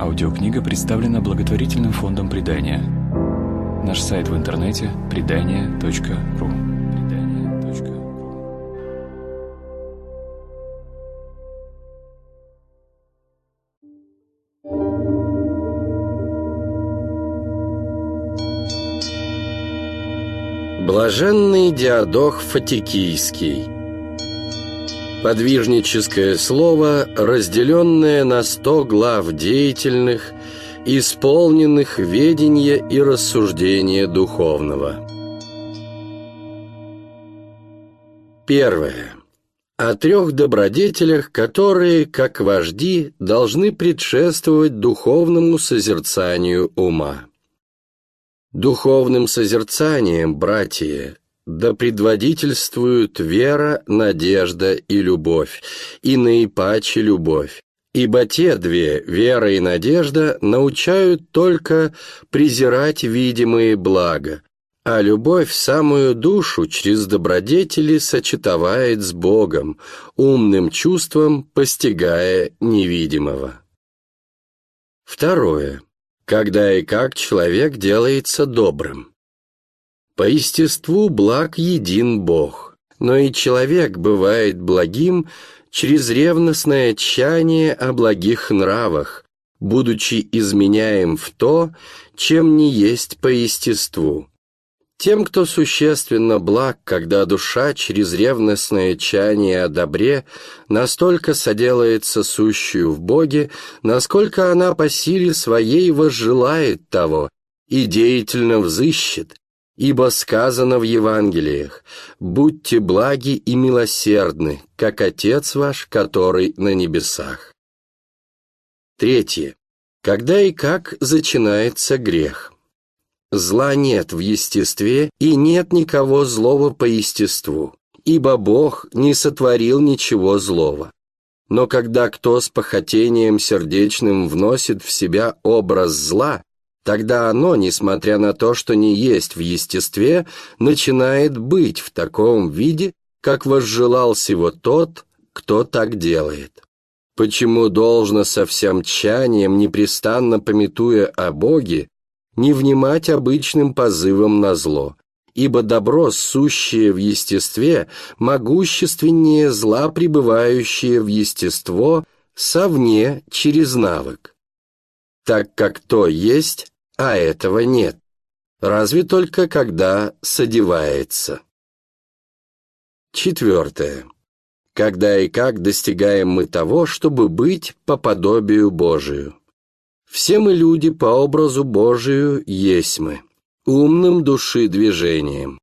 Аудиокнига представлена благотворительным фондом «Предания». Наш сайт в интернете – предания.ру Блаженный Диадох Фатикийский Подвижническое слово, разделенное на сто глав деятельных, исполненных ведения и рассуждения духовного. Первое. О трех добродетелях, которые, как вожди, должны предшествовать духовному созерцанию ума. Духовным созерцанием, братья, да предводительствуют вера, надежда и любовь, и наипаче любовь. Ибо те две, вера и надежда, научают только презирать видимые блага, а любовь самую душу через добродетели сочетовает с Богом, умным чувством постигая невидимого. Второе когда и как человек делается добрым. По естеству благ един Бог, но и человек бывает благим через ревностное тщание о благих нравах, будучи изменяем в то, чем не есть по естеству. Тем, кто существенно благ, когда душа через ревностное чаяние о добре настолько соделается сущую в Боге, насколько она по силе своей возжелает того и деятельно взыщет, ибо сказано в Евангелиях «Будьте благи и милосердны, как Отец ваш, который на небесах». Третье. Когда и как зачинается грех – Зла нет в естестве, и нет никого злого по естеству, ибо Бог не сотворил ничего злого. Но когда кто с похотением сердечным вносит в себя образ зла, тогда оно, несмотря на то, что не есть в естестве, начинает быть в таком виде, как возжелал сего тот, кто так делает. Почему должно со всем тчанием, непрестанно пометуя о Боге, не внимать обычным позывам на зло, ибо добро, сущее в естестве, могущественнее зла, пребывающее в естество, совне через навык. Так как то есть, а этого нет, разве только когда содевается. Четвертое. Когда и как достигаем мы того, чтобы быть по подобию Божию? Все мы люди по образу Божию есть мы, умным души движением.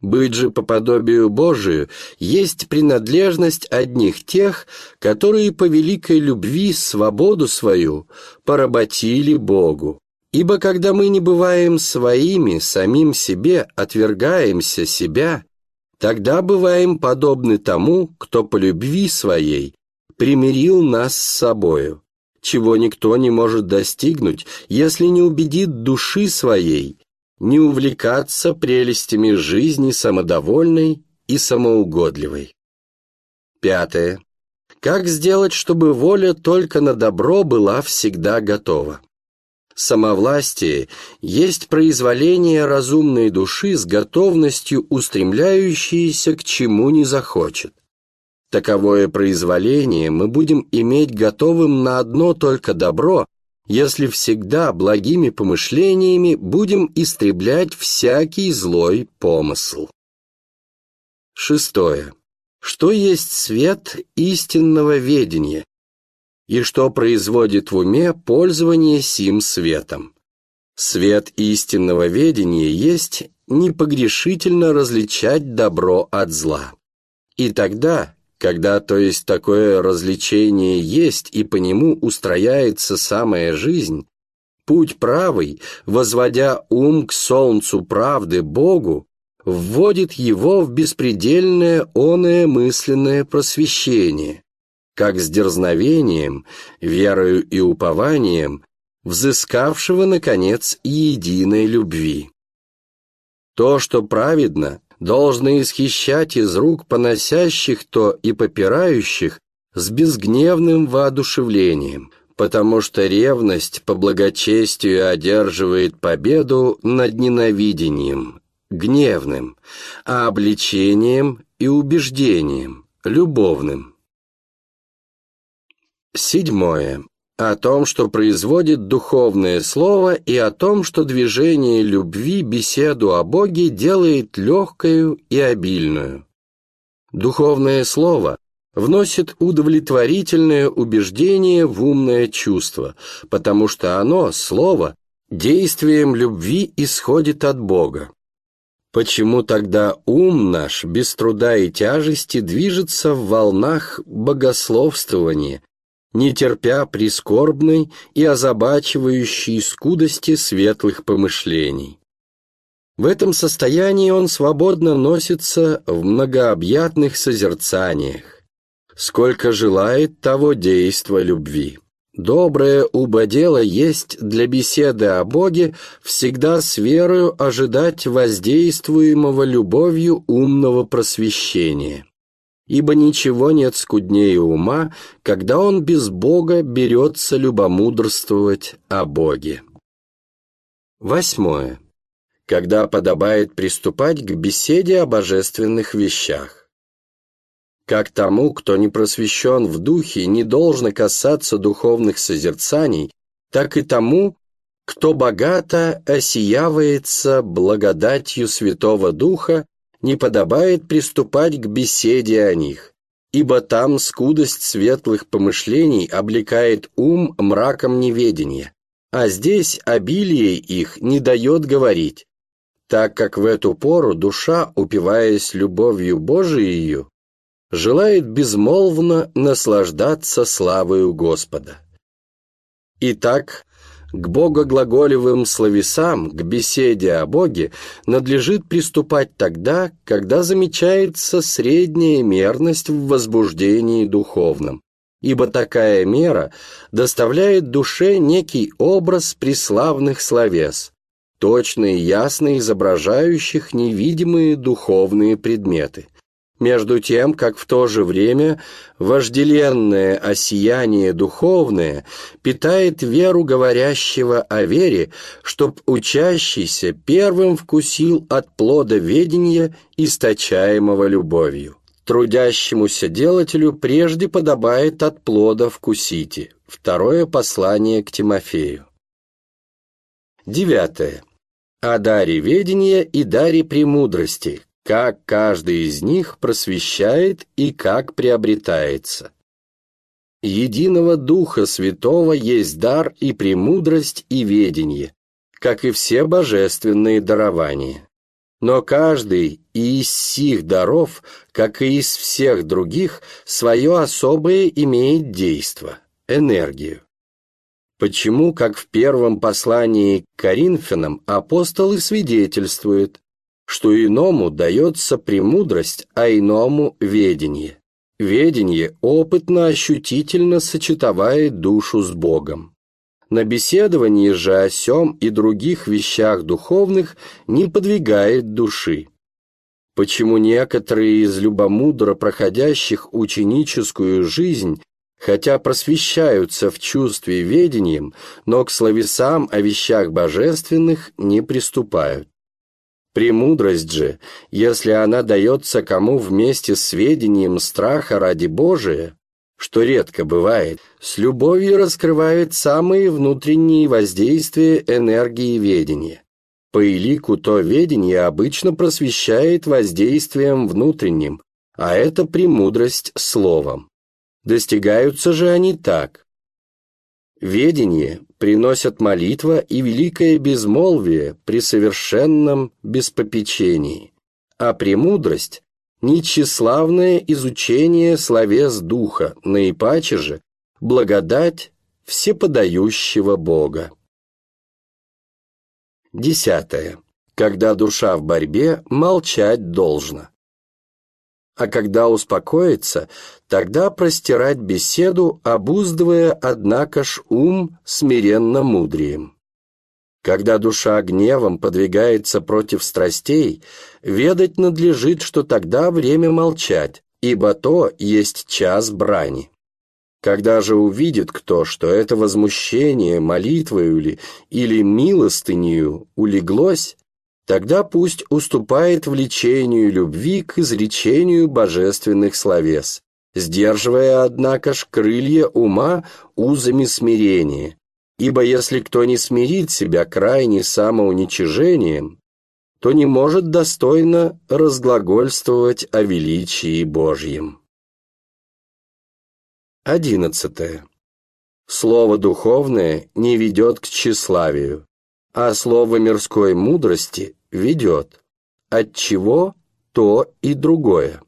Быть же по подобию Божию есть принадлежность одних тех, которые по великой любви свободу свою поработили Богу. Ибо когда мы не бываем своими, самим себе отвергаемся себя, тогда бываем подобны тому, кто по любви своей примирил нас с собою чего никто не может достигнуть, если не убедит души своей не увлекаться прелестями жизни самодовольной и самоугодливой. Пятое. Как сделать, чтобы воля только на добро была всегда готова? Самовластие есть произволение разумной души с готовностью устремляющейся к чему не захочет. Таковое произволение мы будем иметь готовым на одно только добро, если всегда благими помышлениями будем истреблять всякий злой помысл. Шестое. Что есть свет истинного ведения, и что производит в уме пользование сим светом? Свет истинного ведения есть непогрешительно различать добро от зла. И тогда, когда, то есть, такое развлечение есть и по нему устрояется самая жизнь, путь правый, возводя ум к солнцу правды Богу, вводит его в беспредельное оное мысленное просвещение, как с дерзновением, верою и упованием, взыскавшего, наконец, единой любви. То, что праведно, должны исхищать из рук поносящих то и попирающих с безгневным воодушевлением, потому что ревность по благочестию одерживает победу над ненавидением, гневным, а обличением и убеждением, любовным. Седьмое. О том, что производит духовное слово, и о том, что движение любви беседу о Боге делает легкою и обильную. Духовное слово вносит удовлетворительное убеждение в умное чувство, потому что оно, слово, действием любви исходит от Бога. Почему тогда ум наш без труда и тяжести движется в волнах богословствования, не терпя прискорбной и озабачивающей скудости светлых помышлений? В этом состоянии он свободно носится в многообъятных созерцаниях, сколько желает того действа любви. Доброе убодело есть для беседы о Боге всегда с верою ожидать воздействуемого любовью умного просвещения. Ибо ничего нет скуднее ума, когда он без Бога берется любомудрствовать о Боге. Восьмое. Когда подобает приступать к беседе о божественных вещах. Как тому, кто не просвещен в духе, не должно касаться духовных созерцаний, так и тому, кто богато осиявается благодатью Святого Духа, не подобает приступать к беседе о них, ибо там скудость светлых помышлений облекает ум мраком неведения, а здесь обилие их не дает говорить, так как в эту пору душа, упиваясь любовью Божией, желает безмолвно наслаждаться славою Господа. Итак, к богоглаголевым словесам, к беседе о Боге надлежит приступать тогда, когда замечается средняя мерность в возбуждении духовном, ибо такая мера доставляет душе некий образ преславных словес, точно и ясно изображающих невидимые духовные предметы – между тем, как в то же время вожделенное осияние духовное питает веру говорящего о вере, чтоб учащийся первым вкусил от плода ведения, источаемого любовью. Трудящемуся делателю прежде подобает от плода вкусите. Второе послание к Тимофею. Девятое. О даре ведения и даре премудрости, как каждый из них просвещает и как приобретается. Единого Духа Святого есть дар и премудрость и ведение, как и все божественные дарования. Но каждый и из сих даров, как и из всех других, свое особое имеет действо, энергию. Почему, как в первом послании к Коринфянам, апостол и свидетельствует, что иному дается премудрость, а иному ведение. Ведение опытно-ощутительно сочетовает душу с Богом. На беседовании же о сем и других вещах духовных не подвигает души. Почему некоторые из любомудро проходящих ученическую жизнь хотя просвещаются в чувстве ведением, но к словесам о вещах божественных не приступают. Премудрость же, если она дается кому вместе с сведением страха ради Божия, что редко бывает, с любовью раскрывает самые внутренние воздействия энергии ведения. По элику то ведение обычно просвещает воздействием внутренним, а это премудрость словом. Достигаются же они так. Ведение приносят молитва и великое безмолвие при совершенном беспопечении, а премудрость – нечеславное изучение словес Духа, наипаче же – благодать всеподающего Бога. Десятое. Когда душа в борьбе, молчать должно а когда успокоится, тогда простирать беседу, обуздывая, однако ж, ум смиренно мудрием. Когда душа гневом подвигается против страстей, ведать надлежит, что тогда время молчать, ибо то есть час брани. Когда же увидит кто, что это возмущение молитвою ли или милостынью улеглось, тогда пусть уступает влечению любви к изречению божественных словес, сдерживая, однако ж, крылья ума узами смирения. Ибо если кто не смирит себя крайне самоуничижением, то не может достойно разглагольствовать о величии Божьем. Одиннадцатое. Слово духовное не ведет к тщеславию, а слово мирской мудрости ведет. От чего то и другое.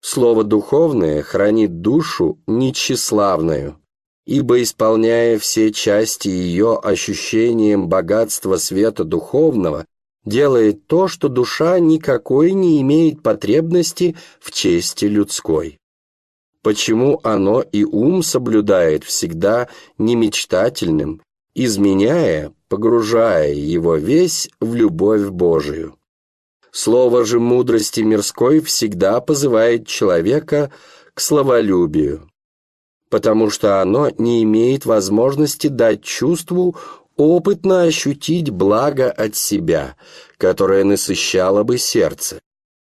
Слово духовное хранит душу нечеславную, ибо, исполняя все части ее ощущением богатства света духовного, делает то, что душа никакой не имеет потребности в чести людской. Почему оно и ум соблюдает всегда немечтательным, изменяя, погружая его весь в любовь Божию. Слово же мудрости мирской всегда позывает человека к словолюбию, потому что оно не имеет возможности дать чувству опытно ощутить благо от себя, которое насыщало бы сердце,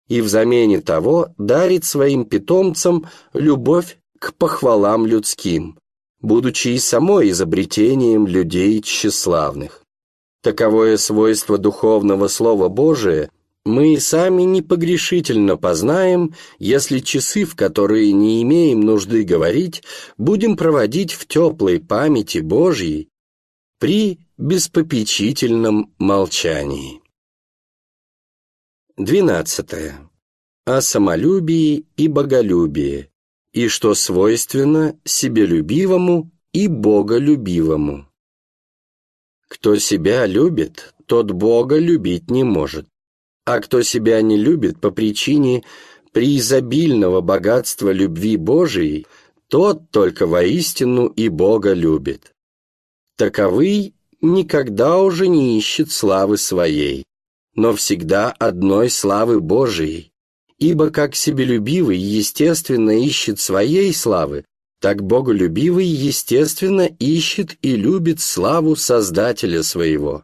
и в замене того дарит своим питомцам любовь к похвалам людским, будучи и само изобретением людей тщеславных. Таковое свойство духовного Слова Божия мы и сами непогрешительно познаем, если часы, в которые не имеем нужды говорить, будем проводить в теплой памяти Божьей при беспопечительном молчании. Двенадцатое. О самолюбии и боголюбии, и что свойственно себелюбивому и боголюбивому. Кто себя любит, тот Бога любить не может, а кто себя не любит по причине преизобильного богатства любви Божией, тот только воистину и Бога любит. Таковый никогда уже не ищет славы своей, но всегда одной славы Божией. Ибо как себелюбивый естественно ищет своей славы, так боголюбивый естественно ищет и любит славу Создателя своего.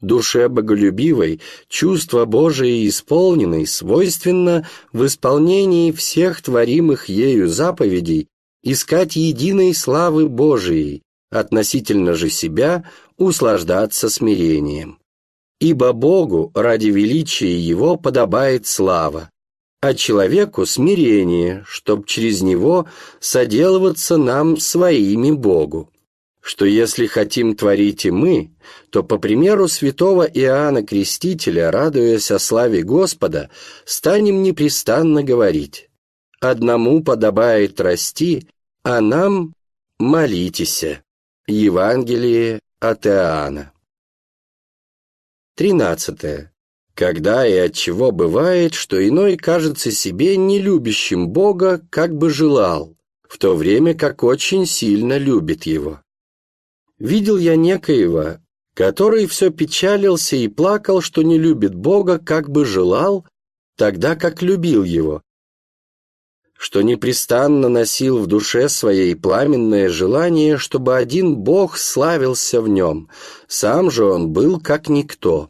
Душе боголюбивой чувство Божие исполненной свойственно в исполнении всех творимых ею заповедей искать единой славы Божией, относительно же себя услаждаться смирением ибо Богу ради величия Его подобает слава, а человеку смирение, чтоб через него соделываться нам своими Богу. Что если хотим творить и мы, то, по примеру святого Иоанна Крестителя, радуясь о славе Господа, станем непрестанно говорить «Одному подобает расти, а нам молитесь». Евангелие от Иоанна. Тринадцатое. Когда и от чего бывает, что иной кажется себе нелюбящим Бога, как бы желал, в то время как очень сильно любит его. Видел я некоего, который все печалился и плакал, что не любит Бога, как бы желал, тогда как любил его, что непрестанно носил в душе своей пламенное желание, чтобы один Бог славился в нем, сам же он был как никто.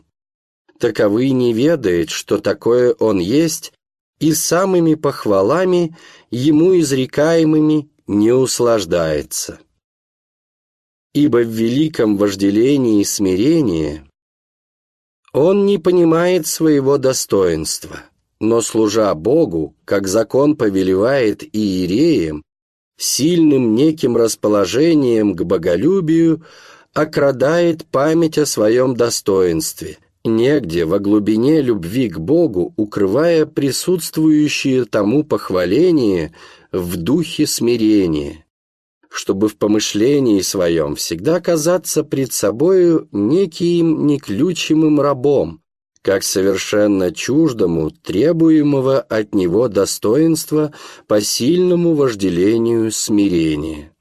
Таковый не ведает, что такое он есть, и самыми похвалами, ему изрекаемыми, не услаждается. Ибо в великом вожделении и смирении он не понимает своего достоинства, но, служа Богу, как закон повелевает иереям, сильным неким расположением к боголюбию окрадает память о своем достоинстве, негде во глубине любви к Богу, укрывая присутствующее тому похваление в духе смирения, чтобы в помышлении своем всегда казаться пред собою неким неключимым рабом, как совершенно чуждому, требуемого от него достоинства по сильному вожделению смирения.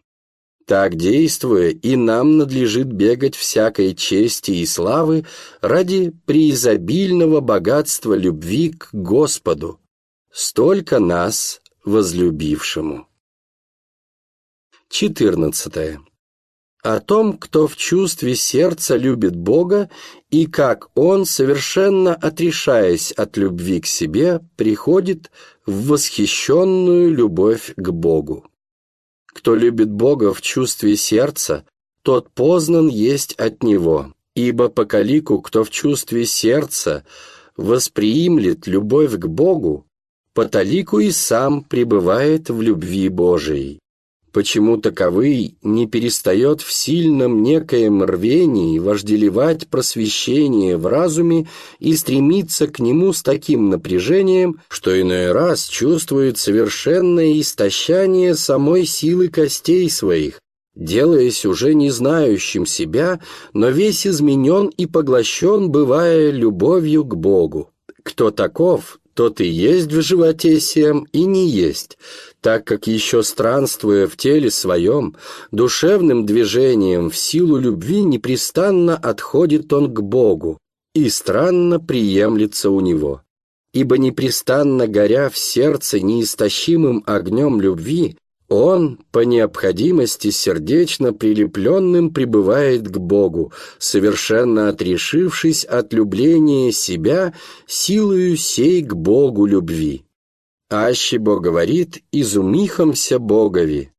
Так действуя, и нам надлежит бегать всякой чести и славы ради преизобильного богатства любви к Господу, столько нас возлюбившему. 14. О том, кто в чувстве сердца любит Бога и как он, совершенно отрешаясь от любви к себе, приходит в восхищенную любовь к Богу. Кто любит Бога в чувстве сердца, тот познан есть от Него, ибо по калику, кто в чувстве сердца восприимлет любовь к Богу, по талику и сам пребывает в любви Божией почему таковый не перестает в сильном некоем рвении вожделевать просвещение в разуме и стремиться к нему с таким напряжением, что иной раз чувствует совершенное истощание самой силы костей своих, делаясь уже не знающим себя, но весь изменен и поглощен, бывая любовью к Богу. Кто таков, тот и есть в животе сем и не есть, так как еще странствуя в теле своем, душевным движением в силу любви непрестанно отходит он к Богу и странно приемлется у него. Ибо непрестанно горя в сердце неистощимым огнем любви, он, по необходимости сердечно прилепленным, пребывает к Богу, совершенно отрешившись от любления себя, силою сей к Богу любви. Аще Бог говорит, изумихомся Богови,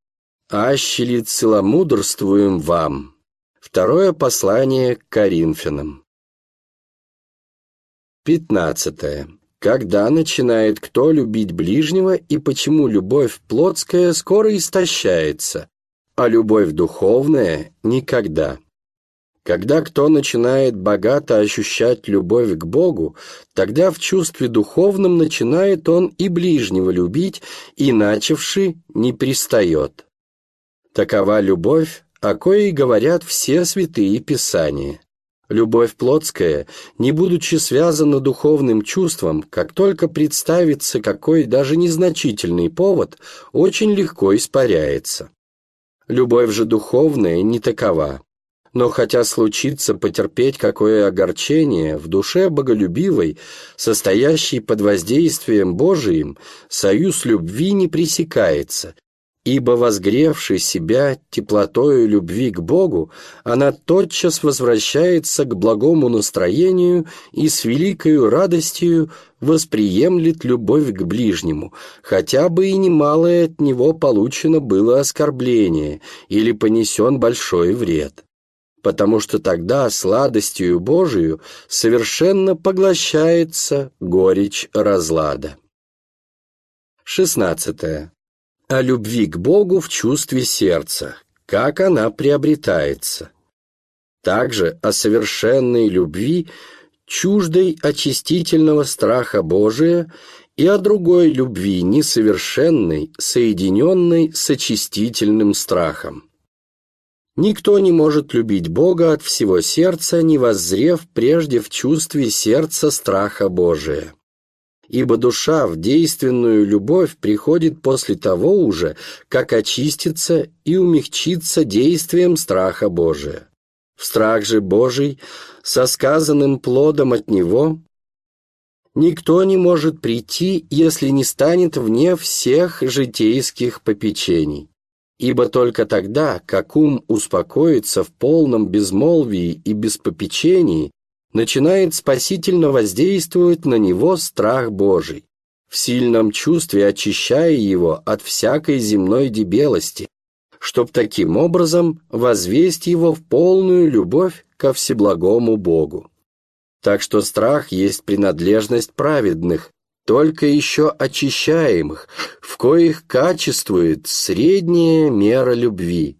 аще ли целомудрствуем вам. Второе послание к Коринфянам. Пятнадцатое. Когда начинает кто любить ближнего и почему любовь плотская скоро истощается, а любовь духовная – никогда. Когда кто начинает богато ощущать любовь к Богу, тогда в чувстве духовном начинает он и ближнего любить, и начавший не пристает. Такова любовь, о коей говорят все святые писания. Любовь плотская, не будучи связана духовным чувством, как только представится какой даже незначительный повод, очень легко испаряется. Любовь же духовная не такова. Но хотя случится потерпеть какое огорчение, в душе боголюбивой, состоящей под воздействием Божиим, союз любви не пресекается, ибо, возгревший себя теплотою любви к Богу, она тотчас возвращается к благому настроению и с великою радостью восприемлет любовь к ближнему, хотя бы и немалое от него получено было оскорбление или понесен большой вред потому что тогда сладостью Божию совершенно поглощается горечь разлада. 16 о любви к Богу в чувстве сердца, как она приобретается. Также о совершенной любви, чуждой очистительного страха Божия, и о другой любви несовершенной, соединенной с очистительным страхом. Никто не может любить Бога от всего сердца, не воззрев прежде в чувстве сердца страха Божия ибо душа в действенную любовь приходит после того уже, как очистится и умягчится действием страха Божия. В страх же Божий, со сказанным плодом от него, никто не может прийти, если не станет вне всех житейских попечений. Ибо только тогда, как ум успокоится в полном безмолвии и без попечений, начинает спасительно воздействовать на него страх Божий, в сильном чувстве очищая его от всякой земной дебелости, чтоб таким образом возвесть его в полную любовь ко всеблагому Богу. Так что страх есть принадлежность праведных, только еще очищаемых, в коих качествует средняя мера любви,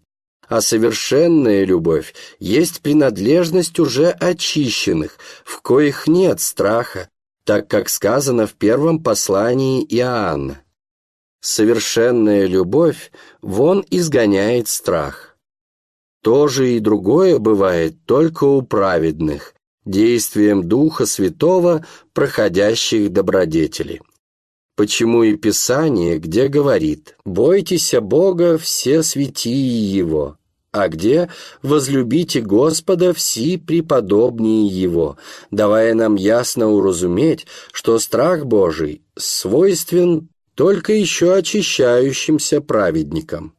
а совершенная любовь есть принадлежность уже очищенных, в коих нет страха, так как сказано в первом послании Иоанна. Совершенная любовь вон изгоняет страх. То же и другое бывает только у праведных, действием Духа Святого, проходящих добродетели. Почему и Писание, где говорит «Бойтесь Бога все святии Его», а где «возлюбите Господа все преподобнее Его», давая нам ясно уразуметь, что страх Божий свойствен только еще очищающимся праведникам.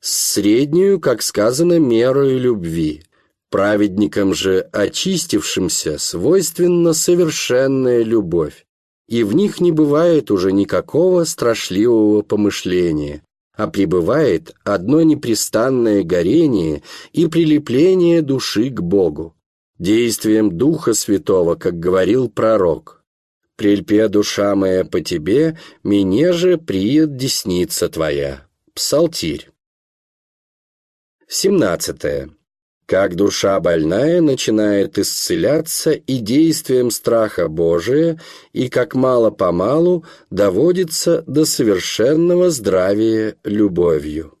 среднюю, как сказано, мерою любви. Праведникам же, очистившимся, свойственна совершенная любовь, и в них не бывает уже никакого страшливого помышления, а пребывает одно непрестанное горение и прилепление души к Богу, действием Духа Святого, как говорил пророк. «Прельпе, душа моя, по тебе, мне же приет десница твоя». Псалтирь. 17. Как душа больная начинает исцеляться и действием страха Божия, и как мало-помалу доводится до совершенного здравия любовью.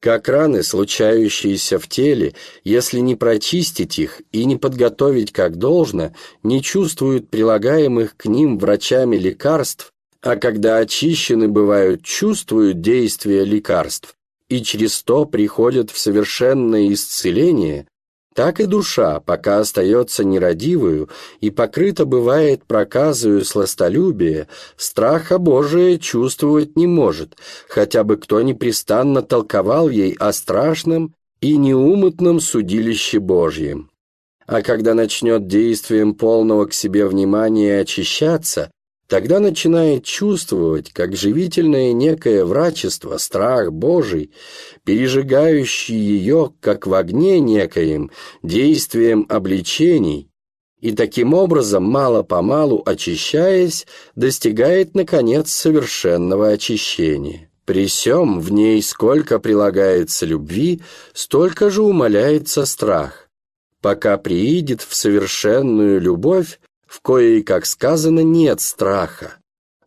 Как раны, случающиеся в теле, если не прочистить их и не подготовить как должно, не чувствуют прилагаемых к ним врачами лекарств, а когда очищены бывают, чувствуют действие лекарств, и через то приходят в совершенное исцеление, так и душа, пока остается нерадивую и покрыта бывает проказою сластолюбия, страха Божия чувствовать не может, хотя бы кто непрестанно толковал ей о страшном и неумытном судилище Божьем. А когда начнет действием полного к себе внимания очищаться, Тогда начинает чувствовать, как живительное некое врачество, страх Божий, пережигающий ее, как в огне некоим, действием обличений, и таким образом, мало-помалу очищаясь, достигает, наконец, совершенного очищения. При сём в ней сколько прилагается любви, столько же умаляется страх. Пока приидет в совершенную любовь, в коей, как сказано, нет страха,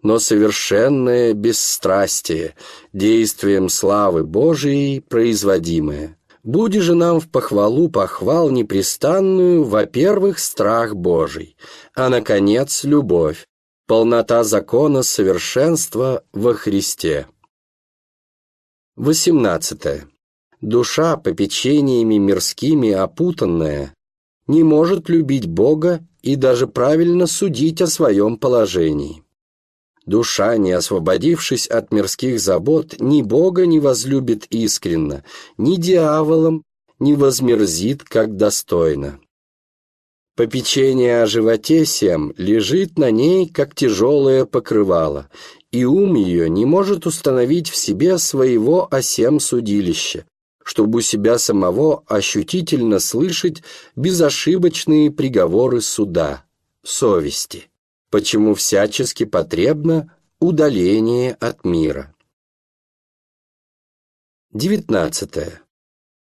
но совершенное бесстрастие, действием славы Божией производимое. Буди же нам в похвалу похвал непрестанную, во-первых, страх Божий, а, наконец, любовь, полнота закона совершенства во Христе. 18. Душа, попечениями мирскими опутанная, не может любить Бога и даже правильно судить о своем положении. Душа, не освободившись от мирских забот, ни Бога не возлюбит искренно, ни дьяволом не возмерзит, как достойно. Попечение о животе сем лежит на ней, как тяжелое покрывало, и ум ее не может установить в себе своего о сем судилища, чтобы у себя самого ощутительно слышать безошибочные приговоры суда, совести, почему всячески потребно удаление от мира. 19.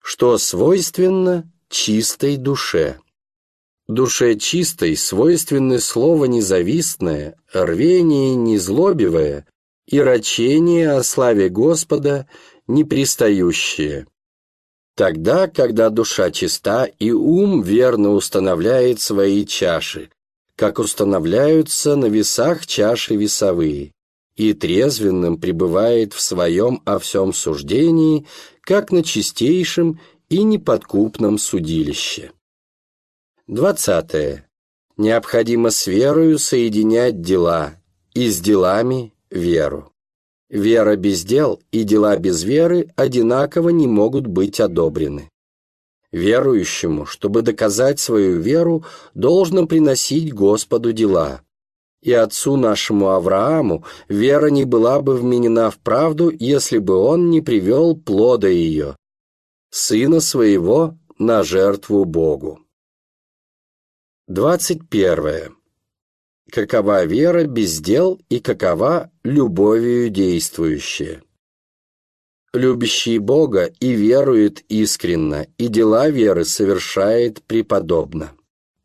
Что свойственно чистой душе? Душе чистой свойственны слово независтное, рвение незлобивое и рачение о славе Господа непристающее. Тогда, когда душа чиста и ум верно устанавливает свои чаши, как устанавливаются на весах чаши весовые, и трезвенным пребывает в своем о всем суждении, как на чистейшем и неподкупном судилище. 20. Необходимо с верою соединять дела, и с делами веру. Вера без дел и дела без веры одинаково не могут быть одобрены. Верующему, чтобы доказать свою веру, должно приносить Господу дела. И отцу нашему Аврааму вера не была бы вменена в правду, если бы он не привел плода ее, сына своего, на жертву Богу. 21 какова вера без дел и какова любовью действующая. Любящий Бога и верует искренно, и дела веры совершает преподобно.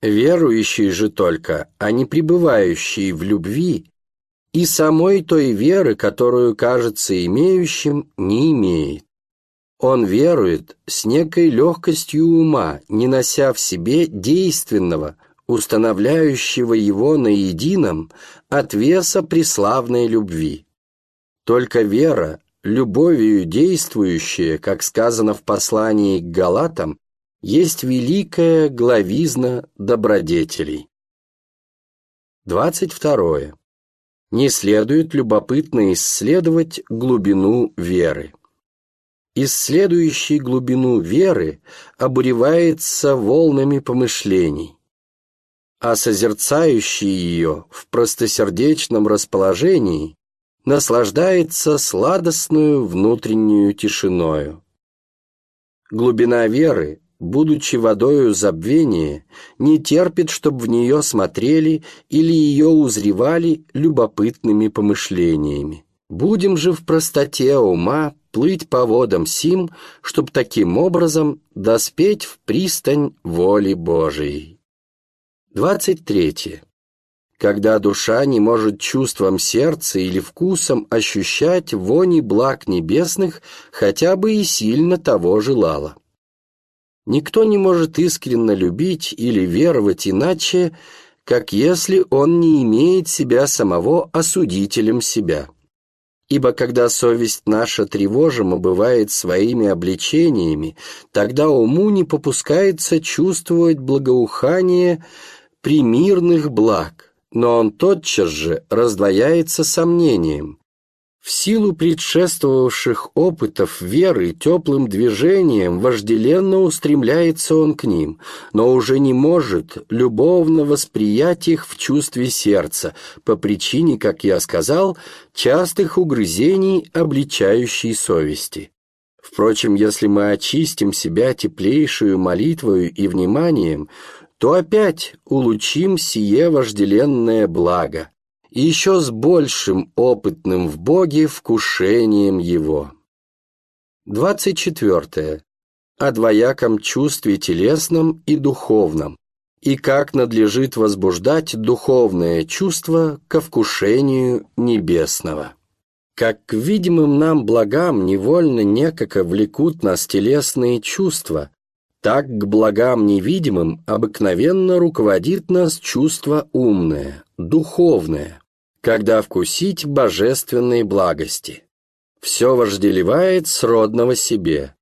Верующий же только, а не пребывающий в любви, и самой той веры, которую кажется имеющим, не имеет. Он верует с некой легкостью ума, не нося в себе действенного, устанавливающего его на едином от веса преславной любви. Только вера, любовью действующая, как сказано в послании к Галатам, есть великая главизна добродетелей. 22. Не следует любопытно исследовать глубину веры. исследующий глубину веры, обуревается волнами помышлений, а созерцающий ее в простосердечном расположении наслаждается сладостную внутреннюю тишиною. Глубина веры, будучи водою забвения, не терпит, чтобы в нее смотрели или ее узревали любопытными помышлениями. Будем же в простоте ума плыть по водам сим, чтобы таким образом доспеть в пристань воли Божией. 23. Когда душа не может чувством сердца или вкусом ощущать вони благ небесных, хотя бы и сильно того желала. Никто не может искренно любить или веровать иначе, как если он не имеет себя самого осудителем себя. Ибо когда совесть наша тревожима бывает своими обличениями, тогда уму не попускается чувствовать благоухание примирных благ, но он тотчас же раздвояется сомнением, в силу предшествовавших опытов веры теплым движением вожделенно устремляется он к ним, но уже не может любовно восприять их в чувстве сердца по причине, как я сказал, частых угрызений, обличающей совести. Впрочем, если мы очистим себя теплейшую молитвою и вниманием, то опять улучим сие вожделенное благо, еще с большим опытным в Боге вкушением Его. 24. О двояком чувстве телесном и духовном, и как надлежит возбуждать духовное чувство ко вкушению небесного. Как к видимым нам благам невольно некоко влекут нас телесные чувства, так к благам невидимым обыкновенно руководит нас чувство умное, духовное, когда вкусить божественной благости. Все вожделевает сродного себе.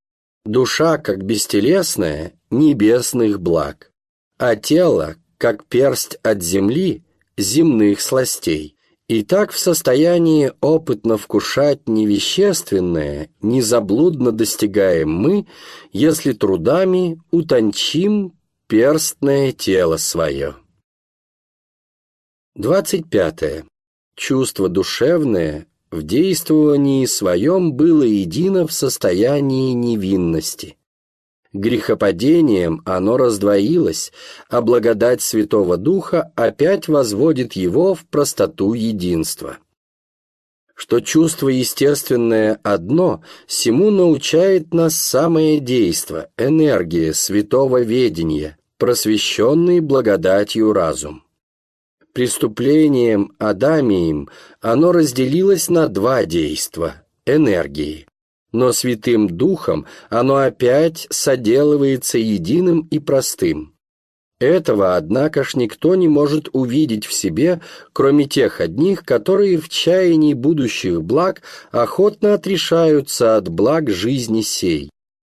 Душа, как бестелесная, небесных благ, а тело, как персть от земли, земных сластей. И так в состоянии опытно вкушать невещественное, незаблудно достигаем мы, если трудами утончим перстное тело свое. 25. Чувство душевное в действовании своем было едино в состоянии невинности. Грехопадением оно раздвоилось, а благодать Святого Духа опять возводит его в простоту единства. Что чувство естественное одно, всему научает нас самое действо, энергия святого ведения, просвещенный благодатью разум. Преступлением Адамием оно разделилось на два действа – энергии но Святым Духом оно опять соделывается единым и простым. Этого, однако ж, никто не может увидеть в себе, кроме тех одних, которые в чаянии будущих благ охотно отрешаются от благ жизни сей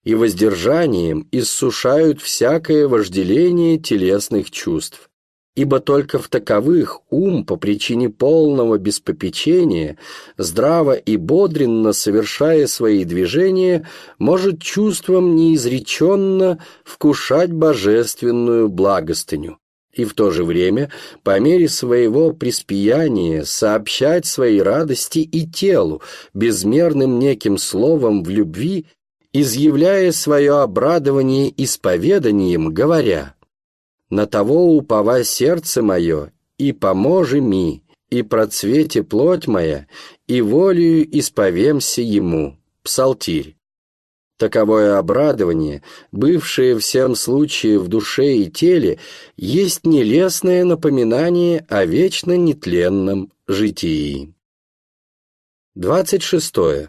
и воздержанием иссушают всякое вожделение телесных чувств ибо только в таковых ум по причине полного беспопечения, здраво и бодренно совершая свои движения, может чувством неизреченно вкушать божественную благостыню. И в то же время, по мере своего приспияния, сообщать свои радости и телу, безмерным неким словом в любви, изъявляя свое обрадование исповеданием, говоря – на того упова сердце мое, и поможи ми, и процвете плоть моя, и волею исповемся ему». Псалтирь. Таковое обрадование, бывшее всем случае в душе и теле, есть нелестное напоминание о вечно нетленном житии. 26.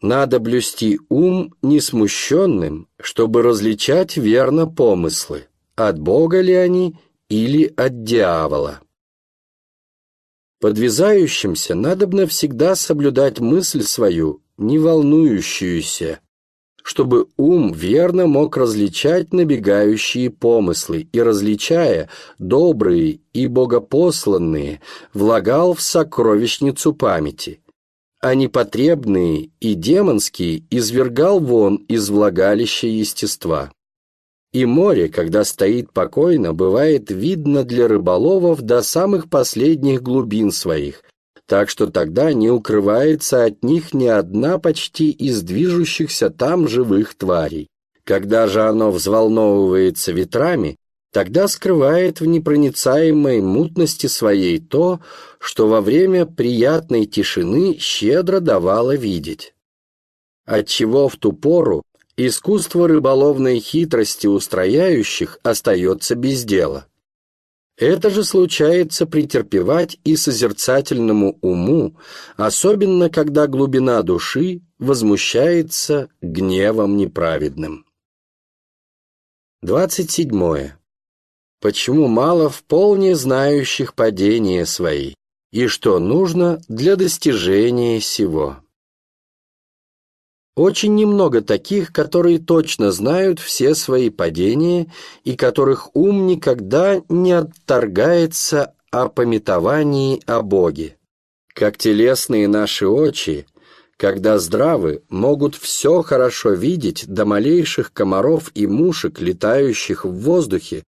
Надо блюсти ум несмущенным, чтобы различать верно помыслы от Бога ли они или от дьявола. Подвязающимся надобно всегда соблюдать мысль свою, не волнующуюся, чтобы ум верно мог различать набегающие помыслы и, различая добрые и богопосланные, влагал в сокровищницу памяти, а непотребные и демонские извергал вон из влагалища естества. И море, когда стоит покойно, бывает видно для рыболовов до самых последних глубин своих, так что тогда не укрывается от них ни одна почти из движущихся там живых тварей. Когда же оно взволновывается ветрами, тогда скрывает в непроницаемой мутности своей то, что во время приятной тишины щедро давало видеть. Отчего в ту пору искусство рыболовной хитрости устрояющих остается без дела. Это же случается претерпевать и созерцательному уму, особенно когда глубина души возмущается гневом неправедным. 27 почему мало вполне знающих падения свои, и что нужно для достижения сего. Очень немного таких, которые точно знают все свои падения и которых ум никогда не отторгается о пометовании о Боге. Как телесные наши очи, когда здравы, могут все хорошо видеть до малейших комаров и мушек, летающих в воздухе,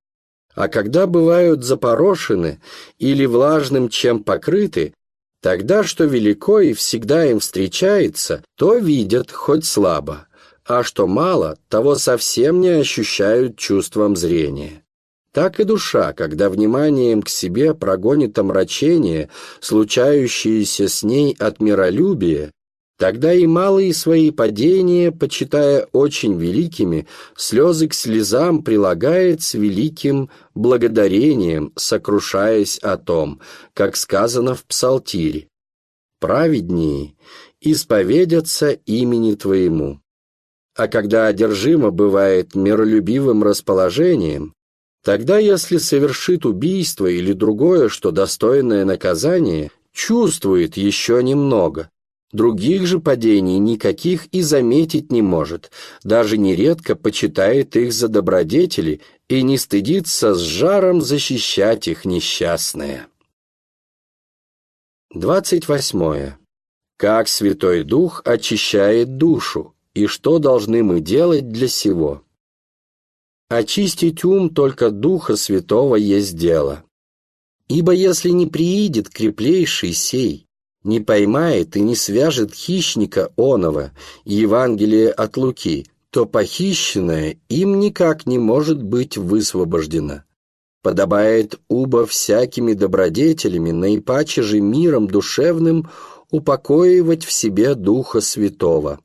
а когда бывают запорошены или влажным чем покрыты, тогда что велико и всегда им встречается, то видят хоть слабо, а что мало, того совсем не ощущают чувством зрения. Так и душа, когда вниманием к себе прогонит омрачение, случающееся с ней от миролюбия, Тогда и малые свои падения, почитая очень великими, слезы к слезам прилагает с великим благодарением, сокрушаясь о том, как сказано в Псалтире. «Праведнее исповедятся имени Твоему». А когда одержимо бывает миролюбивым расположением, тогда, если совершит убийство или другое, что достойное наказание, чувствует еще немного – Других же падений никаких и заметить не может, даже нередко почитает их за добродетели и не стыдится с жаром защищать их несчастные. 28. Как Святой Дух очищает душу, и что должны мы делать для сего? Очистить ум только Духа Святого есть дело. Ибо если не приидет креплейший сей, не поймает и не свяжет хищника оного, Евангелие от Луки, то похищенное им никак не может быть высвобождено. Подобает убо всякими добродетелями, наипаче же миром душевным, упокоивать в себе Духа Святого,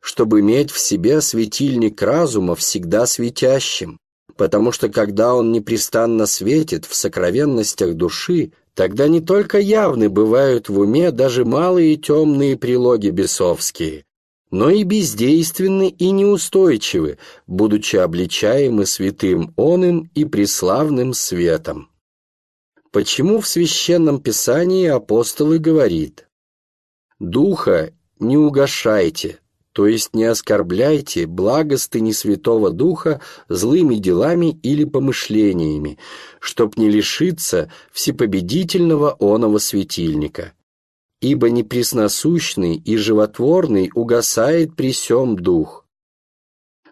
чтобы иметь в себе светильник разума всегда светящим, потому что когда он непрестанно светит в сокровенностях души, Тогда не только явны бывают в уме даже малые темные прилоги бесовские, но и бездейственны и неустойчивы, будучи обличаемы святым оным и преславным светом. Почему в Священном Писании апостолы говорит «Духа не угошайте, то есть не оскорбляйте благостыни Святого Духа злыми делами или помышлениями, чтоб не лишиться всепобедительного оного светильника. Ибо непресносущный и животворный угасает при сем дух.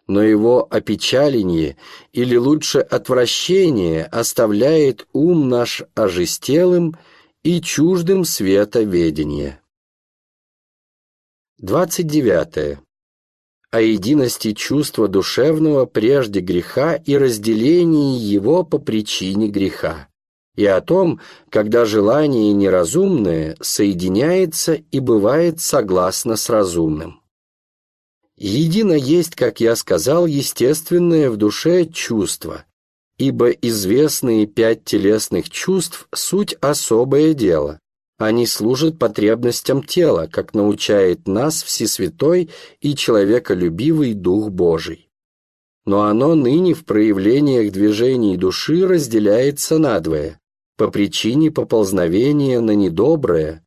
Но его опечаленье, или лучше отвращение, оставляет ум наш ожестелым и чуждым света ведения. 29. О единости чувства душевного прежде греха и разделении его по причине греха, и о том, когда желание неразумное соединяется и бывает согласно с разумным. Едино есть, как я сказал, естественное в душе чувство, ибо известные пять телесных чувств – суть особое дело, они служат потребностям тела, как научает нас Всесвятой и человеколюбивый Дух Божий. Но оно ныне в проявлениях движений души разделяется надвое, по причине поползновения на недоброе,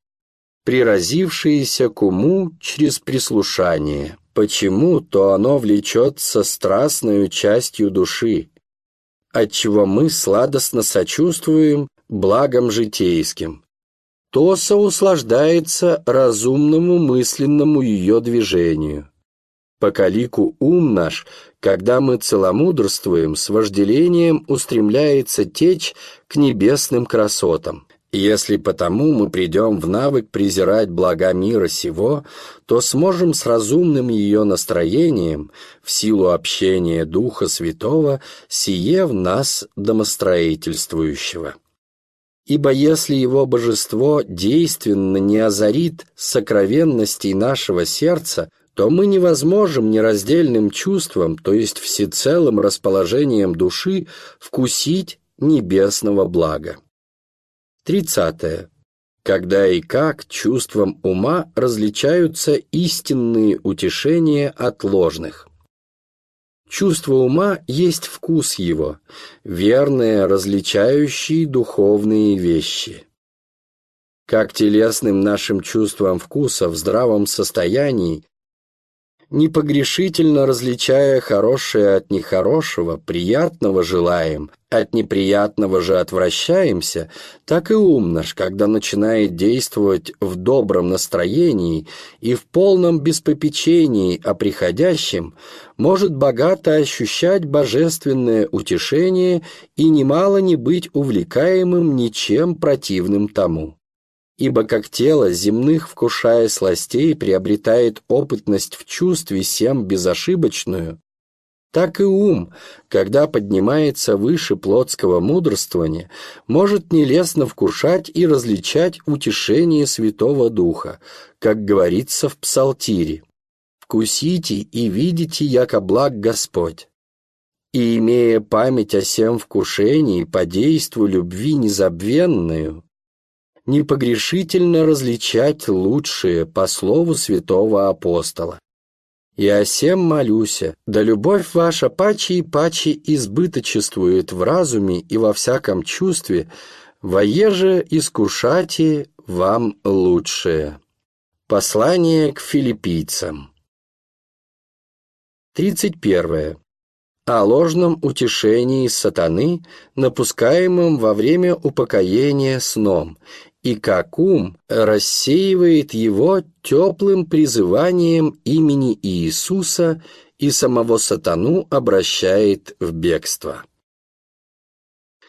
приразившееся к уму через прислушание. Почему, то оно влечется страстную частью души, отчего мы сладостно сочувствуем благом житейским, то соуслаждается разумному мысленному ее движению. По калику ум наш, когда мы целомудрствуем, с вожделением устремляется течь к небесным красотам. Если потому мы придем в навык презирать блага мира сего, то сможем с разумным ее настроением, в силу общения Духа Святого, сие в нас домостроительствующего. Ибо если его божество действенно не озарит сокровенностей нашего сердца, то мы невозможем нераздельным чувством, то есть всецелым расположением души, вкусить небесного блага. Тридцатое. Когда и как чувством ума различаются истинные утешения от ложных. Чувство ума есть вкус его, верные, различающие духовные вещи. Как телесным нашим чувством вкуса в здравом состоянии непогрешительно различая хорошее от нехорошего, приятного желаем, от неприятного же отвращаемся, так и ум наш, когда начинает действовать в добром настроении и в полном беспопечении о приходящем, может богато ощущать божественное утешение и немало не быть увлекаемым ничем противным тому. Ибо как тело, земных вкушая сластей, приобретает опытность в чувстве всем безошибочную, так и ум, когда поднимается выше плотского мудрствования, может нелестно вкушать и различать утешение Святого Духа, как говорится в Псалтире. «Вкусите и видите, яко благ Господь». И, имея память о всем вкушении, по действу любви незабвенную, непогрешительно различать лучшее по слову святого апостола. «И о сем молюся, да любовь ваша паче и паче избыточествует в разуме и во всяком чувстве, воеже искушате вам лучшее». Послание к филиппийцам. 31 о ложном утешении сатаны, напускаемом во время упокоения сном, и как ум рассеивает его теплым призыванием имени Иисуса и самого сатану обращает в бегство.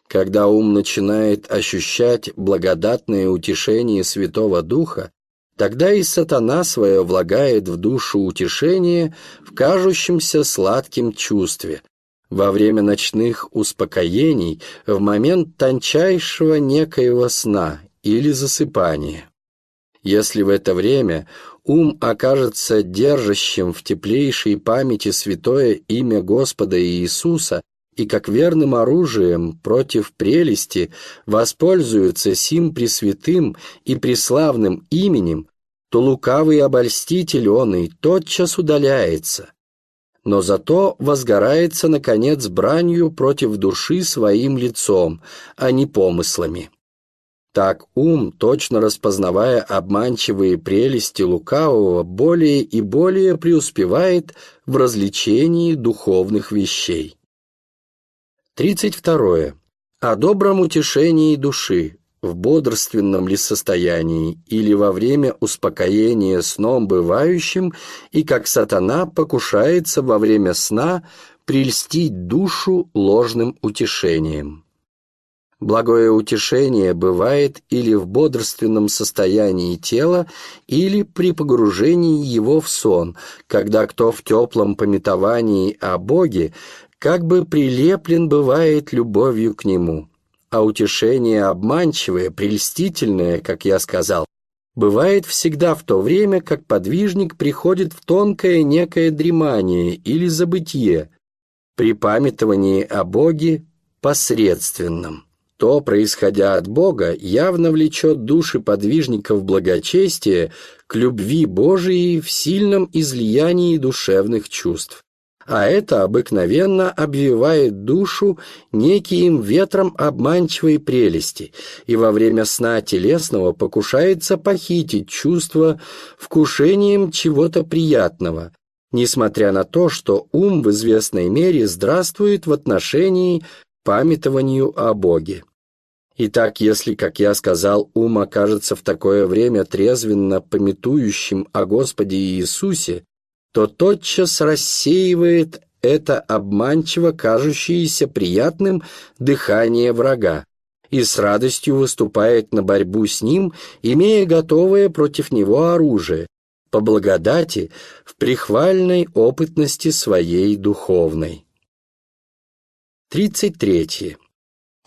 Когда ум начинает ощущать благодатное утешение Святого Духа, тогда и сатана свое влагает в душу утешение в кажущемся сладким чувстве, во время ночных успокоений, в момент тончайшего некоего сна или засыпание. Если в это время ум окажется держащим в теплейшей памяти святое имя Господа Иисуса и как верным оружием против прелести воспользуется сим пресвятым и преславным именем, то лукавый обольститель он и тотчас удаляется, но зато возгорается, наконец, бранью против души своим лицом, а не помыслами. Так ум, точно распознавая обманчивые прелести лукавого, более и более преуспевает в развлечении духовных вещей. 32. О добром утешении души, в бодрственном ли состоянии или во время успокоения сном бывающим, и как сатана покушается во время сна прельстить душу ложным утешением. Благое утешение бывает или в бодрственном состоянии тела, или при погружении его в сон, когда кто в теплом пометовании о Боге как бы прилеплен бывает любовью к Нему. А утешение обманчивое, прельстительное, как я сказал, бывает всегда в то время, как подвижник приходит в тонкое некое дремание или забытье, при памятовании о Боге посредственном то, происходя от Бога, явно влечет души подвижников благочестия к любви Божией в сильном излиянии душевных чувств. А это обыкновенно обвивает душу неким ветром обманчивой прелести, и во время сна телесного покушается похитить чувство вкушением чего-то приятного, несмотря на то, что ум в известной мере здравствует в отношении памятованию о Боге. Итак, если, как я сказал, ум окажется в такое время трезвенно пометующим о Господе Иисусе, то тотчас рассеивает это обманчиво кажущееся приятным дыхание врага и с радостью выступает на борьбу с ним, имея готовое против него оружие, по благодати в прихвальной опытности своей духовной. 33.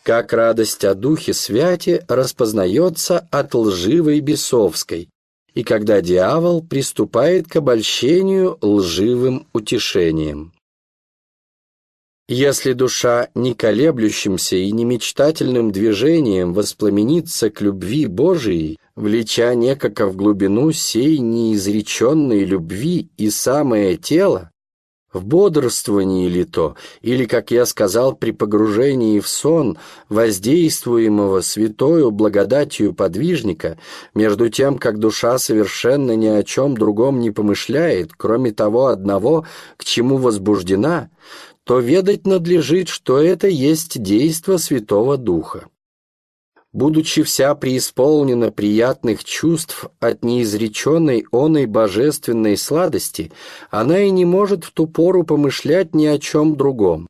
Как радость о Духе Святе распознается от лживой бесовской, и когда дьявол приступает к обольщению лживым утешением. Если душа не колеблющимся и не мечтательным движением воспламенится к любви Божией, влеча некако в глубину сей неизреченной любви и самое тело, в бодрствовании ли то, или, как я сказал, при погружении в сон, воздействуемого святою благодатью подвижника, между тем, как душа совершенно ни о чем другом не помышляет, кроме того одного, к чему возбуждена, то ведать надлежит, что это есть действо Святого Духа будучи вся преисполнена приятных чувств от неизреченной оной божественной сладости, она и не может в ту пору помышлять ни о чем другом,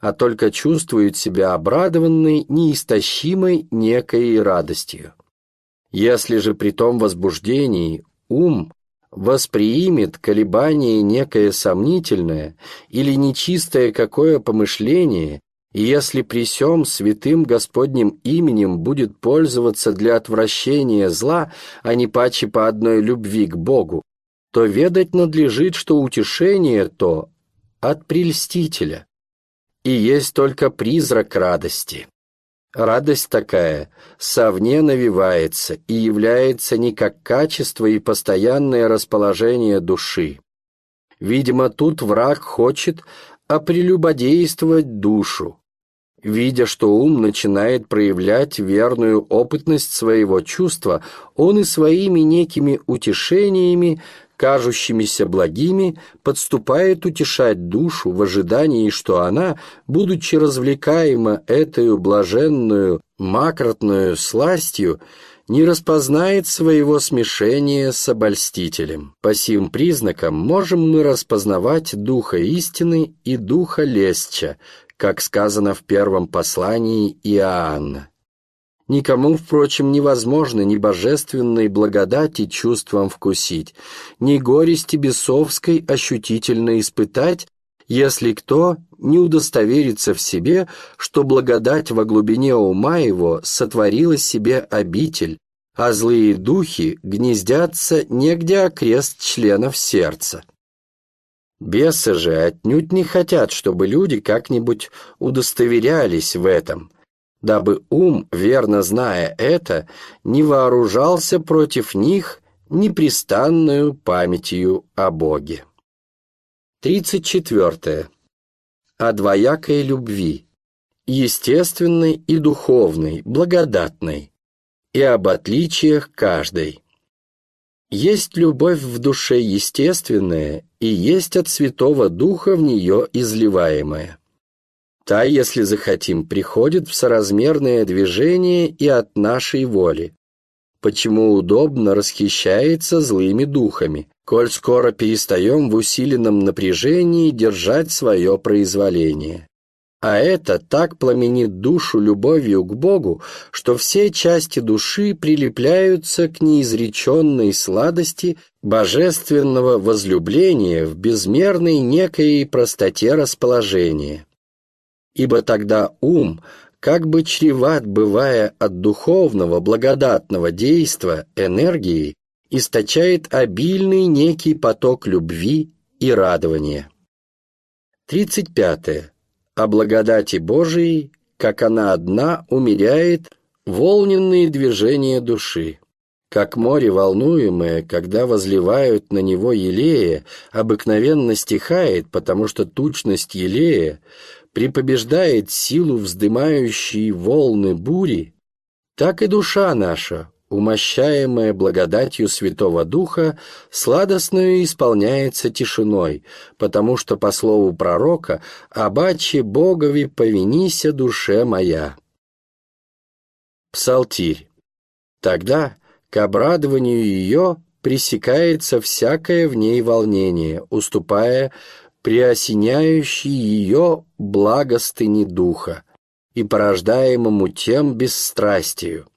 а только чувствует себя обрадованной неистощимой некой радостью. Если же при том возбуждении ум восприимет колебание некое сомнительное или нечистое какое помышление и если при сём святым Господним именем будет пользоваться для отвращения зла, а не паче по одной любви к Богу, то ведать надлежит, что утешение то от прельстителя, и есть только призрак радости. Радость такая совне навивается и является не как качество и постоянное расположение души. Видимо, тут враг хочет опрелюбодействовать душу, Видя, что ум начинает проявлять верную опытность своего чувства, он и своими некими утешениями, кажущимися благими, подступает утешать душу в ожидании, что она, будучи развлекаема этой блаженную макротную сластью, не распознает своего смешения с обольстителем. По сим признакам можем мы распознавать духа истины и духа лестча, как сказано в первом послании Иоанна. Никому, впрочем, невозможно ни божественной благодати чувством вкусить, ни горести бесовской ощутительно испытать, если кто не удостоверится в себе, что благодать во глубине ума его сотворила себе обитель, а злые духи гнездятся негде окрест членов сердца. Бесы же отнюдь не хотят, чтобы люди как-нибудь удостоверялись в этом, дабы ум, верно зная это, не вооружался против них непрестанную памятью о Боге. 34. О двоякой любви, естественной и духовной, благодатной, и об отличиях каждой. Есть любовь в душе естественная и есть от Святого Духа в нее изливаемая. Та, если захотим, приходит в соразмерное движение и от нашей воли, почему удобно расхищается злыми духами, коль скоро перестаем в усиленном напряжении держать свое произволение. А это так пламенит душу любовью к Богу, что все части души прилепляются к неизреченной сладости божественного возлюбления в безмерной некой простоте расположения. Ибо тогда ум, как бы чреват бывая от духовного благодатного действа энергии, источает обильный некий поток любви и радования. 35 о благодати Божией, как она одна умеряет волненные движения души. Как море волнуемое, когда возливают на него елея, обыкновенно стихает, потому что тучность елея припобеждает силу вздымающей волны бури, так и душа наша, умощаемая благодатью Святого Духа, сладостную исполняется тишиной, потому что, по слову пророка, «Обаче Богови повинися душе моя». Псалтирь. Тогда к обрадованию ее пресекается всякое в ней волнение, уступая преосеняющей ее благостыни духа и порождаемому тем бесстрастию.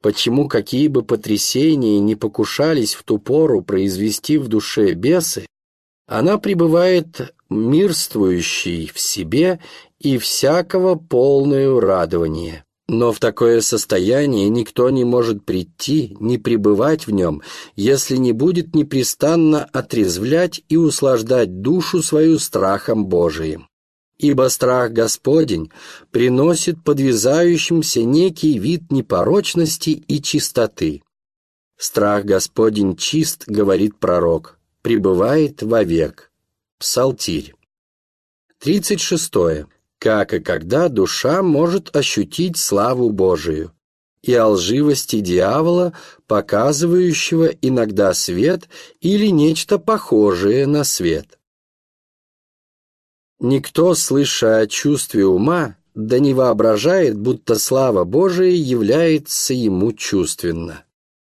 Почему какие бы потрясения не покушались в ту пору произвести в душе бесы, она пребывает мирствующей в себе и всякого полную радование. Но в такое состояние никто не может прийти, не пребывать в нем, если не будет непрестанно отрезвлять и услаждать душу свою страхом Божиим. Ибо страх Господень приносит подвязающимся некий вид непорочности и чистоты. Страх Господень чист, говорит пророк, пребывает вовек. Псалтирь. 36 как и когда душа может ощутить славу Божию и о лживости дьявола, показывающего иногда свет или нечто похожее на свет. Никто, слыша о чувстве ума, да не воображает, будто слава Божия является ему чувственно.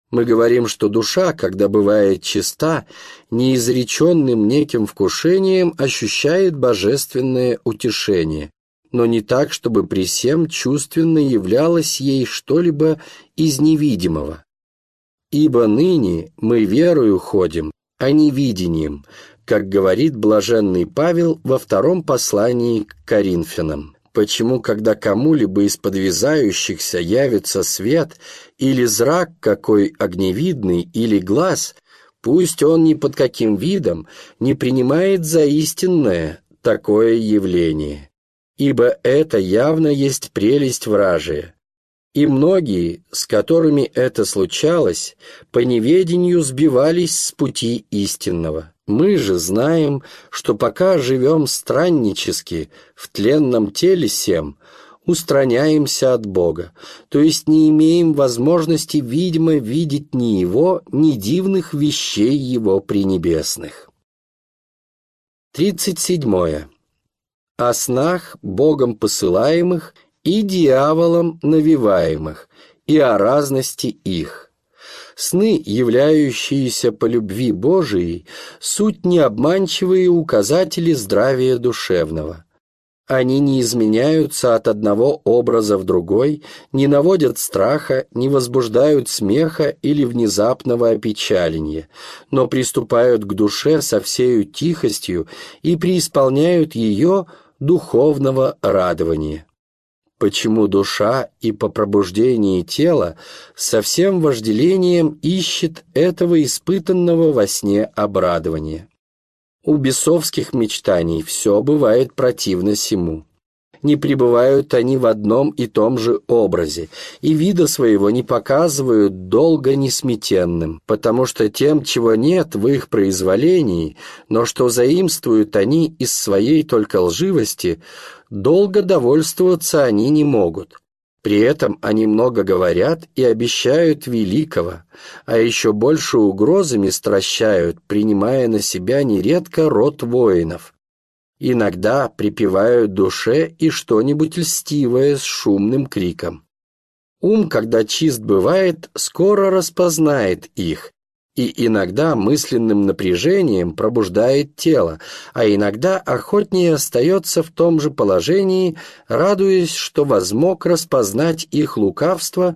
Мы говорим, что душа, когда бывает чиста, неизреченным неким вкушением ощущает божественное утешение, но не так, чтобы при всем чувственно являлось ей что-либо из невидимого. Ибо ныне мы верою ходим, а не видением, как говорит блаженный Павел во втором послании к Коринфянам. Почему, когда кому-либо из подвязающихся явится свет или зрак какой огневидный или глаз, пусть он ни под каким видом не принимает за истинное такое явление, ибо это явно есть прелесть вражия. И многие, с которыми это случалось, по неведению сбивались с пути истинного. Мы же знаем, что пока живем страннически в тленном теле сем, устраняемся от Бога, то есть не имеем возможности, видимо, видеть ни Его, ни дивных вещей Его пренебесных. 37. О снах Богом посылаемых и дьяволом навиваемых, и о разности их – Сны, являющиеся по любви Божией, суть необманчивые указатели здравия душевного. Они не изменяются от одного образа в другой, не наводят страха, не возбуждают смеха или внезапного опечаления, но приступают к душе со всею тихостью и преисполняют ее духовного радования почему душа и по пробуждении тела со всем вожделением ищет этого испытанного во сне обрадования. У бесовских мечтаний все бывает противно сему. Не пребывают они в одном и том же образе, и вида своего не показывают долго несметенным, потому что тем, чего нет в их произволении, но что заимствуют они из своей только лживости, долго довольствоваться они не могут. При этом они много говорят и обещают великого, а еще больше угрозами стращают, принимая на себя нередко род воинов. Иногда припевают душе и что-нибудь льстивое с шумным криком. Ум, когда чист бывает, скоро распознает их, и иногда мысленным напряжением пробуждает тело, а иногда охотнее остается в том же положении, радуясь, что возмог распознать их лукавство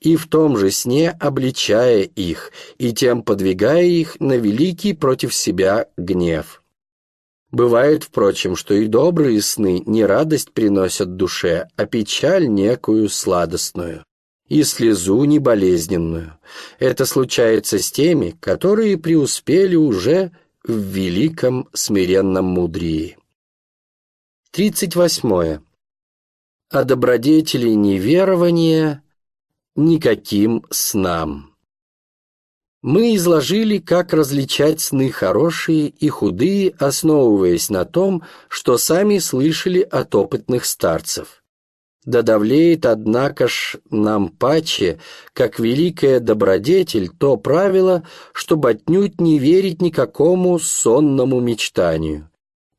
и в том же сне обличая их, и тем подвигая их на великий против себя гнев. Бывает, впрочем, что и добрые сны не радость приносят душе, а печаль некую сладостную и слезу неболезненную. Это случается с теми, которые преуспели уже в великом смиренном мудрии. 38. О добродетели неверования никаким снам. Мы изложили, как различать сны хорошие и худые, основываясь на том, что сами слышали от опытных старцев. Да давлеет, однако ж, нам паче, как великая добродетель, то правило, чтобы отнюдь не верить никакому сонному мечтанию.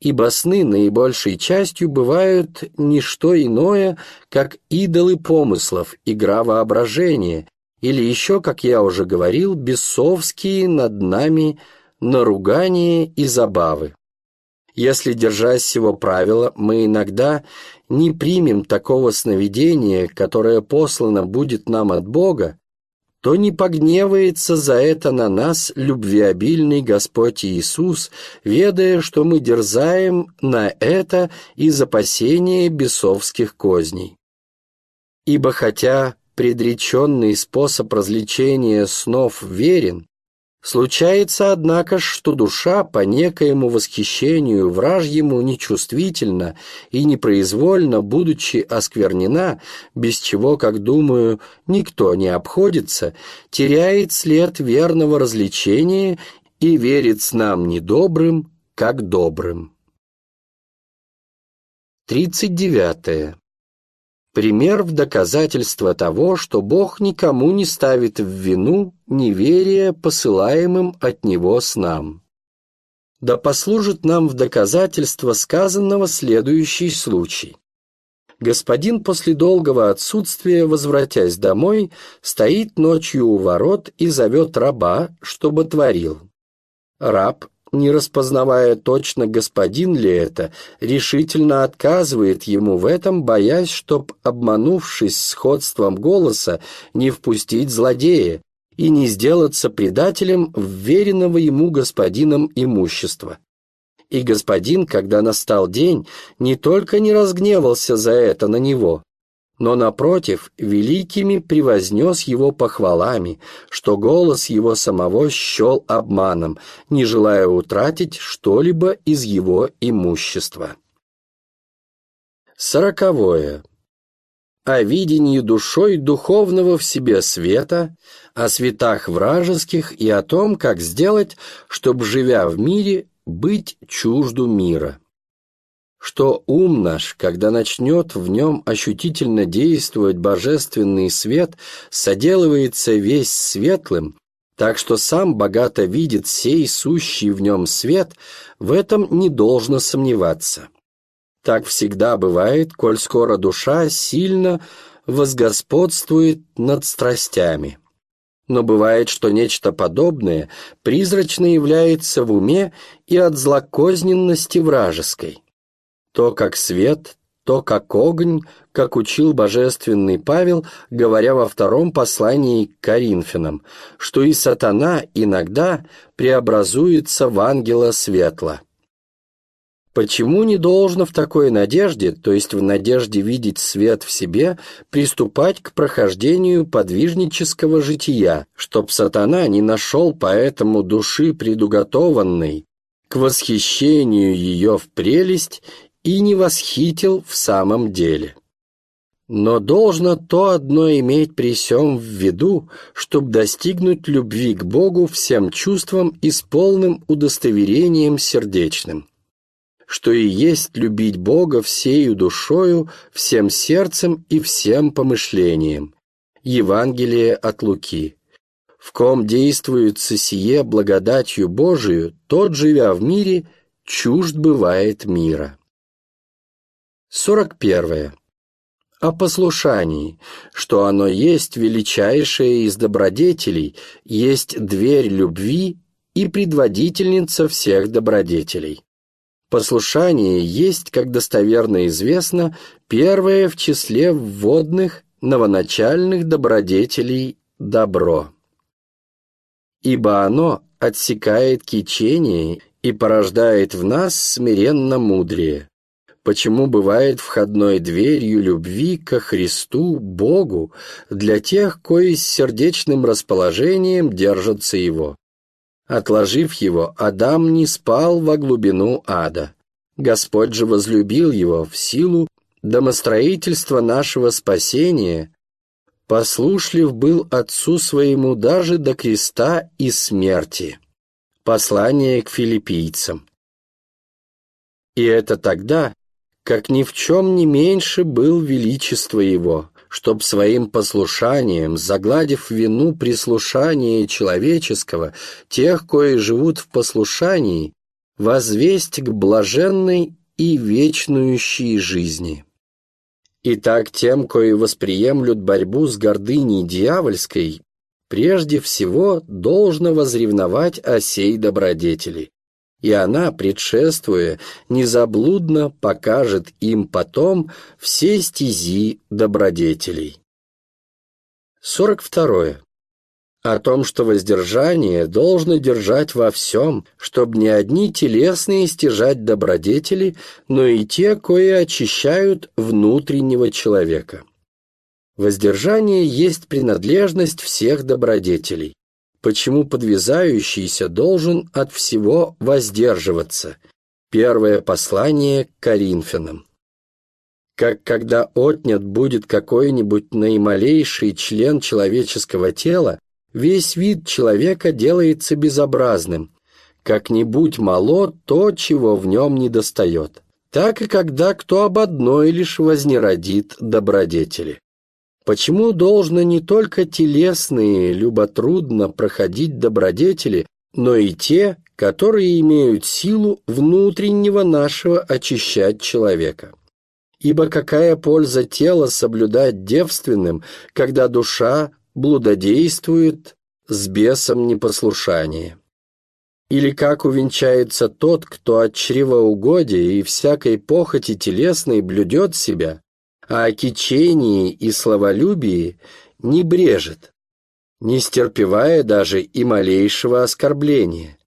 ибо сны наибольшей частью бывают не что иное, как идолы помыслов, игра воображения, или еще, как я уже говорил, бесовские над нами наругания и забавы. Если, держась сего правила, мы иногда не примем такого сновидения, которое послано будет нам от Бога, то не погневается за это на нас любвеобильный Господь Иисус, ведая, что мы дерзаем на это из опасения бесовских козней. Ибо хотя предреченный способ развлечения снов верен, Случается, однако, что душа по некоему восхищению вражьему нечувствительно и непроизвольно, будучи осквернена, без чего, как думаю, никто не обходится, теряет след верного развлечения и верит с нам недобрым, как добрым. Тридцать девятое. Пример в доказательство того, что Бог никому не ставит в вину неверие посылаемым от Него с нам. Да послужит нам в доказательство сказанного следующий случай. Господин после долгого отсутствия, возвратясь домой, стоит ночью у ворот и зовет раба, чтобы творил. Раб, не распознавая точно, господин ли это, решительно отказывает ему в этом, боясь, чтоб, обманувшись сходством голоса, не впустить злодея и не сделаться предателем вверенного ему господином имущества. И господин, когда настал день, не только не разгневался за это на него, но, напротив, великими превознес его похвалами, что голос его самого щел обманом, не желая утратить что-либо из его имущества. Сороковое. О видении душой духовного в себе света, о светах вражеских и о том, как сделать, чтобы, живя в мире, быть чужду мира что ум наш, когда начнет в нем ощутительно действовать божественный свет, соделывается весь светлым, так что сам богато видит сей сущий в нем свет, в этом не должно сомневаться. Так всегда бывает, коль скоро душа сильно возгосподствует над страстями. Но бывает, что нечто подобное призрачно является в уме и от злокозненности вражеской то как свет, то как огонь, как учил божественный Павел, говоря во втором послании к Коринфянам, что и сатана иногда преобразуется в ангела светла. Почему не должно в такой надежде, то есть в надежде видеть свет в себе, приступать к прохождению подвижнического жития, чтоб сатана не нашел поэтому души предуготованной к восхищению ее в прелесть и не восхитил в самом деле. Но должно то одно иметь при сём в виду, чтобы достигнуть любви к Богу всем чувствам и с полным удостоверением сердечным, что и есть любить Бога всею душою, всем сердцем и всем помышлением. Евангелие от Луки. В ком действуется сие благодатью Божию, тот, живя в мире, чужд бывает мира. 41. О послушании, что оно есть величайшее из добродетелей, есть дверь любви и предводительница всех добродетелей. Послушание есть, как достоверно известно, первое в числе вводных новоначальных добродетелей добро. Ибо оно отсекает кичение и порождает в нас смиренно мудрее почему бывает входной дверью любви ко Христу, Богу, для тех, кои с сердечным расположением держатся Его. Отложив его, Адам не спал во глубину ада. Господь же возлюбил его в силу домостроительства нашего спасения, послушлив был Отцу своему даже до креста и смерти. Послание к филиппийцам. И это тогда, как ни в чем не меньше был величество его, чтоб своим послушанием, загладив вину прислушания человеческого, тех, кои живут в послушании, возвесть к блаженной и вечнующей жизни. Итак, тем, кои восприемлют борьбу с гордыней дьявольской, прежде всего должно возревновать о сей добродетели, и она, предшествуя, незаблудно покажет им потом все стези добродетелей. 42. О том, что воздержание должно держать во всем, чтобы не одни телесные стяжать добродетели, но и те, кои очищают внутреннего человека. Воздержание есть принадлежность всех добродетелей почему подвязающийся должен от всего воздерживаться. Первое послание к Коринфянам. Как когда отнят будет какой-нибудь наималейший член человеческого тела, весь вид человека делается безобразным. Как-нибудь мало то, чего в нем недостает. Так и когда кто об одной лишь вознеродит добродетели. Почему должно не только телесные, люботрудно проходить добродетели, но и те, которые имеют силу внутреннего нашего очищать человека? Ибо какая польза тела соблюдать девственным, когда душа блудодействует с бесом непослушания? Или как увенчается тот, кто от чревоугодия и всякой похоти телесной блюдет себя, а о кичении и словолюбии не брежет, не стерпевая даже и малейшего оскорбления,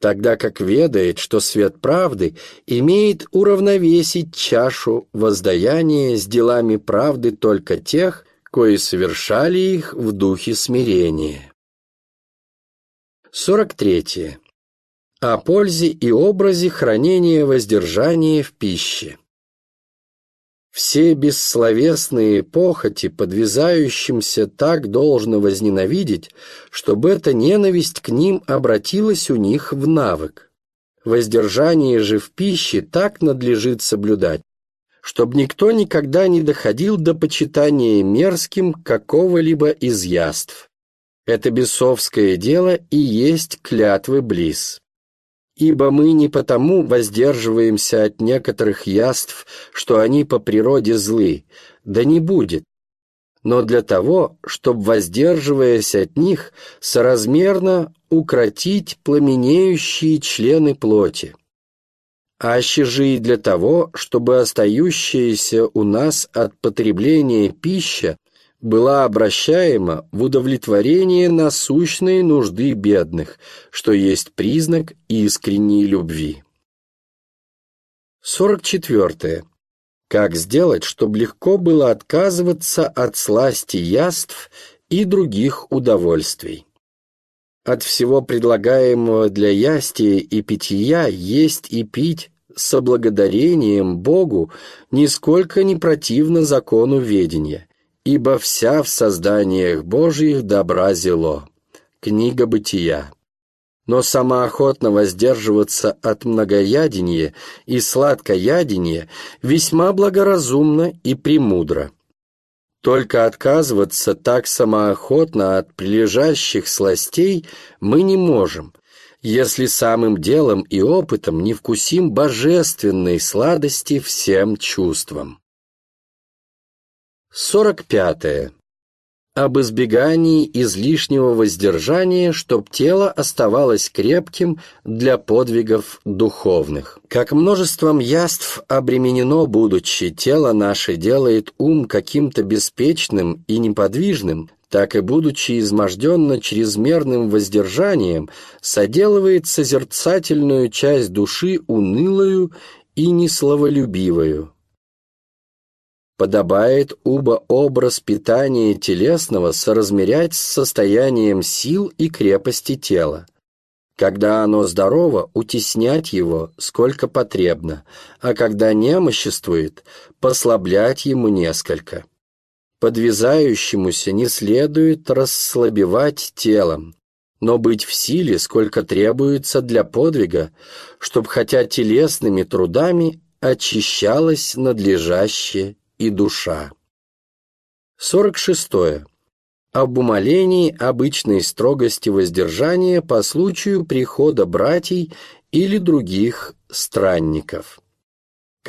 тогда как ведает, что свет правды имеет уравновесить чашу воздаяния с делами правды только тех, кои совершали их в духе смирения. 43. О пользе и образе хранения воздержания в пище. Все бессловесные похоти подвязающимся так должно возненавидеть, чтобы эта ненависть к ним обратилась у них в навык. Воздержание же в пище так надлежит соблюдать, чтобы никто никогда не доходил до почитания мерзким какого-либо из яств. Это бесовское дело и есть клятвы близ ибо мы не потому воздерживаемся от некоторых яств, что они по природе злы, да не будет, но для того, чтобы, воздерживаясь от них, соразмерно укротить пламенеющие члены плоти. Аще же и для того, чтобы остающаяся у нас от потребления пища была обращаема в удовлетворение насущной нужды бедных, что есть признак искренней любви. 44. Как сделать, чтобы легко было отказываться от сласти яств и других удовольствий? От всего предлагаемого для ястия и питья есть и пить со благодарением Богу нисколько не противно закону ведения, ибо вся в созданиях Божьих добра зело». Книга Бытия. Но самоохотно воздерживаться от многоядения и сладкоядения весьма благоразумно и премудро. Только отказываться так самоохотно от прилежащих сластей мы не можем, если самым делом и опытом не вкусим божественной сладости всем чувствам. 45. Об избегании излишнего воздержания, чтоб тело оставалось крепким для подвигов духовных. Как множеством яств обременено будучи, тело наше делает ум каким-то беспечным и неподвижным, так и будучи изможденно чрезмерным воздержанием, соделывает созерцательную часть души унылою и несловолюбивою подобает уба образ питания телесного соразмерять с состоянием сил и крепости тела. Когда оно здорово, утеснять его сколько потребно, а когда немоществует, послаблять ему несколько. Подвязающемуся не следует расслабевать телом, но быть в силе, сколько требуется для подвига, чтобы хотя телесными трудами очищалось надлежащее и душа. 46. Об умолении обычной строгости воздержания по случаю прихода братьей или других странников.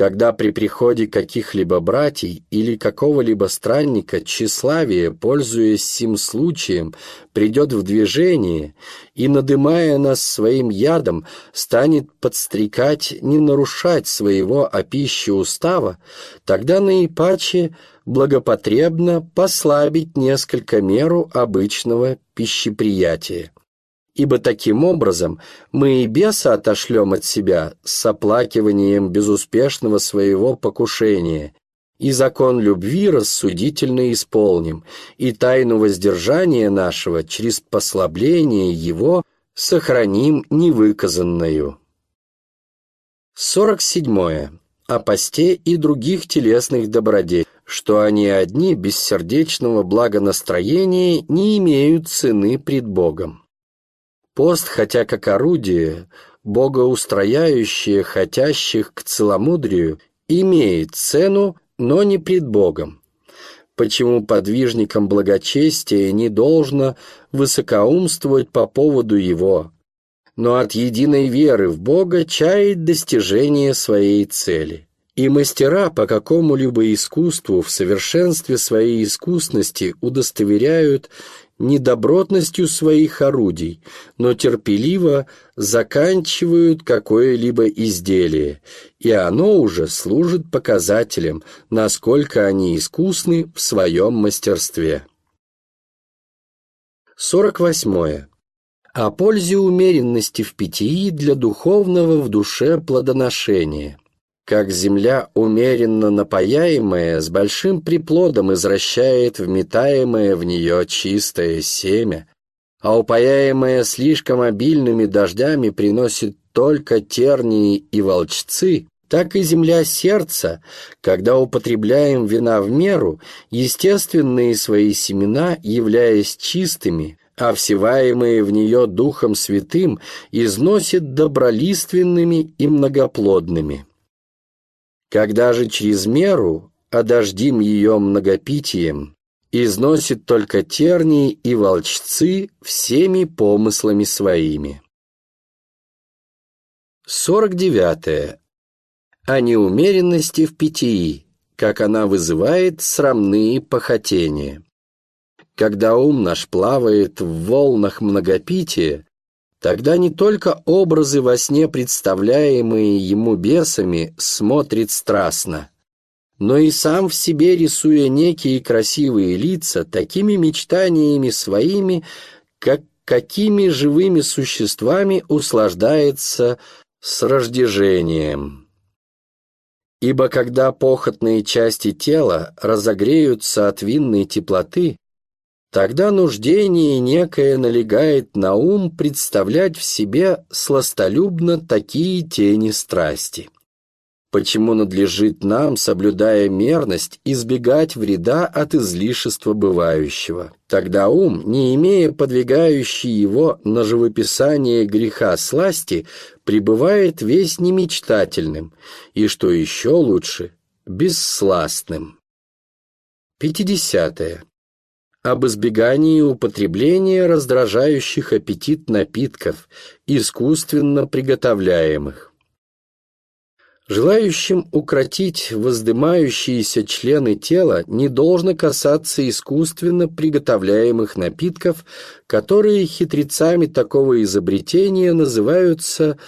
Когда при приходе каких-либо братьев или какого-либо странника тщеславие, пользуясь сим случаем, придет в движение и, надымая нас своим ядом, станет подстрекать не нарушать своего о устава, тогда наипаче благопотребно послабить несколько меру обычного пищеприятия ибо таким образом мы и беса отошлем от себя с оплакиванием безуспешного своего покушения, и закон любви рассудительно исполним, и тайну воздержания нашего через послабление его сохраним невыказанную. 47. О посте и других телесных добродетелей, что они одни без сердечного благонастроения не имеют цены пред Богом. Пост, хотя как орудие, богоустрояющее хотящих к целомудрию, имеет цену, но не пред Богом. Почему подвижникам благочестия не должно высокоумствовать по поводу его, но от единой веры в Бога чает достижение своей цели. И мастера по какому-либо искусству в совершенстве своей искусности удостоверяют недобротностью своих орудий, но терпеливо заканчивают какое-либо изделие, и оно уже служит показателем, насколько они искусны в своем мастерстве. 48. О пользе умеренности в питьи для духовного в душе плодоношения как земля, умеренно напаяемая, с большим приплодом извращает вметаемое в нее чистое семя, а упаяемая слишком обильными дождями приносит только тернии и волчцы, так и земля сердца, когда употребляем вина в меру, естественные свои семена, являясь чистыми, а всеваемые в нее Духом Святым, износит добролиственными и многоплодными. Когда же через меру одождим ее многопитием, износит только тернии и волчцы всеми помыслами своими. 49. О неумеренности в питьи, как она вызывает срамные похотения. Когда ум наш плавает в волнах многопития, Тогда не только образы во сне, представляемые ему бесами, смотрит страстно, но и сам в себе, рисуя некие красивые лица, такими мечтаниями своими, как какими живыми существами услаждается с рождежением. Ибо когда похотные части тела разогреются от винной теплоты, Тогда нуждение некое налегает на ум представлять в себе сластолюбно такие тени страсти. Почему надлежит нам, соблюдая мерность, избегать вреда от излишества бывающего? Тогда ум, не имея подвигающий его на живописание греха сласти, пребывает весь немечтательным, и, что еще лучше, бессластным. Пятидесятое об избегании употребления раздражающих аппетит напитков, искусственно приготовляемых. Желающим укротить воздымающиеся члены тела не должно касаться искусственно приготовляемых напитков, которые хитрецами такого изобретения называются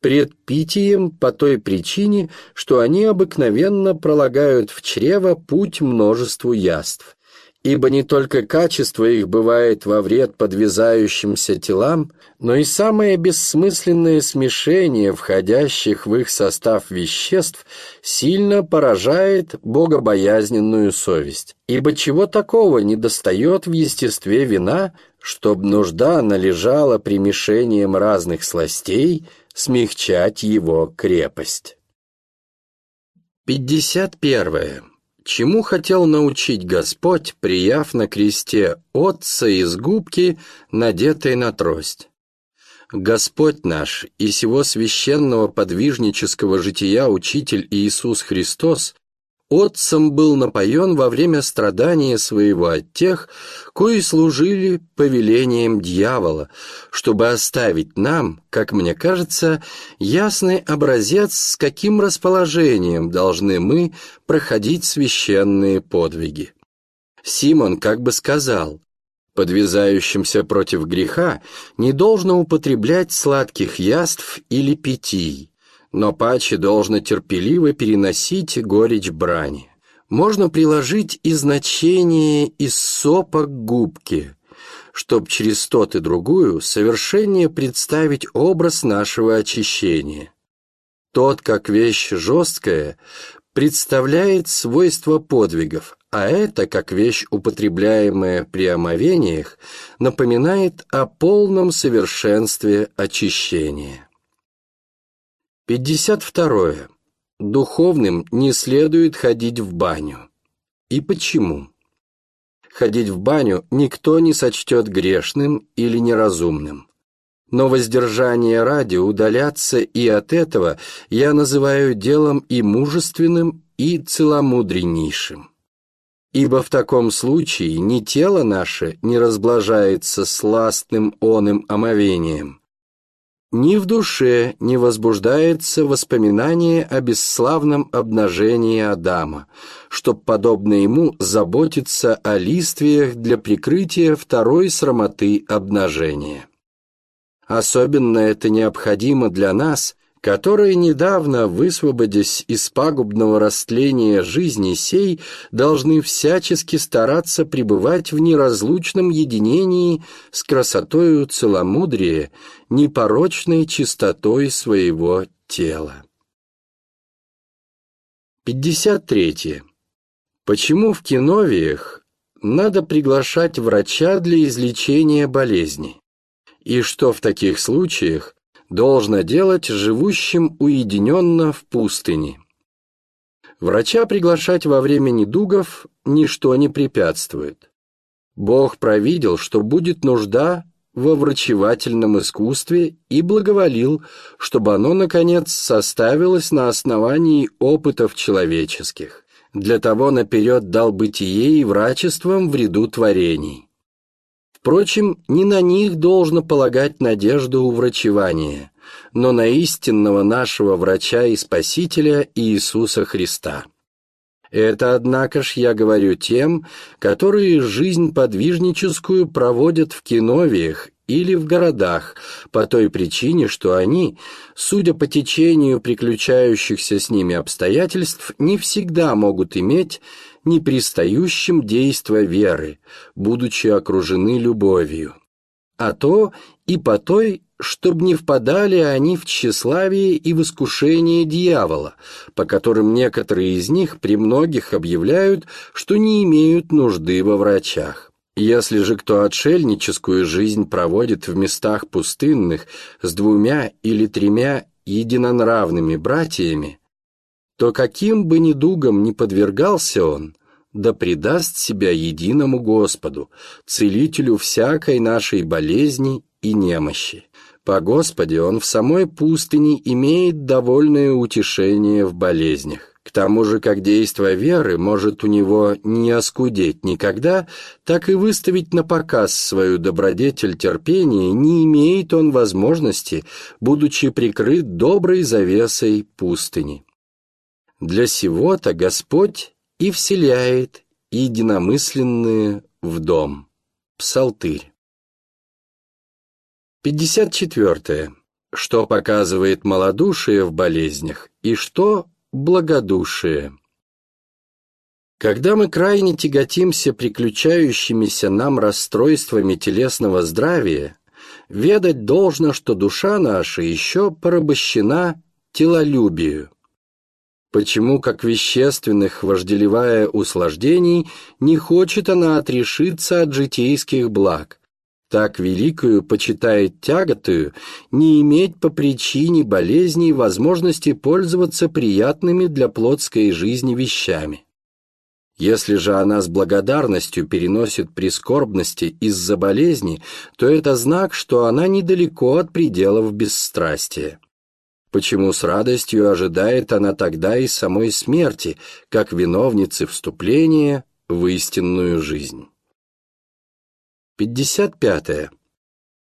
предпитием по той причине, что они обыкновенно пролагают в чрево путь множеству яств ибо не только качество их бывает во вред подвязающимся телам, но и самое бессмысленное смешение входящих в их состав веществ сильно поражает богобоязненную совесть. Ибо чего такого не достает в естестве вина, чтоб нужда належала примешением разных сластей смягчать его крепость. 51. Чему хотел научить Господь, прияв на кресте отца из губки, надетой на трость? Господь наш и сего священного подвижнического жития Учитель Иисус Христос отцем был напоен во время страдания своего от тех, кои служили повелением дьявола, чтобы оставить нам, как мне кажется, ясный образец, с каким расположением должны мы проходить священные подвиги. Симон как бы сказал, подвязающимся против греха не должно употреблять сладких яств или питий, но паче должно терпеливо переносить горечь брани. Можно приложить и значение из сопа к губке, чтоб через тот и другую совершеннее представить образ нашего очищения. Тот, как вещь жесткая, представляет свойства подвигов, а это, как вещь, употребляемая при омовениях, напоминает о полном совершенстве очищения. 52. Духовным не следует ходить в баню. И почему? Ходить в баню никто не сочтет грешным или неразумным. Но воздержание ради удаляться и от этого я называю делом и мужественным, и целомудреннейшим. Ибо в таком случае ни тело наше не разблажается сластным оным омовением, ни в душе не возбуждается воспоминание о бесславном обнажении Адама, чтоб, подобно ему, заботиться о листвиях для прикрытия второй срамоты обнажения. Особенно это необходимо для нас, которые недавно, высвободясь из пагубного растления жизни сей, должны всячески стараться пребывать в неразлучном единении с красотою целомудрия, непорочной чистотой своего тела. 53. Почему в киновиях надо приглашать врача для излечения болезни? И что в таких случаях должно делать живущим уединенно в пустыне. Врача приглашать во время недугов ничто не препятствует. Бог провидел, что будет нужда во врачевательном искусстве и благоволил, чтобы оно, наконец, составилось на основании опытов человеческих. Для того наперед дал бытие и врачеством в ряду творений. Впрочем, не на них должно полагать надежду уврачевания, но на истинного нашего врача и спасителя Иисуса Христа. Это, однако ж, я говорю тем, которые жизнь подвижническую проводят в киновиях или в городах, по той причине, что они, судя по течению приключающихся с ними обстоятельств, не всегда могут иметь непристающим действо веры, будучи окружены любовью. А то и по той, чтобы не впадали они в тщеславие и в искушение дьявола, по которым некоторые из них при многих объявляют, что не имеют нужды во врачах. Если же кто отшельническую жизнь проводит в местах пустынных с двумя или тремя единонравными братьями, то каким бы недугом ни подвергался он, да предаст себя единому Господу, целителю всякой нашей болезни и немощи. По Господе он в самой пустыне имеет довольное утешение в болезнях. К тому же, как действо веры может у него не оскудеть никогда, так и выставить на показ свою добродетель терпения не имеет он возможности, будучи прикрыт доброй завесой пустыни. Для сего-то Господь и вселяет единомысленные в дом. Псалтырь. 54. Что показывает малодушие в болезнях и что благодушие. Когда мы крайне тяготимся приключающимися нам расстройствами телесного здравия, ведать должно, что душа наша еще порабощена телолюбию, Почему, как вещественных, вожделевая услаждений, не хочет она отрешиться от житейских благ? Так великую почитает тяготою не иметь по причине болезней возможности пользоваться приятными для плотской жизни вещами. Если же она с благодарностью переносит прискорбности из-за болезни, то это знак, что она недалеко от пределов бесстрастия. Почему с радостью ожидает она тогда и самой смерти, как виновницы вступления в истинную жизнь? 55. -е.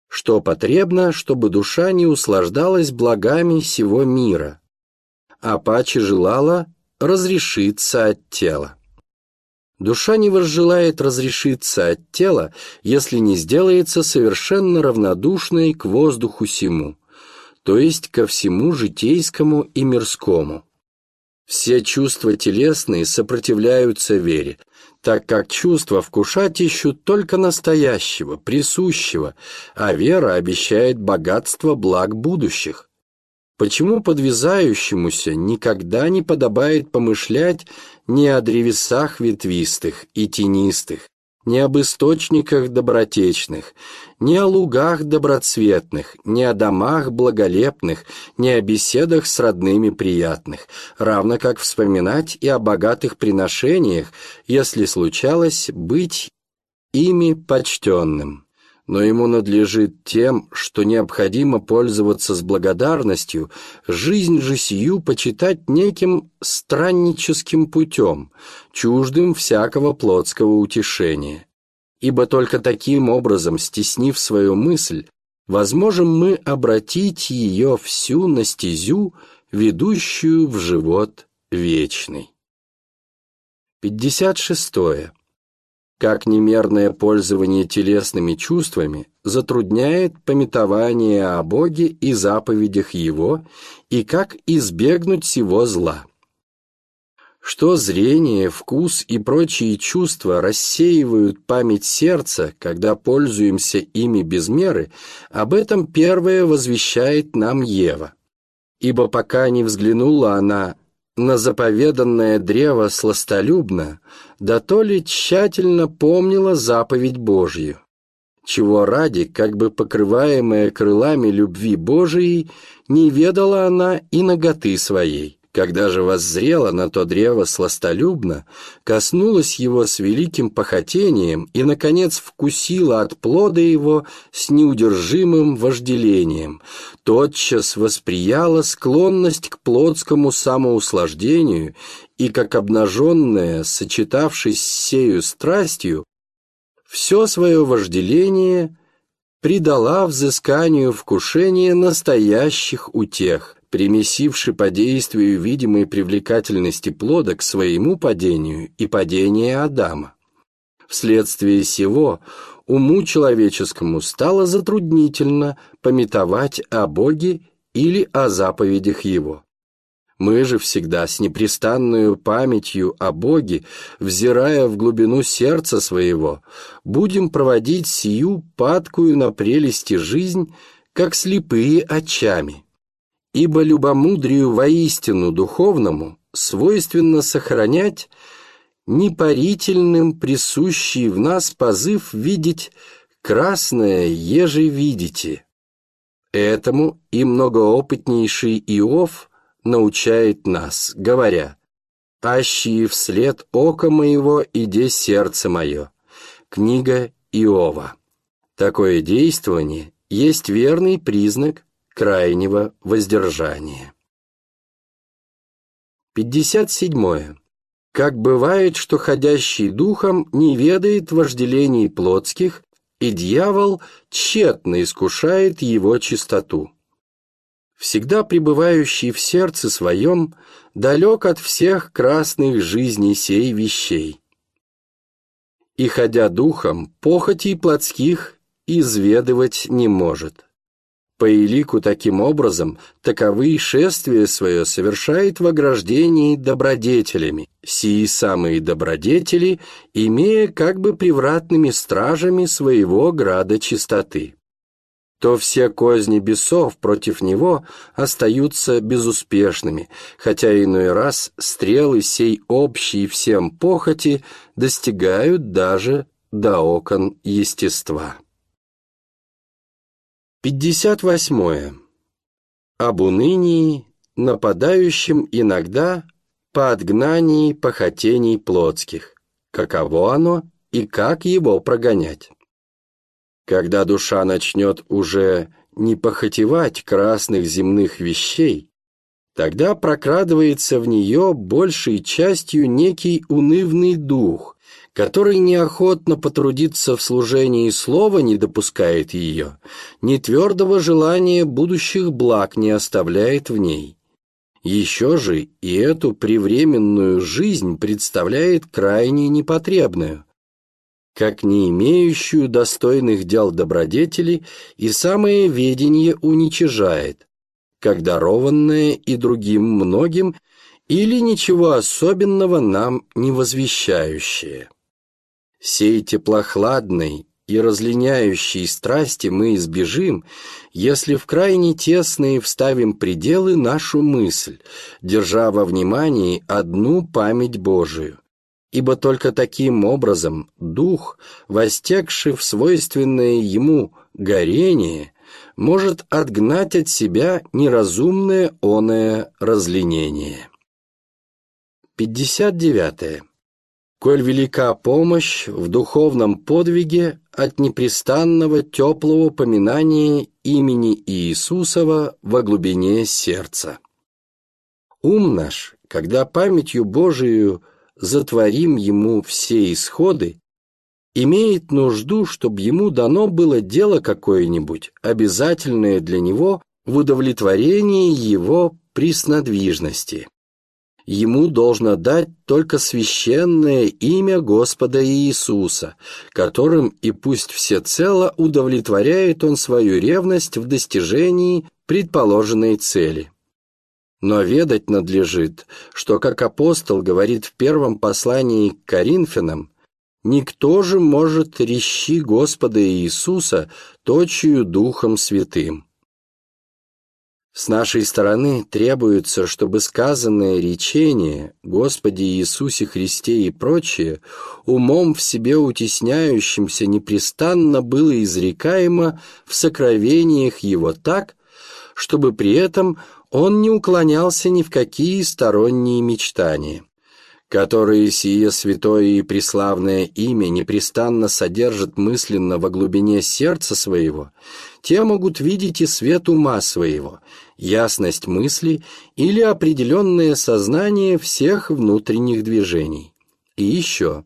Что потребно, чтобы душа не услаждалась благами сего мира, а паче желала разрешиться от тела. Душа не возжелает разрешиться от тела, если не сделается совершенно равнодушной к воздуху сему, то есть ко всему житейскому и мирскому. Все чувства телесные сопротивляются вере, так как чувства вкушать ищут только настоящего, присущего, а вера обещает богатство благ будущих. Почему подвязающемуся никогда не подобает помышлять ни о древесах ветвистых и тенистых, ни об источниках добротечных, ни о лугах доброцветных, ни о домах благолепных, ни о беседах с родными приятных, равно как вспоминать и о богатых приношениях, если случалось быть ими почтенным но ему надлежит тем, что необходимо пользоваться с благодарностью, жизнь же сию почитать неким странническим путем, чуждым всякого плотского утешения. Ибо только таким образом, стеснив свою мысль, возможем мы обратить ее всю на стезю, ведущую в живот вечный. 56 как немерное пользование телесными чувствами затрудняет пометование о Боге и заповедях Его, и как избегнуть всего зла. Что зрение, вкус и прочие чувства рассеивают память сердца, когда пользуемся ими без меры, об этом первое возвещает нам Ева. Ибо пока не взглянула она на заповеданное древо сластолюбно, да то ли тщательно помнила заповедь Божью, чего ради, как бы покрываемая крылами любви Божией, не ведала она и ноготы своей. Когда же воззрела на то древо сластолюбно, коснулась его с великим похотением и, наконец, вкусила от плода его с неудержимым вожделением, тотчас восприяла склонность к плотскому самоуслаждению и, как обнаженная, сочетавшись с сею страстью, все свое вожделение придала взысканию вкушения настоящих утех, примесивши по действию видимой привлекательности плода к своему падению и падению Адама. Вследствие сего уму человеческому стало затруднительно пометовать о Боге или о заповедях Его. Мы же всегда с непрестанную памятью о Боге, взирая в глубину сердца своего, будем проводить сию падкую на прелести жизнь, как слепые очами ибо любомудрию воистину духовному свойственно сохранять непарительным присущий в нас позыв видеть красное, еже видите. Этому и многоопытнейший Иов научает нас, говоря, «Ащи вслед око моего, иде сердце мое». Книга Иова. Такое действование есть верный признак крайнего воздержания. 57. Как бывает, что ходящий духом не ведает вожделений плотских, и дьявол тщетно искушает его чистоту. Всегда пребывающий в сердце своем, далек от всех красных жизней сей вещей. И, ходя духом, похотей плотских изведывать не может. По элику таким образом таковые шествия свое совершает в ограждении добродетелями, сии самые добродетели, имея как бы привратными стражами своего града чистоты. То все козни бесов против него остаются безуспешными, хотя иной раз стрелы сей общей всем похоти достигают даже до окон естества. 58. Об унынии, нападающем иногда по отгнании похотений плотских, каково оно и как его прогонять. Когда душа начнет уже не похотевать красных земных вещей, тогда прокрадывается в нее большей частью некий унывный дух, который неохотно потрудиться в служении слова не допускает ее, ни твердого желания будущих благ не оставляет в ней. Еще же и эту привременную жизнь представляет крайне непотребную, как не имеющую достойных дел добродетели и самое ведение уничижает, как дарованное и другим многим или ничего особенного нам не возвещающее. Сей теплохладной и разлиняющей страсти мы избежим, если в крайне тесные вставим пределы нашу мысль, держа во внимании одну память Божию. Ибо только таким образом дух, востекший в свойственное ему горение, может отгнать от себя неразумное оное разленение. 59. Коль велика помощь в духовном подвиге от непрестанного теплого поминания имени Иисусова во глубине сердца. Ум наш, когда памятью Божию затворим ему все исходы, имеет нужду, чтобы ему дано было дело какое-нибудь, обязательное для него в удовлетворении его приснодвижности ему должно дать только священное имя Господа Иисуса, которым и пусть всецело удовлетворяет он свою ревность в достижении предположенной цели. Но ведать надлежит, что, как апостол говорит в первом послании к Коринфянам, никто же может рещи Господа Иисуса точию Духом Святым. С нашей стороны требуется, чтобы сказанное речение «Господи Иисусе Христе» и прочее умом в себе утесняющимся непрестанно было изрекаемо в сокровениях его так, чтобы при этом он не уклонялся ни в какие сторонние мечтания которые сие святое и преславное имя непрестанно содержат мысленно во глубине сердца своего, те могут видеть и свет ума своего, ясность мысли или определенное сознание всех внутренних движений. И еще.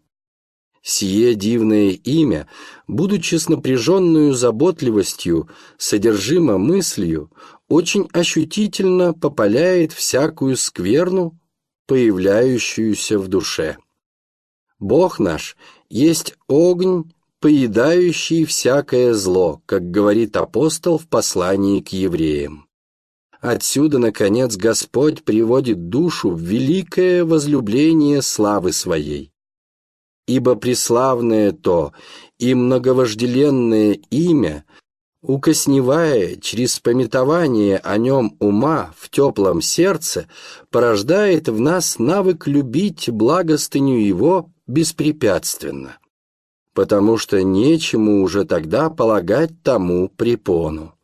Сие дивное имя, будучи с напряженную заботливостью, содержимо мыслью, очень ощутительно попаляет всякую скверну, появляющуюся в душе. Бог наш есть огонь, поедающий всякое зло, как говорит апостол в послании к евреям. Отсюда, наконец, Господь приводит душу в великое возлюбление славы Своей. Ибо преславное то и многовожделенное имя укосневая через пометование о нем ума в теплом сердце, порождает в нас навык любить благостыню его беспрепятственно, потому что нечему уже тогда полагать тому препону.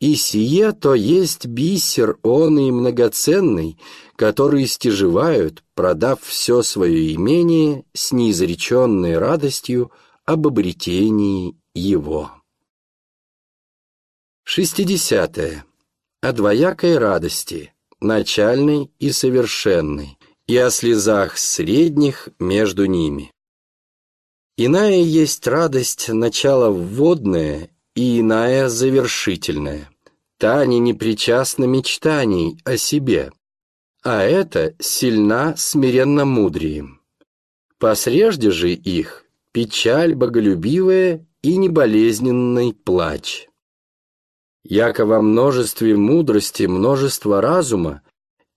И сие то есть бисер он и многоценный, который стяжевают, продав все свое имение с неизреченной радостью об обретении его. 60. -е. О двоякой радости, начальной и совершенной, и о слезах средних между ними. Иная есть радость начала вводная и иная завершительная. Та не непричастна мечтаний о себе, а это сильна смиренно мудрием. Посрежде же их печаль боголюбивая и неболезненный плач яко во множестве мудрости множество разума,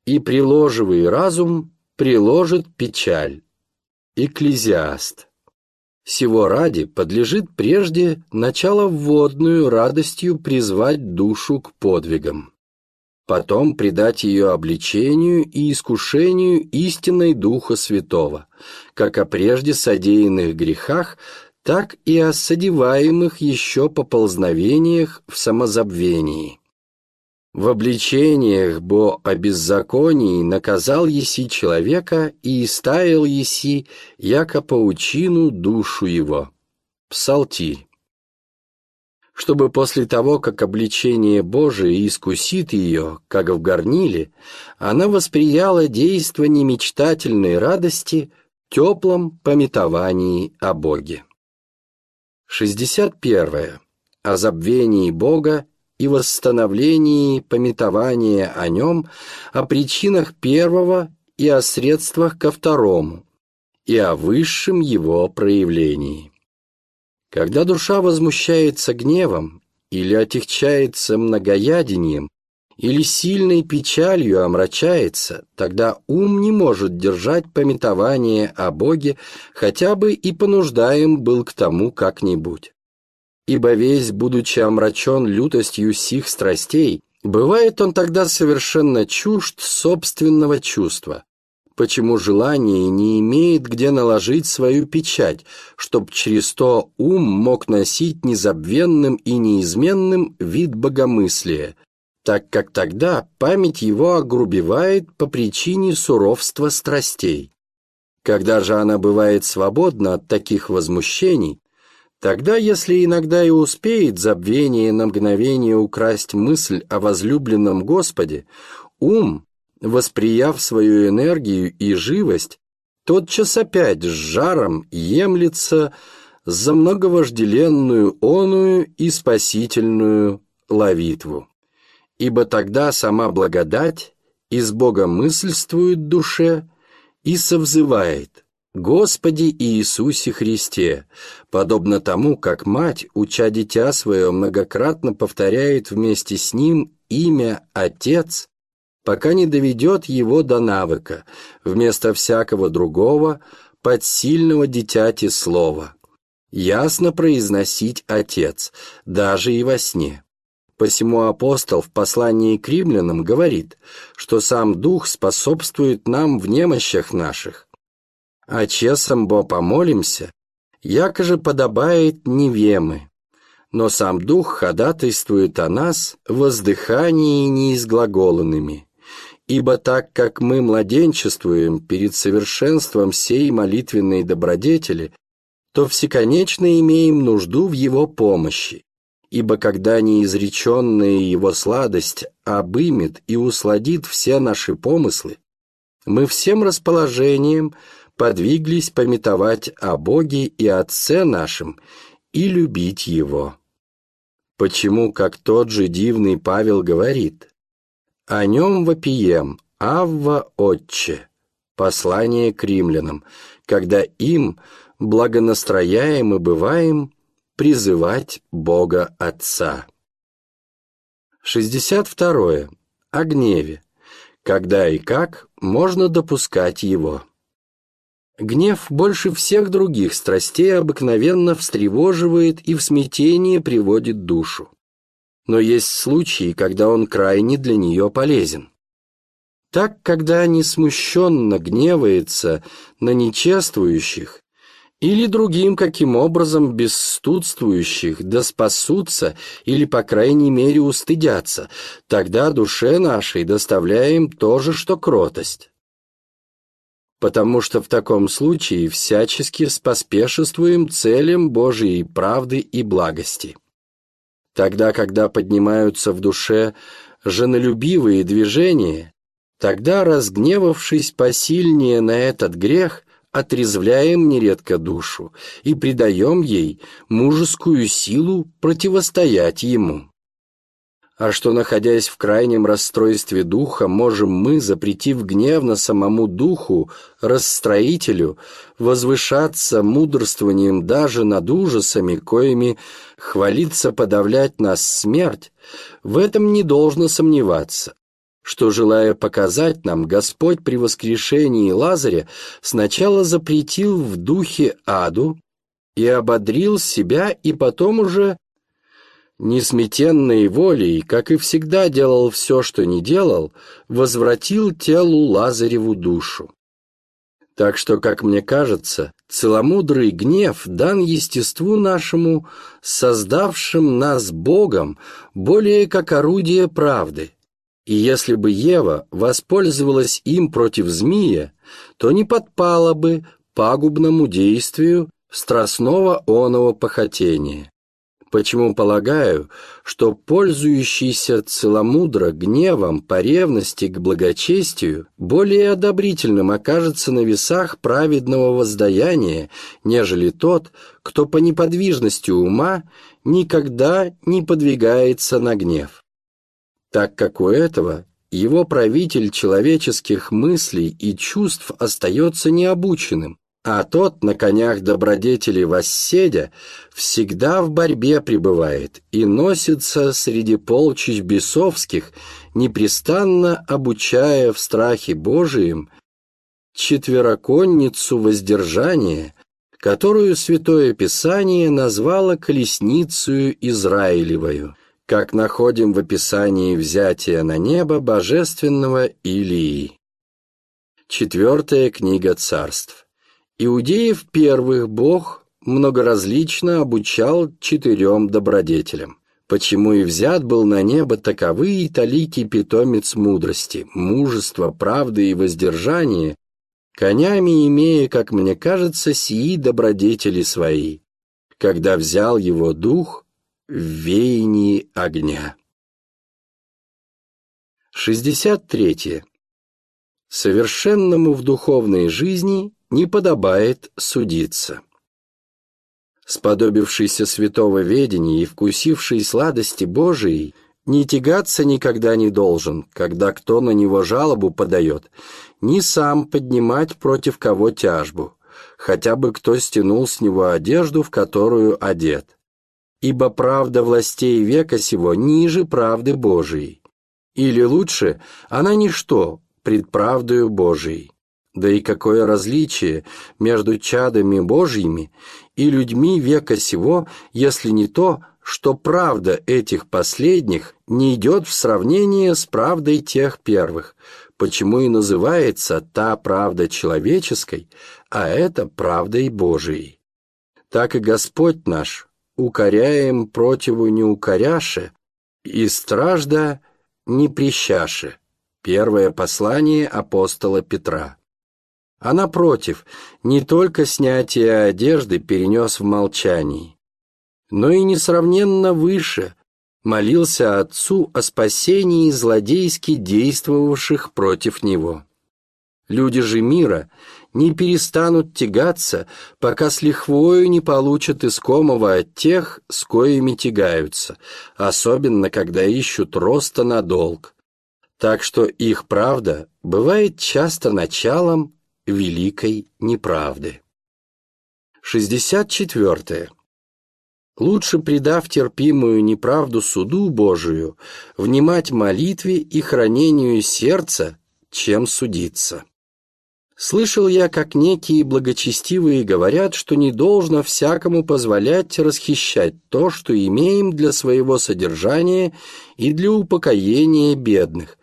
и приложивый разум приложит печаль. Экклезиаст. Сего ради подлежит прежде начало вводную радостью призвать душу к подвигам, потом предать ее обличению и искушению истинной Духа Святого, как о прежде содеянных грехах так и о содеваемых еще поползновениях в самозабвении. В обличениях бо о беззаконии наказал еси человека и истаял еси, яко паучину душу его. Псалтирь. чтобы после того, как обличение Божие искусит ее, как в горниле, она восприяла действие мечтательной радости в теплом пометовании о Боге. 61. О забвении Бога и восстановлении пометования о Нем, о причинах первого и о средствах ко второму, и о высшем его проявлении. Когда душа возмущается гневом или отягчается многоядением, или сильной печалью омрачается, тогда ум не может держать пометование о Боге, хотя бы и понуждаем был к тому как-нибудь. Ибо весь, будучи омрачен лютостью сих страстей, бывает он тогда совершенно чужд собственного чувства, почему желание не имеет где наложить свою печать, чтоб через то ум мог носить незабвенным и неизменным вид богомыслия, так как тогда память его огрубевает по причине суровства страстей. Когда же она бывает свободна от таких возмущений, тогда, если иногда и успеет забвение на мгновение украсть мысль о возлюбленном Господе, ум, восприяв свою энергию и живость, тотчас опять с жаром емлется за многовожделенную оную и спасительную ловитву. Ибо тогда сама благодать из Бога мысльствует душе и совзывает «Господи Иисусе Христе», подобно тому, как мать, уча дитя свое, многократно повторяет вместе с ним имя «Отец», пока не доведет его до навыка, вместо всякого другого, подсильного дитяти слова. Ясно произносить «Отец», даже и во сне. Посему апостол в послании к римлянам говорит, что сам Дух способствует нам в немощах наших. А чесом бо помолимся, яко же подобает невемы, но сам Дух ходатайствует о нас воздыхании неизглаголанными, ибо так как мы младенчествуем перед совершенством сей молитвенной добродетели, то всеконечно имеем нужду в его помощи, ибо когда неизреченная его сладость обымет и усладит все наши помыслы, мы всем расположением подвиглись пометовать о Боге и Отце нашем и любить Его. Почему, как тот же дивный Павел говорит, «О нем вопием, Авва Отче», послание к римлянам, когда им благонастрояем и бываем призывать Бога Отца. 62. О гневе. Когда и как можно допускать его. Гнев больше всех других страстей обыкновенно встревоживает и в смятение приводит душу. Но есть случаи, когда он крайне для нее полезен. Так, когда не смущенно гневается на нечествующих или другим каким образом бесстудствующих да спасутся или, по крайней мере, устыдятся, тогда душе нашей доставляем то же, что кротость. Потому что в таком случае всячески споспешествуем целям Божией правды и благости. Тогда, когда поднимаются в душе женолюбивые движения, тогда, разгневавшись посильнее на этот грех, отрезвляем нередко душу и придаем ей мужескую силу противостоять ему. А что, находясь в крайнем расстройстве духа, можем мы, запретив гневно самому духу, расстроителю, возвышаться мудрствованием даже над ужасами, коими хвалиться подавлять нас смерть, в этом не должно сомневаться, что, желая показать нам, Господь при воскрешении Лазаря сначала запретил в духе аду и ободрил себя, и потом уже несметенной волей, как и всегда делал все, что не делал, возвратил телу Лазареву душу. Так что, как мне кажется, целомудрый гнев дан естеству нашему, создавшим нас Богом, более как орудие правды – и если бы Ева воспользовалась им против змея, то не подпала бы пагубному действию страстного оного похотения. Почему полагаю, что пользующийся целомудро гневом по ревности к благочестию более одобрительным окажется на весах праведного воздаяния, нежели тот, кто по неподвижности ума никогда не подвигается на гнев. Так как у этого его правитель человеческих мыслей и чувств остается необученным, а тот на конях добродетели восседя всегда в борьбе пребывает и носится среди полчищ бесовских, непрестанно обучая в страхе Божием четвероконницу воздержания, которую Святое Писание назвало колесницею Израилевою, как находим в описании взятия на небо божественного Илии. Четвертая книга царств. Иудеев первых Бог многоразлично обучал четырем добродетелям. Почему и взят был на небо таковый и таликий питомец мудрости, мужества, правды и воздержания, конями имея, как мне кажется, сии добродетели свои, когда взял его дух в веянии огня. 63. Совершенному в духовной жизни не подобает судиться. Сподобившийся святого ведения и вкусивший сладости Божией, не тягаться никогда не должен, когда кто на него жалобу подает, ни сам поднимать против кого тяжбу, хотя бы кто стянул с него одежду, в которую одет. Ибо правда властей века сего ниже правды Божией. Или лучше, она ничто пред правдою Божией. Да и какое различие между чадами Божьими и людьми века сего, если не то, что правда этих последних не идет в сравнение с правдой тех первых, почему и называется та правда человеческой, а это правдой Божией. Так и Господь наш, укоряем противу не укоряше, и стражда не прищаше. Первое послание апостола Петра а напротив, не только снятие одежды перенес в молчании, но и несравненно выше молился Отцу о спасении злодейски действовавших против него. Люди же мира не перестанут тягаться, пока с лихвою не получат искомого от тех, с коими тягаются, особенно когда ищут роста на долг. Так что их правда бывает часто началом великой неправды. 64. Лучше, предав терпимую неправду суду Божию, внимать молитве и хранению сердца, чем судиться. Слышал я, как некие благочестивые говорят, что не должно всякому позволять расхищать то, что имеем для своего содержания и для упокоения бедных,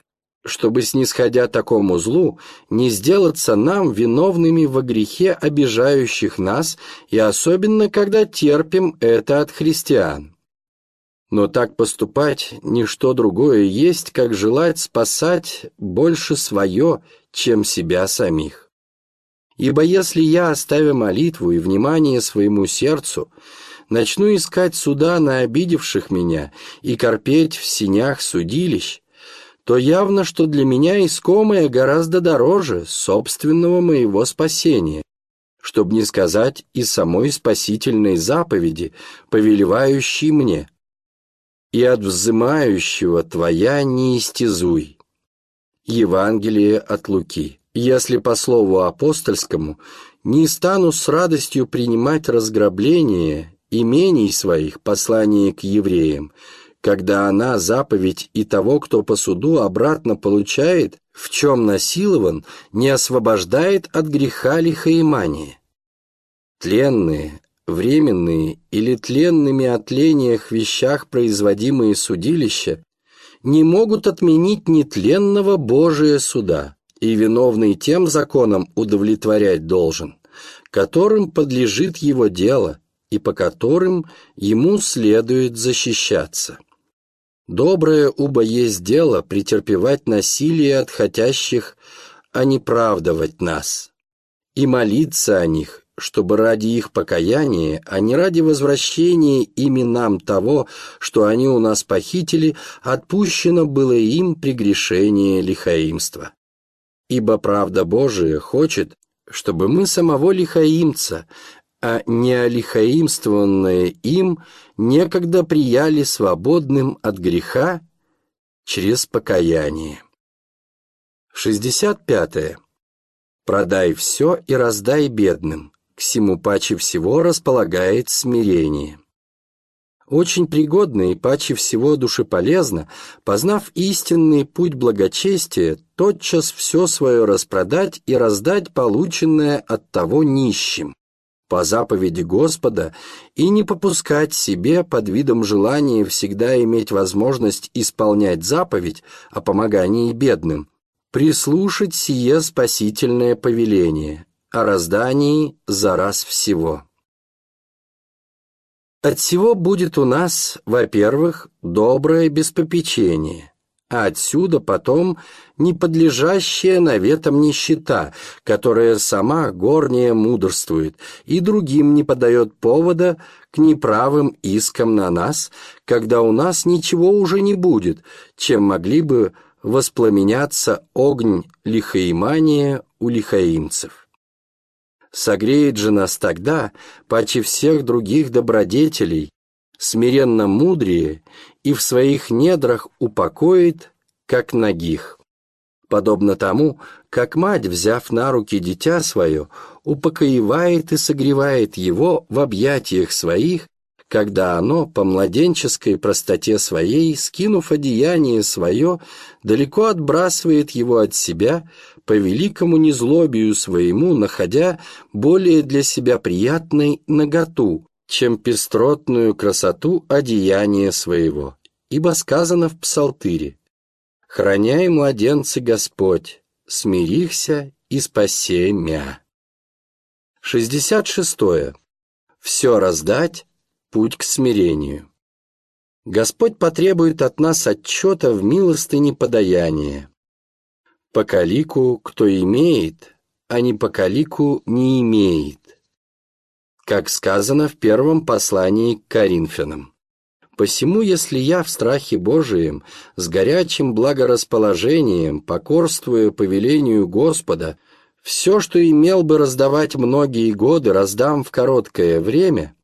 чтобы, снисходя такому злу, не сделаться нам виновными во грехе обижающих нас, и особенно, когда терпим это от христиан. Но так поступать ничто другое есть, как желать спасать больше свое, чем себя самих. Ибо если я, оставя молитву и внимание своему сердцу, начну искать суда на обидевших меня и корпеть в синях судилищ, то явно, что для меня искомое гораздо дороже собственного моего спасения, чтобы не сказать и самой спасительной заповеди, повелевающей мне. И от взымающего твоя не истязуй. Евангелие от Луки. Если по слову апостольскому не стану с радостью принимать разграбление имений своих, послание к евреям, когда она заповедь и того, кто по суду обратно получает, в чем насилован, не освобождает от греха лихоимания. Тленные, временные или тленными от лениях вещах производимые судилища не могут отменить нетленного Божия суда, и виновный тем законом удовлетворять должен, которым подлежит его дело и по которым ему следует защищаться. Доброе убо есть дело претерпевать насилие от хотящих, а не правдовать нас, и молиться о них, чтобы ради их покаяния, а не ради возвращения ими нам того, что они у нас похитили, отпущено было им прегрешение лихаимства. Ибо правда Божия хочет, чтобы мы самого лихаимца, а не олихаимствованное им, некогда прияли свободным от греха через покаяние. 65. -е. Продай все и раздай бедным, к всему паче всего располагает смирение. Очень пригодно и паче всего душеполезно, познав истинный путь благочестия, тотчас все свое распродать и раздать полученное от того нищим, по заповеди Господа, и не попускать себе под видом желания всегда иметь возможность исполнять заповедь о помогании бедным, прислушать сие спасительное повеление о раздании за раз всего. От всего будет у нас, во-первых, доброе беспопечение, а отсюда потом неподлежащая наветам нищета, которая сама горняя мудрствует и другим не подает повода к неправым искам на нас, когда у нас ничего уже не будет, чем могли бы воспламеняться огонь лихоимания у лихаимцев. Согреет же нас тогда, паче всех других добродетелей, смиренно мудрее и в своих недрах упокоит, как ногих. Подобно тому, как мать, взяв на руки дитя свое, упокоивает и согревает его в объятиях своих когда оно, по младенческой простоте своей, скинув одеяние свое, далеко отбрасывает его от себя, по великому незлобию своему, находя более для себя приятной наготу, чем пестротную красоту одеяния своего. Ибо сказано в Псалтыре «Храняй, младенцы, Господь, смирихся и спасей мя». 66. Все раздать, путь к смирению. Господь потребует от нас отчета в милостыне подаяния. По калику кто имеет, а не по калику не имеет. Как сказано в первом послании к Коринфянам. Посему, если я в страхе Божием, с горячим благорасположением, покорствуя повелению Господа, все, что имел бы раздавать многие годы, раздам в короткое время,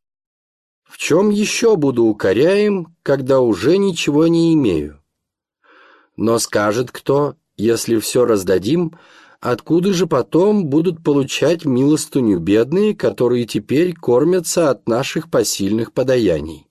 в чем еще буду укоряем, когда уже ничего не имею? Но скажет кто, если все раздадим, откуда же потом будут получать милостыню бедные, которые теперь кормятся от наших посильных подаяний?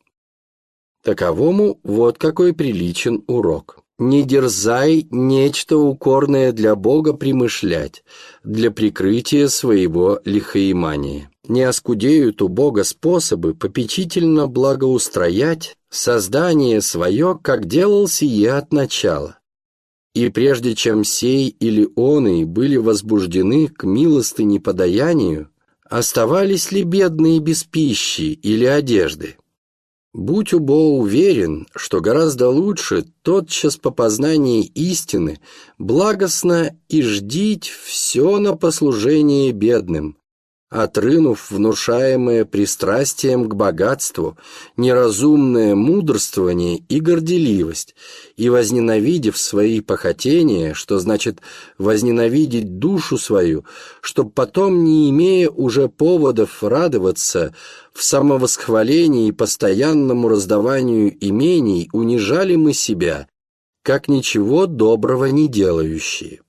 Таковому вот какой приличен урок. Не дерзай нечто укорное для Бога примышлять, для прикрытия своего лихоимания не оскудеют у Бога способы попечительно благоустроять создание свое, как делал сие от начала. И прежде чем сей или оный были возбуждены к милостыне подаянию, оставались ли бедные без пищи или одежды? Будь убо уверен, что гораздо лучше тотчас по познании истины благостно и ждить все на послужение бедным, отрынув внушаемое пристрастием к богатству, неразумное мудрствование и горделивость, и возненавидев свои похотения, что значит возненавидеть душу свою, чтоб потом, не имея уже поводов радоваться, в самовосхвалении и постоянному раздаванию имений унижали мы себя, как ничего доброго не делающие.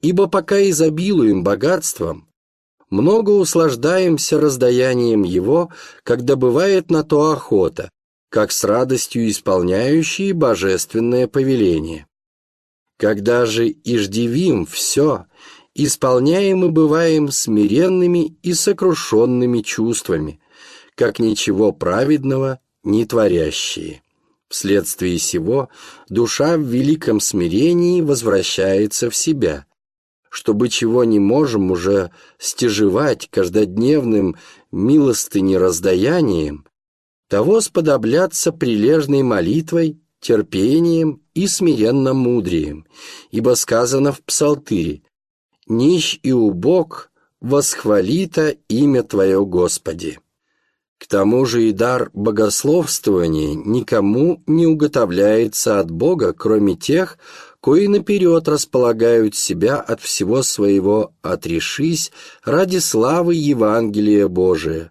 Ибо пока изобилуем богатством, много услаждаемся раздаянием его, когда бывает на то охота, как с радостью исполняющие божественное повеление. Когда же иждивим все, исполняем и бываем смиренными и сокрушенными чувствами, как ничего праведного не творящие. Вследствие сего душа в великом смирении возвращается в себя – чтобы чего не можем уже стяжевать каждодневным милостыни раздаянием, того сподобляться прилежной молитвой, терпением и смиренным мудрием, ибо сказано в Псалтыре «Нищ и убог восхвалита имя Твое, Господи. К тому же и дар богословствования никому не уготовляется от Бога, кроме тех, кои наперед располагают себя от всего своего «отрешись» ради славы Евангелия Божия,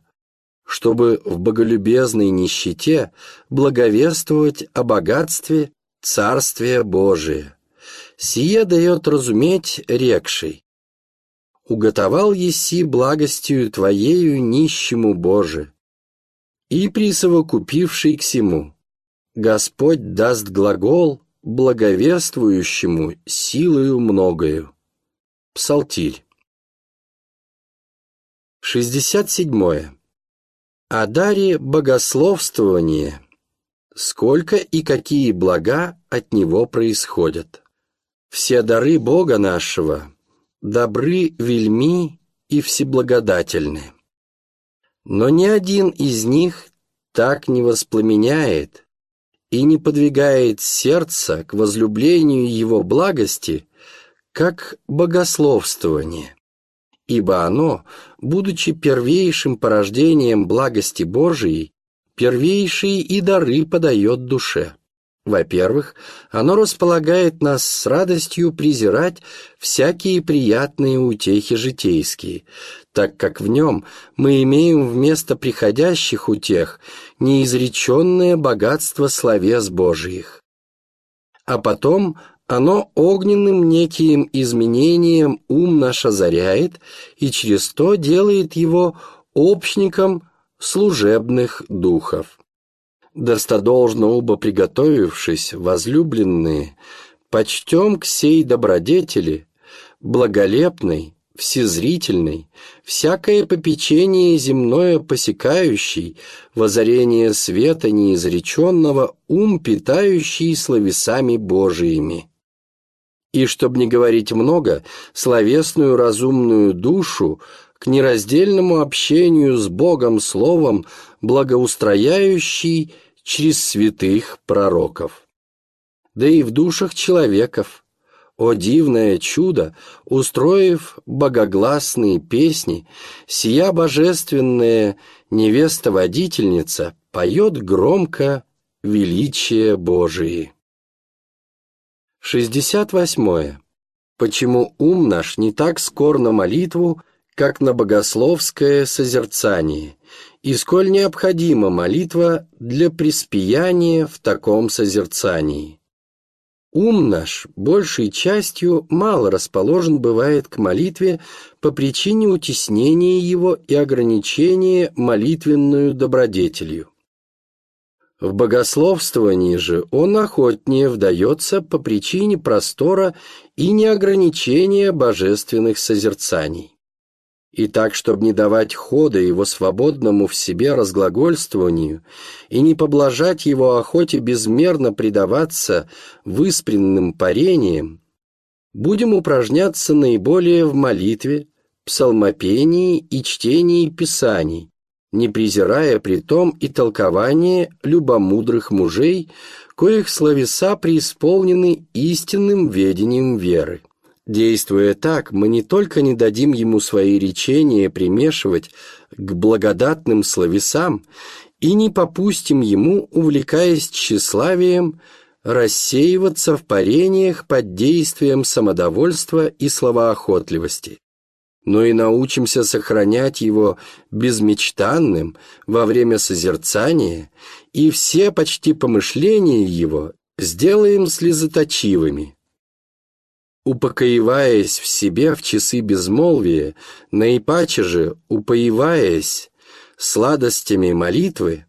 чтобы в боголюбезной нищете благовествовать о богатстве Царствия Божия. Сие дает разуметь рекший. Уготовал еси благостью Твоею нищему Боже, и присовокупивший к сему. Господь даст глагол благовествующему силою многою. Псалтирь. 67. О даре богословствования. Сколько и какие блага от него происходят. Все дары Бога нашего добры, вельми и всеблагодательны. Но ни один из них так не воспламеняет и не подвигает сердце к возлюблению его благости, как богословствование ибо оно, будучи первейшим порождением благости Божией, первейшие и дары подает душе. Во-первых, оно располагает нас с радостью презирать всякие приятные утехи житейские, так как в нем мы имеем вместо приходящих утех неизреченное богатство словес Божиих. А потом оно огненным неким изменением ум наш озаряет и через то делает его общником служебных духов. Достодолжно оба приготовившись, возлюбленные, почтем к сей добродетели, благолепной, всезрительный, всякое попечение земное посекающий, возорение света неизреченного, ум питающий словесами Божиими и, чтобы не говорить много, словесную разумную душу к нераздельному общению с Богом Словом, благоустрояющий через святых пророков. Да и в душах человеков, о дивное чудо, устроив богогласные песни, сия божественная невеста-водительница поет громко величие Божие. 68. Почему ум наш не так скор на молитву, как на богословское созерцание, и сколь необходима молитва для приспияния в таком созерцании? Ум наш большей частью мало расположен бывает к молитве по причине утеснения его и ограничения молитвенную добродетелью. В богословствовании же он охотнее вдается по причине простора и неограничения божественных созерцаний. И так, чтобы не давать хода его свободному в себе разглагольствованию и не поблажать его охоте безмерно предаваться выспренным парениям, будем упражняться наиболее в молитве, псалмопении и чтении писаний, не презирая при том и толкование любомудрых мужей, коих словеса преисполнены истинным ведением веры. Действуя так, мы не только не дадим ему свои речения примешивать к благодатным словесам и не попустим ему, увлекаясь тщеславием, рассеиваться в парениях под действием самодовольства и словоохотливости но и научимся сохранять его безмечтанным во время созерцания, и все почти помышления его сделаем слезоточивыми. Упокоиваясь в себе в часы безмолвия, наипаче же упоиваясь сладостями молитвы,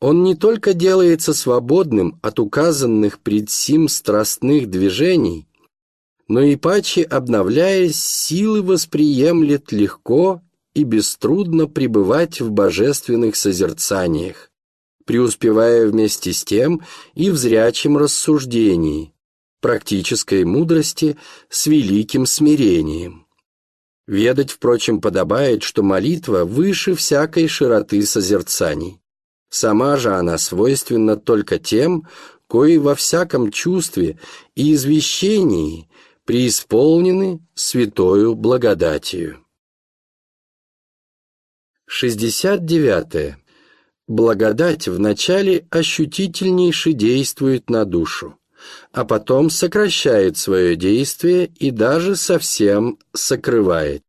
он не только делается свободным от указанных пред сим страстных движений, но и паче, обновляясь, силы восприемлет легко и беструдно пребывать в божественных созерцаниях, преуспевая вместе с тем и в зрячем рассуждении, практической мудрости с великим смирением. Ведать, впрочем, подобает, что молитва выше всякой широты созерцаний. Сама же она свойственна только тем, кои во всяком чувстве и извещении преисполнены святою благодатью. 69. Благодать вначале ощутительнейше действует на душу, а потом сокращает свое действие и даже совсем сокрывает.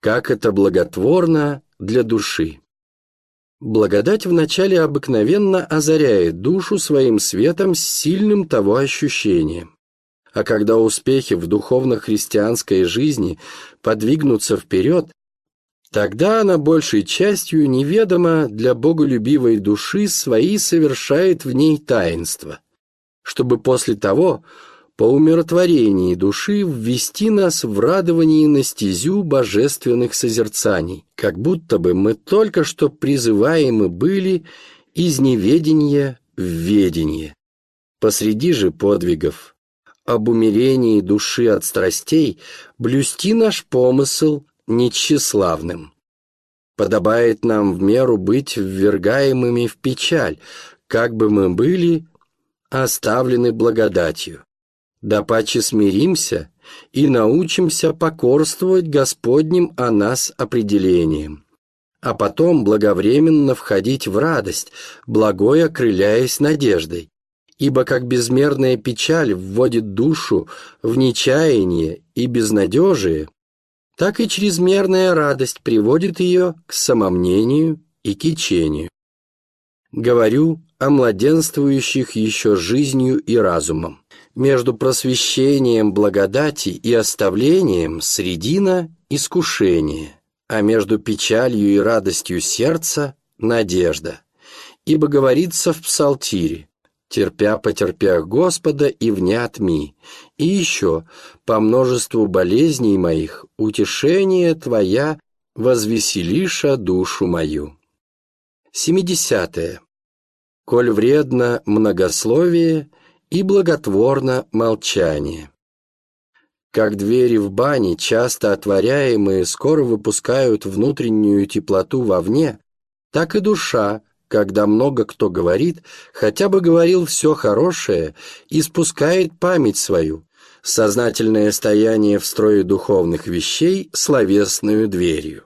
Как это благотворно для души! Благодать вначале обыкновенно озаряет душу своим светом с сильным того ощущением. А когда успехи в духовно-христианской жизни подвигнутся вперед, тогда она большей частью неведомо для боголюбивой души свои совершает в ней таинство, чтобы после того по умиротворении души ввести нас в радовании на стезю божественных созерцаний, как будто бы мы только что призываемы были из неведения в ведение. Посреди же подвигов об умерении души от страстей блюсти наш помысл нечеславным. Подобает нам в меру быть ввергаемыми в печаль, как бы мы были оставлены благодатью. Да паче смиримся и научимся покорствовать Господним о нас определением, а потом благовременно входить в радость, благой окрыляясь надеждой, ибо как безмерная печаль вводит душу в нечаяние и безнадежие, так и чрезмерная радость приводит ее к самомнению и кичению. Говорю о младенствующих еще жизнью и разумом. Между просвещением благодати и оставлением средина – искушение, а между печалью и радостью сердца – надежда. Ибо говорится в псалтире терпя потерпя Господа и внят ми. И еще, по множеству болезней моих, утешение Твоя возвеселиша душу мою. 70. Коль вредно многословие и благотворно молчание. Как двери в бане, часто отворяемые, скоро выпускают внутреннюю теплоту вовне, так и душа, когда много кто говорит, хотя бы говорил все хорошее и спускает память свою, сознательное стояние в строе духовных вещей словесную дверью.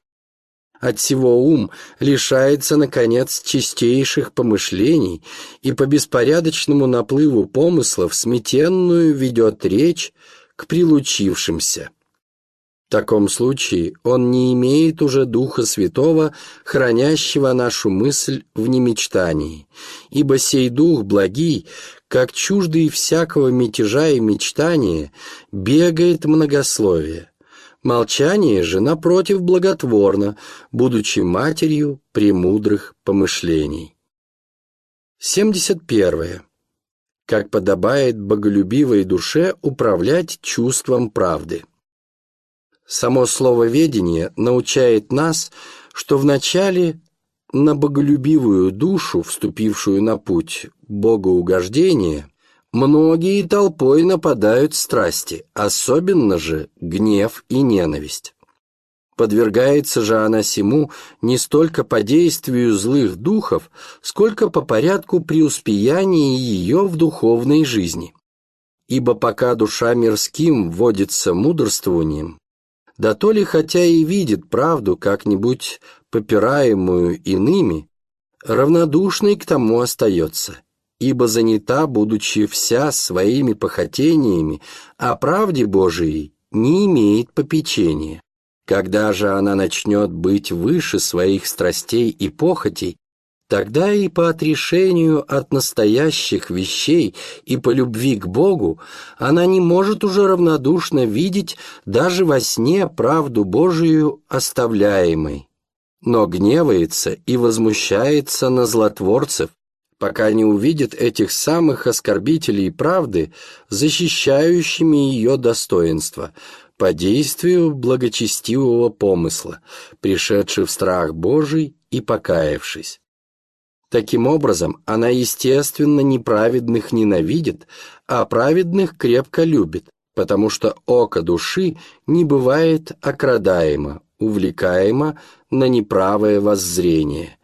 От всего ум лишается, наконец, чистейших помышлений и по беспорядочному наплыву помыслов сметенную ведет речь к прилучившимся. В таком случае он не имеет уже Духа Святого, хранящего нашу мысль в немечтании, ибо сей Дух благий, как чуждый всякого мятежа и мечтания, бегает многословие. Молчание же, напротив, благотворно, будучи матерью премудрых помышлений. 71. Как подобает боголюбивой душе управлять чувством правды. Само слово «ведение» научает нас, что вначале на боголюбивую душу, вступившую на путь богоугождения, многие толпой нападают страсти, особенно же гнев и ненависть. Подвергается же она сему не столько по действию злых духов, сколько по порядку преуспеяния ее в духовной жизни. Ибо пока душа мирским водится мудрствованием, да то ли хотя и видит правду как-нибудь попираемую иными, равнодушной к тому остается, ибо занята, будучи вся своими похотениями, о правде Божией не имеет попечения. Когда же она начнет быть выше своих страстей и похотей, Тогда и по отрешению от настоящих вещей и по любви к Богу она не может уже равнодушно видеть даже во сне правду Божию оставляемой, но гневается и возмущается на злотворцев, пока не увидит этих самых оскорбителей правды, защищающими ее достоинство, по действию благочестивого помысла, пришедший в страх Божий и покаявшись. Таким образом, она, естественно, неправедных ненавидит, а праведных крепко любит, потому что око души не бывает окрадаемо, увлекаемо на неправое воззрение,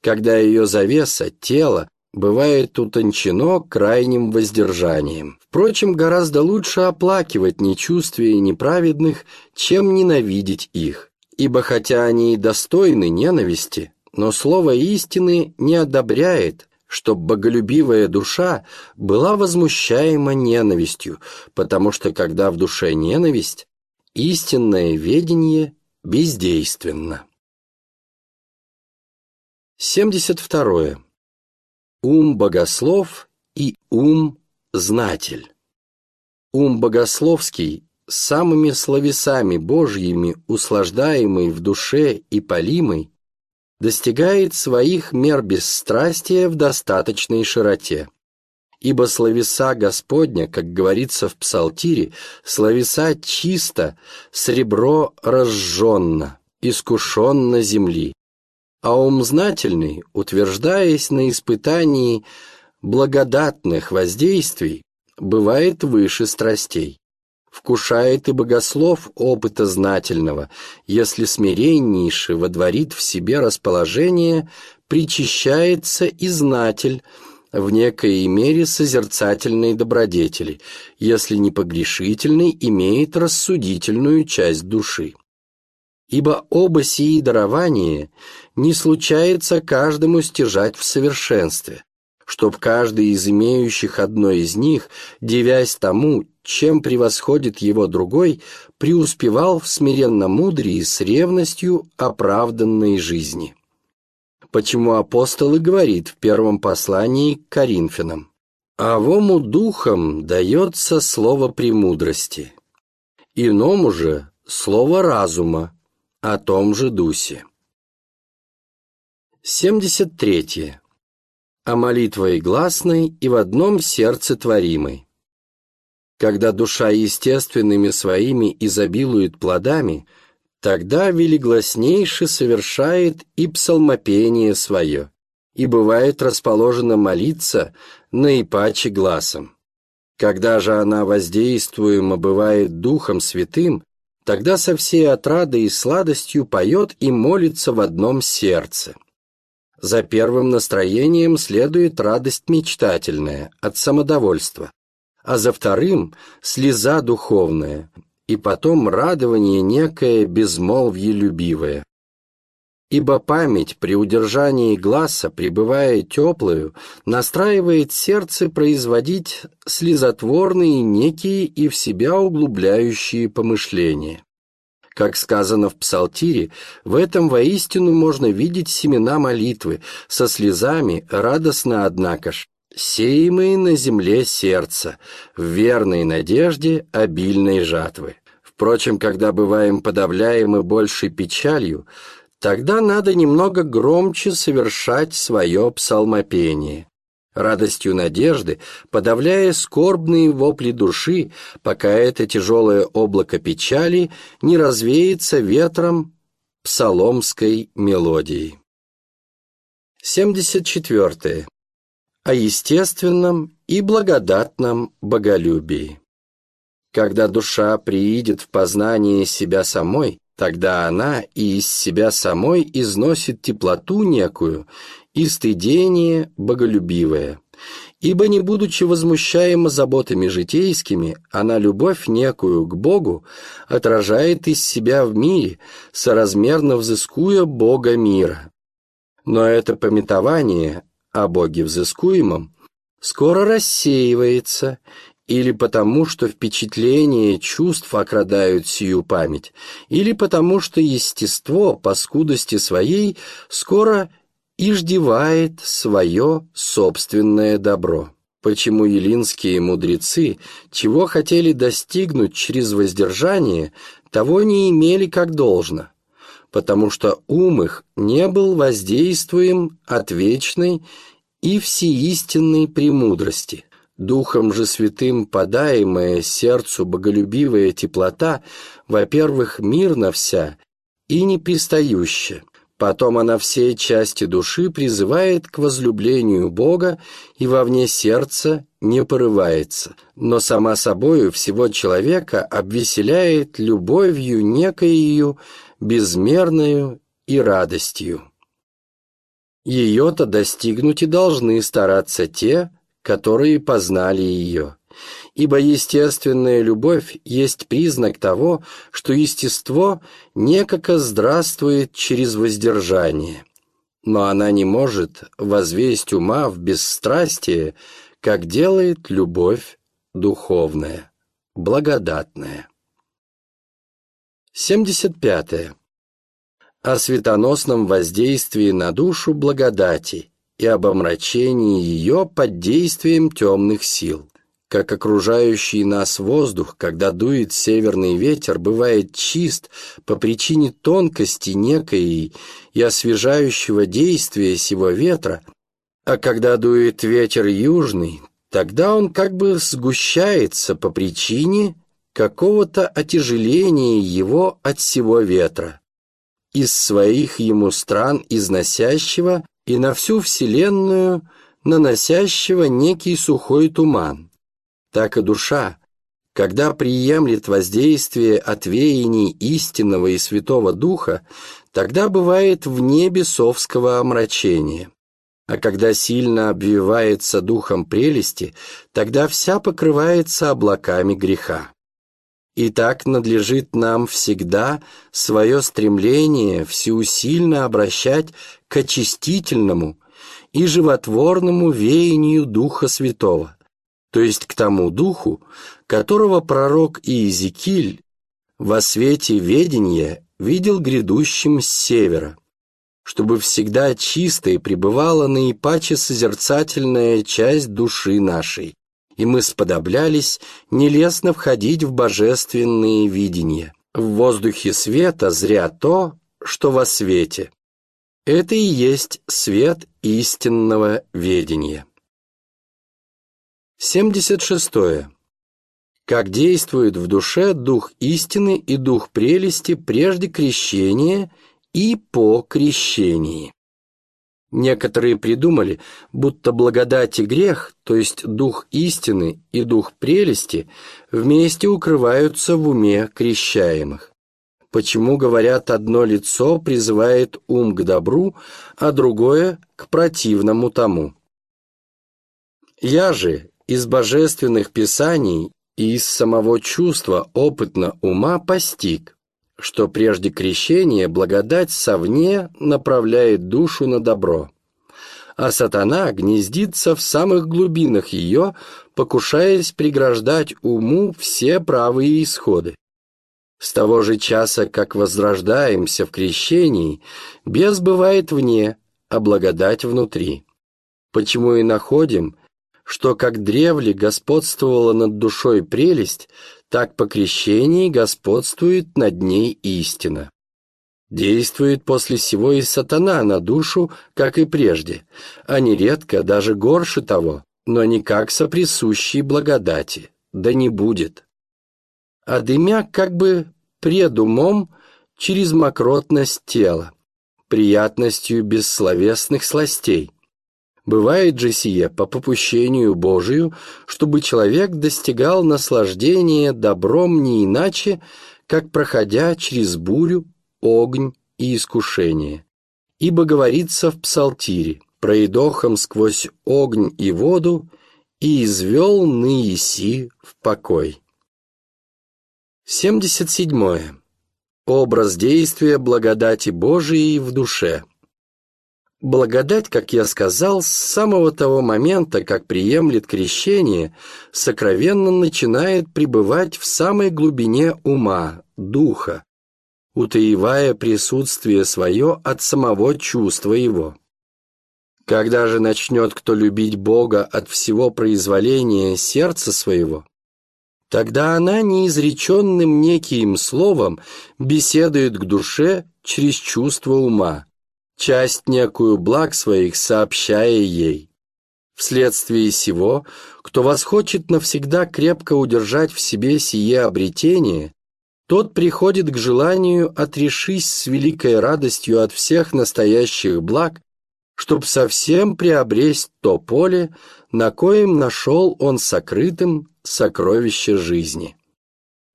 когда ее завеса, тело, бывает утончено крайним воздержанием. Впрочем, гораздо лучше оплакивать нечувствие неправедных, чем ненавидеть их Ибо хотя они и достойны ненависти, но слово истины не одобряет, чтоб боголюбивая душа была возмущаема ненавистью, потому что когда в душе ненависть, истинное ведение бездейственно. 72. Ум богослов и ум знатель. Ум богословский самыми словесами Божьими услаждаемый в душе и полимый, достигает своих мер бесстрастия в достаточной широте. Ибо словеса Господня, как говорится в Псалтире, словеса чисто, сребро разжженно, искушенно земли. А ум знательный, утверждаясь на испытании благодатных воздействий, бывает выше страстей. Вкушает и богослов опыта знательного, если смиреннейше водворит в себе расположение, причащается и знатель, в некой мере созерцательной добродетели, если непогрешительный имеет рассудительную часть души. Ибо оба сии дарования не случается каждому стяжать в совершенстве, чтоб каждый из имеющих одно из них, девясь тому, чем превосходит его другой, преуспевал в смиренно-мудрии с ревностью оправданной жизни. Почему апостол и говорит в первом послании к Коринфянам, «Авому духом дается слово премудрости, иному же слово разума о том же дусе». 73 а молитвой гласной и в одном сердце творимой. Когда душа естественными своими изобилует плодами, тогда велигласнейше совершает и псалмопение свое, и бывает расположена молиться наипаче глазом. Когда же она воздействуема бывает Духом Святым, тогда со всей отрадой и сладостью поет и молится в одном сердце. За первым настроением следует радость мечтательная, от самодовольства, а за вторым – слеза духовная, и потом радование некое безмолвье любивое. Ибо память при удержании глаза, пребывая теплую, настраивает сердце производить слезотворные некие и в себя углубляющие помышления. Как сказано в Псалтире, в этом воистину можно видеть семена молитвы, со слезами, радостно, однако ж, сеемые на земле сердца, в верной надежде обильной жатвы. Впрочем, когда бываем подавляемы большей печалью, тогда надо немного громче совершать свое псалмопение радостью надежды, подавляя скорбные вопли души, пока это тяжелое облако печали не развеется ветром псаломской мелодии. 74. О естественном и благодатном боголюбии. Когда душа приидет в познание себя самой, тогда она и из себя самой износит теплоту некую и стыдение боголюбивое. Ибо не будучи возмущаема заботами житейскими, она любовь некую к Богу отражает из себя в мире, соразмерно взыскуя Бога мира. Но это пометование о Боге взыскуемом скоро рассеивается, или потому, что впечатления чувств окрадают сию память, или потому, что естество по скудости своей скоро иждевает свое собственное добро. Почему елинские мудрецы, чего хотели достигнуть через воздержание, того не имели как должно? Потому что ум их не был воздействуем от вечной и всеистинной премудрости. Духом же святым подаемая сердцу боголюбивая теплота, во-первых, мирна вся и непристающая, Потом она всей части души призывает к возлюблению Бога и вовне сердца не порывается, но сама собою всего человека обвеселяет любовью некоею безмерную и радостью. Ее-то достигнуть и должны стараться те, которые познали ее, ибо естественная любовь есть признак того, что естество некоко здравствует через воздержание. Но она не может возвесть ума в бесстрастие, как делает любовь духовная, благодатная. 75. -е. О светоносном воздействии на душу благодати и об омрачении ее под действием темных сил. Как окружающий нас воздух, когда дует северный ветер, бывает чист по причине тонкости некой и освежающего действия сего ветра, а когда дует ветер южный, тогда он как бы сгущается по причине какого-то отяжеления его от всего ветра, из своих ему стран износящего и на всю вселенную наносящего некий сухой туман так и душа, когда приемлет воздействие от веяний истинного и святого духа, тогда бывает вне бесовского омрачения. А когда сильно обвивается духом прелести, тогда вся покрывается облаками греха. И так надлежит нам всегда свое стремление всеусильно обращать к очистительному и животворному веянию Духа Святого, то есть к тому духу, которого пророк Иезекииль во свете ведения видел грядущим с севера, чтобы всегда чистой пребывала наипаче созерцательная часть души нашей, и мы сподоблялись нелестно входить в божественные видения. В воздухе света зря то, что во свете. Это и есть свет истинного ведения. 76. Как действует в душе дух истины и дух прелести прежде крещения и по крещении. Некоторые придумали, будто благодать и грех, то есть дух истины и дух прелести, вместе укрываются в уме крещаемых. Почему, говорят, одно лицо призывает ум к добру, а другое – к противному тому? Я же, из божественных писаний и из самого чувства опытно ума постиг, что прежде крещения благодать совне направляет душу на добро, а сатана гнездится в самых глубинах ее, покушаясь преграждать уму все правые исходы. С того же часа, как возрождаемся в крещении, бес бывает вне, а благодать внутри. Почему и находим – что как древле господствовала над душой прелесть, так по крещении господствует над ней истина. Действует после сего и сатана на душу, как и прежде, а нередко даже горше того, но не как соприсущей благодати, да не будет. А дымя как бы пред умом через мокротность тела, приятностью бессловесных сластей, Бывает же сие по попущению Божию, чтобы человек достигал наслаждения добром не иначе, как проходя через бурю, огонь и искушение. Ибо говорится в Псалтире, «Проедохом сквозь огонь и воду, и извел Ныеси в покой». 77. Образ действия благодати Божией в душе – Благодать, как я сказал, с самого того момента, как приемлет крещение, сокровенно начинает пребывать в самой глубине ума, духа, утаивая присутствие свое от самого чувства его. Когда же начнет кто любить Бога от всего произволения сердца своего, тогда она неизреченным неким словом беседует к душе через чувство ума, часть некую благ своих сообщая ей. Вследствие сего, кто восхочет навсегда крепко удержать в себе сие обретение, тот приходит к желанию отрешись с великой радостью от всех настоящих благ, чтоб совсем приобресть то поле, на коем нашел он сокрытым сокровище жизни.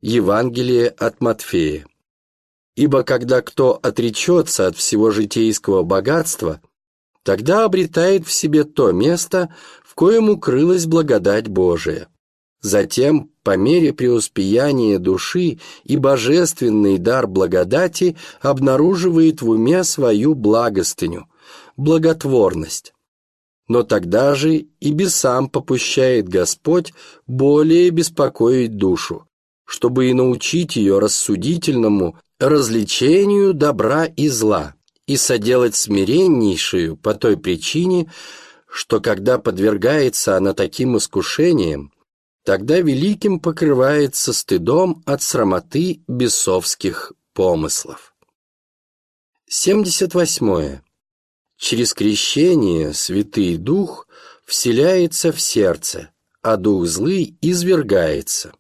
Евангелие от Матфея Ибо когда кто отречется от всего житейского богатства, тогда обретает в себе то место, в коем укрылась благодать Божия. Затем, по мере преуспеяния души и божественный дар благодати обнаруживает в уме свою благостыню, благотворность. Но тогда же и бесам попущает Господь более беспокоить душу, чтобы и научить ее рассудительному развлечению добра и зла, и соделать смиреннейшую по той причине, что когда подвергается она таким искушениям, тогда великим покрывается стыдом от срамоты бесовских помыслов. 78. Через крещение Святый Дух вселяется в сердце, а Дух злый извергается.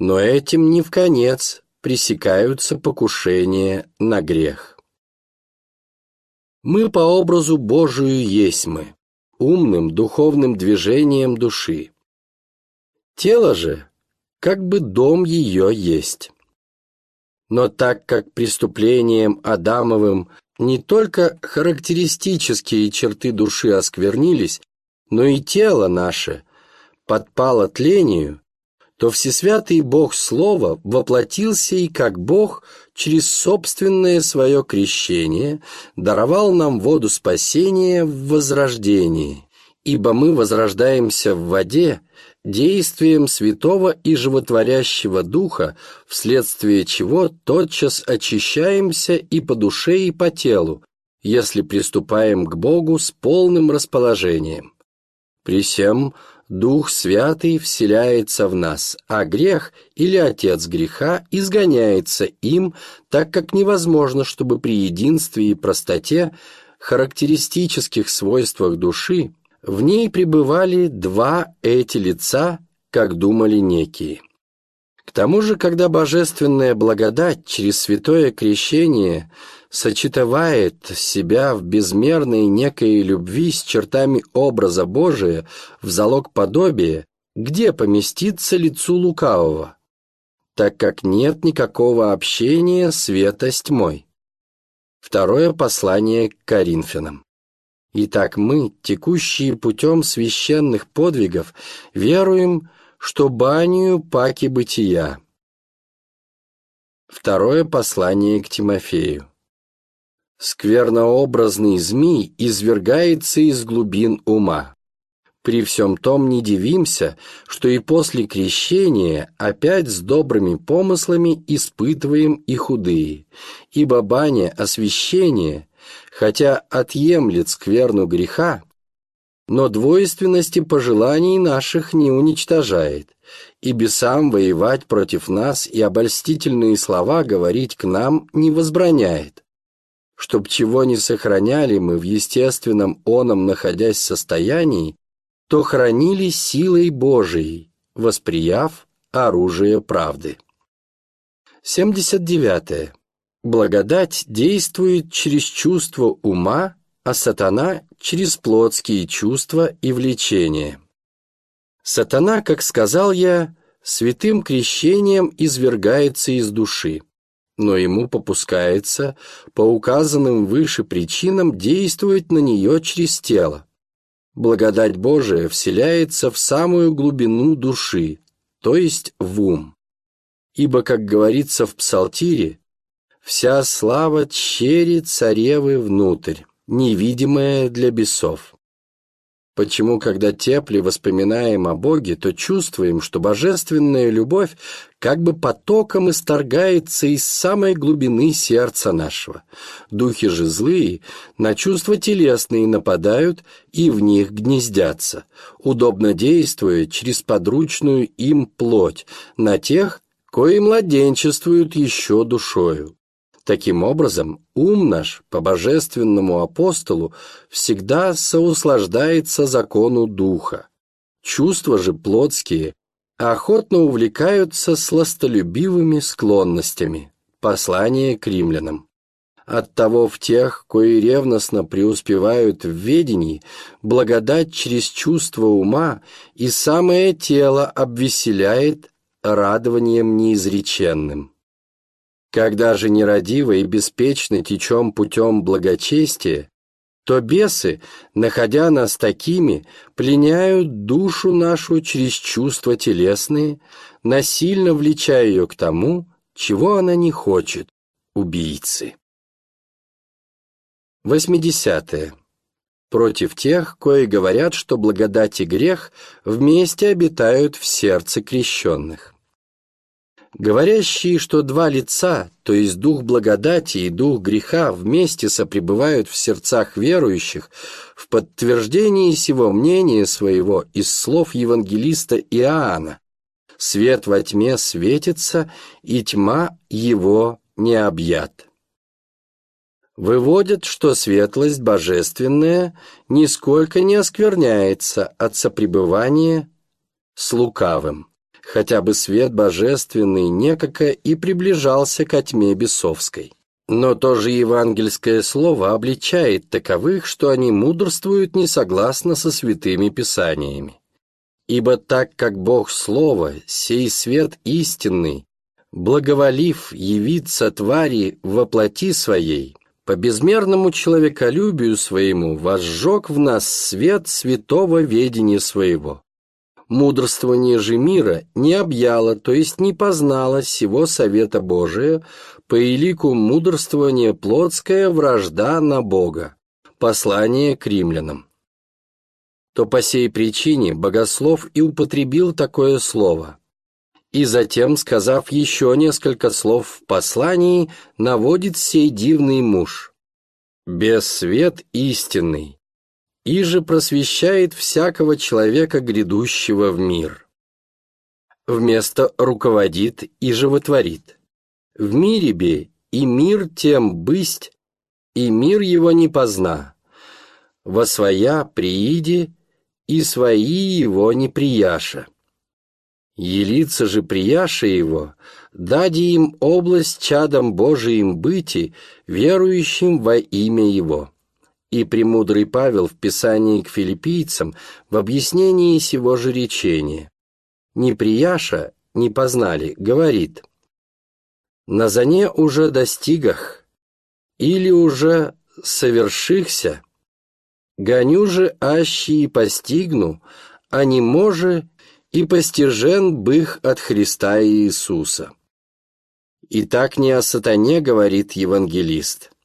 Но этим не в конец пресекаются покушения на грех. Мы по образу Божию есть мы, умным духовным движением души. Тело же, как бы дом ее есть. Но так как преступлением Адамовым не только характеристические черты души осквернились, но и тело наше подпало тлению, то Всесвятый Бог Слова воплотился и как Бог через собственное свое крещение даровал нам воду спасения в возрождении, ибо мы возрождаемся в воде действием святого и животворящего Духа, вследствие чего тотчас очищаемся и по душе, и по телу, если приступаем к Богу с полным расположением. При всем Дух Святый вселяется в нас, а грех или отец греха изгоняется им, так как невозможно, чтобы при единстве и простоте, характеристических свойствах души, в ней пребывали два эти лица, как думали некие. К тому же, когда божественная благодать через святое крещение сочетывает себя в безмерной некой любви с чертами образа Божия в залог подобия, где поместится лицу лукавого, так как нет никакого общения света с тьмой. Второе послание к Коринфянам. Итак, мы, текущие путем священных подвигов, веруем, что банию паки бытия. Второе послание к Тимофею. Сквернообразный змей извергается из глубин ума. При всем том не дивимся, что и после крещения опять с добрыми помыслами испытываем и худые, ибо баня освящения хотя отъемлет скверну греха, но двойственности пожеланий наших не уничтожает, и бесам воевать против нас и обольстительные слова говорить к нам не возбраняет. Чтоб чего не сохраняли мы в естественном оном находясь состоянии, то хранили силой Божией, восприяв оружие правды. 79. Благодать действует через чувство ума, а сатана через плотские чувства и влечения. Сатана, как сказал я, святым крещением извергается из души, но ему попускается по указанным выше причинам действовать на нее через тело. Благодать Божия вселяется в самую глубину души, то есть в ум. Ибо, как говорится в Псалтире, Вся слава чери царевы внутрь, невидимая для бесов. Почему, когда тепле воспоминаем о Боге, то чувствуем, что божественная любовь как бы потоком исторгается из самой глубины сердца нашего. Духи же злые на чувства телесные нападают и в них гнездятся, удобно действуя через подручную им плоть на тех, кои младенчествуют еще душою. Таким образом, ум наш по божественному апостолу всегда соуслаждается закону духа. Чувства же плотские охотно увлекаются сластолюбивыми склонностями. Послание к римлянам. Оттого в тех, кои ревностно преуспевают в ведении, благодать через чувство ума и самое тело обвеселяет радованием неизреченным. Когда же нерадиво и беспечно течем путем благочестия, то бесы, находя нас такими, пленяют душу нашу через чувства телесные, насильно влечая ее к тому, чего она не хочет, убийцы. 80. Против тех, кои говорят, что благодать и грех вместе обитают в сердце крещенных говорящие, что два лица, то есть дух благодати и дух греха, вместе сопребывают в сердцах верующих, в подтверждении сего мнения своего из слов евангелиста Иоанна. Свет во тьме светится, и тьма его не объят. Выводят, что светлость божественная нисколько не оскверняется от сопребывания с лукавым хотя бы свет божественный некоко и приближался к тьме бесовской. Но то же евангельское слово обличает таковых, что они мудрствуют не согласно со святыми писаниями. Ибо так как Бог Слово, сей свет истинный, благоволив явиться твари во плоти своей, по безмерному человеколюбию своему возжег в нас свет святого ведения своего, мудрствование же мира не объяло, то есть не познало всего совета Божия, по элику мудрствования плотская вражда на Бога. Послание к римлянам. То по сей причине богослов и употребил такое слово. И затем, сказав еще несколько слов в послании, наводит сей дивный муж. «Без свет истинный, и же просвещает всякого человека, грядущего в мир. Вместо руководит и животворит. В мире бе и мир тем бысть, и мир его не позна. Во своя прииди, и свои его не прияша. Елица же прияша его, дади им область чадом Божиим быти, верующим во имя его. И премудрый Павел в Писании к филиппийцам в объяснении сего же речения «Не прияша, не познали», говорит «На зане уже достигах, или уже совершихся, гоню же аще и постигну, а не може и постижен бых от Христа Иисуса». И так не о сатане говорит евангелист –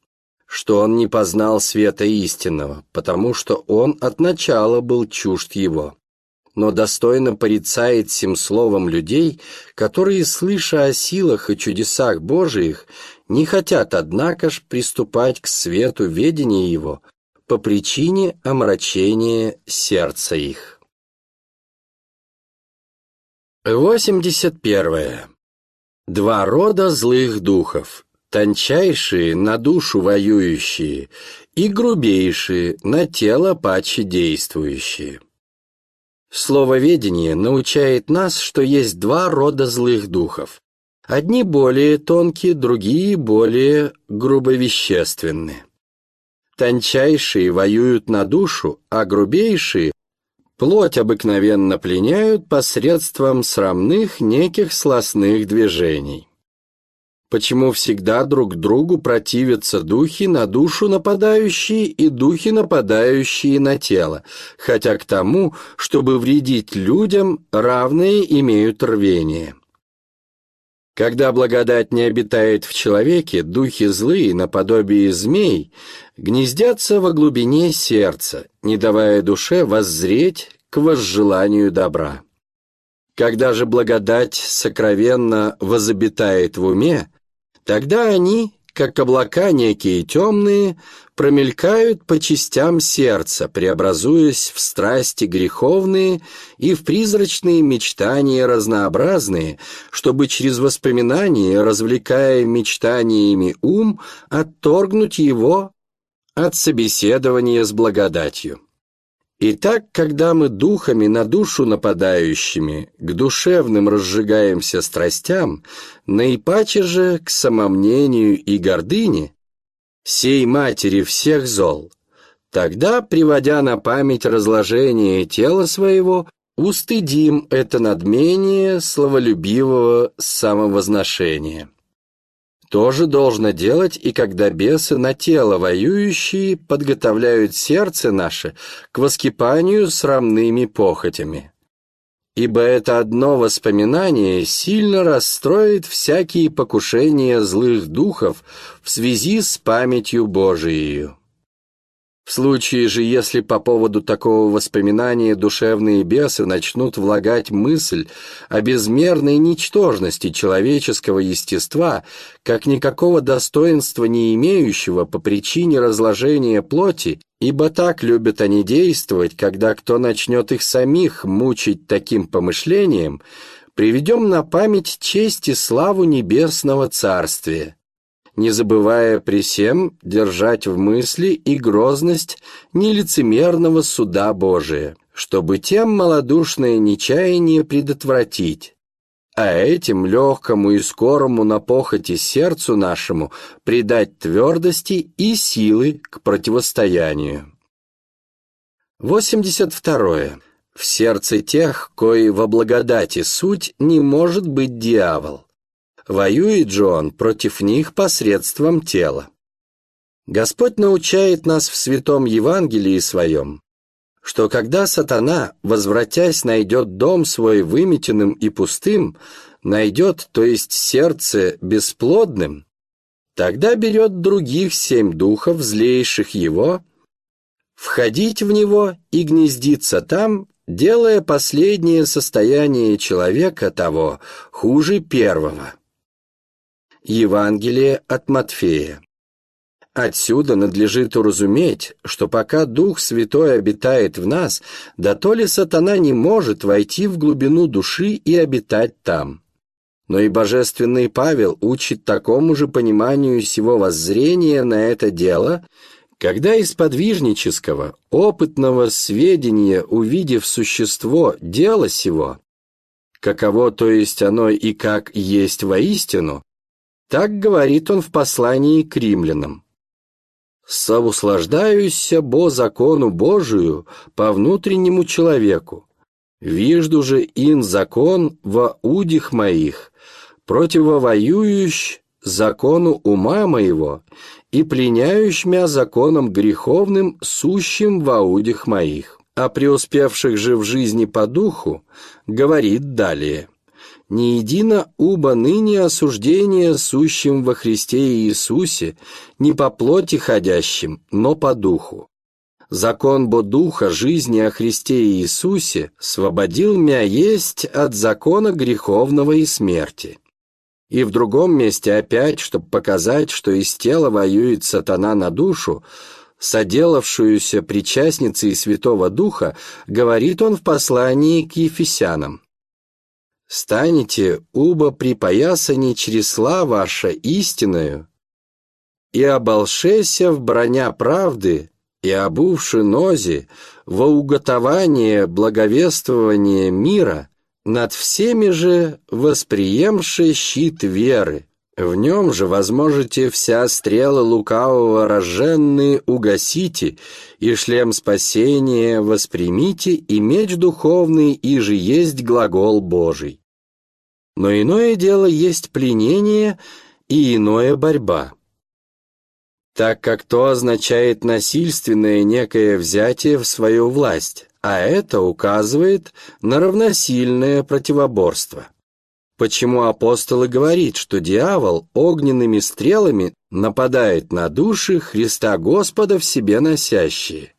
что он не познал света истинного, потому что он от начала был чужд его. Но достойно порицает сим словом людей, которые, слыша о силах и чудесах Божиих, не хотят, однако ж, приступать к свету ведения его по причине омрачения сердца их. 81. Два рода злых духов, тончайшие на душу воюющие и грубейшие на тело паче действующие. Слововедение научает нас, что есть два рода злых духов. Одни более тонкие, другие более грубовещественные. Тончайшие воюют на душу, а грубейшие плоть обыкновенно пленяют посредством срамных неких сластных движений почему всегда друг другу противятся духи на душу нападающие и духи нападающие на тело, хотя к тому, чтобы вредить людям, равные имеют рвение. Когда благодать не обитает в человеке, духи злые, наподобие змей, гнездятся во глубине сердца, не давая душе воззреть к возжеланию добра. Когда же благодать сокровенно возобитает в уме, Тогда они, как облака некие темные, промелькают по частям сердца, преобразуясь в страсти греховные и в призрачные мечтания разнообразные, чтобы через воспоминания, развлекая мечтаниями ум, отторгнуть его от собеседования с благодатью. Итак, когда мы духами на душу нападающими к душевным разжигаемся страстям, наипаче же к самомнению и гордыне, сей матери всех зол, тогда, приводя на память разложение тела своего, устыдим это надмение славолюбивого самовозношения. Тоже должно делать и когда бесы на тело воюющие подготовляют сердце наше к воскипанию срамными похотями. Ибо это одно воспоминание сильно расстроит всякие покушения злых духов в связи с памятью Божией. В случае же, если по поводу такого воспоминания душевные бесы начнут влагать мысль о безмерной ничтожности человеческого естества, как никакого достоинства не имеющего по причине разложения плоти, ибо так любят они действовать, когда кто начнет их самих мучить таким помышлением, приведем на память честь и славу небесного царствия не забывая при всем держать в мысли и грозность нелицемерного суда Божия, чтобы тем малодушное нечаяние предотвратить, а этим легкому и скорому на похоти сердцу нашему придать твердости и силы к противостоянию. 82. В сердце тех, кои во благодати суть, не может быть дьявол, Воюет же он против них посредством тела. Господь научает нас в Святом Евангелии Своем, что когда сатана, возвратясь, найдет дом свой выметенным и пустым, найдет, то есть сердце бесплодным, тогда берет других семь духов, злейших его, входить в него и гнездиться там, делая последнее состояние человека того хуже первого. Евангелие от Матфея. Отсюда надлежит уразуметь, что пока Дух Святой обитает в нас, да то ли сатана не может войти в глубину души и обитать там. Но и божественный Павел учит такому же пониманию сего воззрения на это дело, когда из подвижнического, опытного сведения, увидев существо дела сего, каково то есть оно и как есть воистину, так говорит он в послании к римлянам. «Совуслаждаюся бо закону Божию по внутреннему человеку. Вижду же ин закон во удих моих, противовоюющ закону ума моего и пленяющ мя законом греховным, сущим во удих моих». А преуспевших же в жизни по духу говорит далее – не едино уба ныне осуждение сущим во Христе Иисусе, не по плоти ходящим, но по духу. Закон бо духа жизни о Христе Иисусе свободил мя есть от закона греховного и смерти. И в другом месте опять, чтобы показать, что из тела воюет сатана на душу, соделавшуюся причастницей Святого Духа, говорит он в послании к Ефесянам станете уба припоясани чресла ваша истинную, и оболшеся в броня правды, и обувши нози во уготование благовествования мира, над всеми же восприемши щит веры. В нем же возможете вся стрела лукавого роженные угасите, и шлем спасения воспримите, и меч духовный, и же есть глагол Божий. Но иное дело есть пленение и иное борьба. Так как то означает насильственное некое взятие в свою власть, а это указывает на равносильное противоборство. Почему апостол и говорит, что дьявол огненными стрелами нападает на души Христа Господа в себе носящие?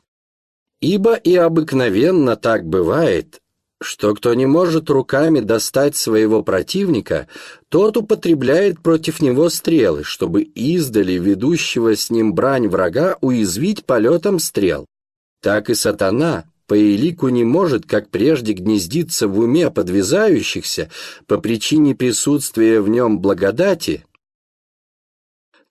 Ибо и обыкновенно так бывает, что кто не может руками достать своего противника, тот употребляет против него стрелы, чтобы издали ведущего с ним брань врага уязвить полетом стрел. Так и сатана по элику не может, как прежде, гнездиться в уме подвязающихся по причине присутствия в нем благодати,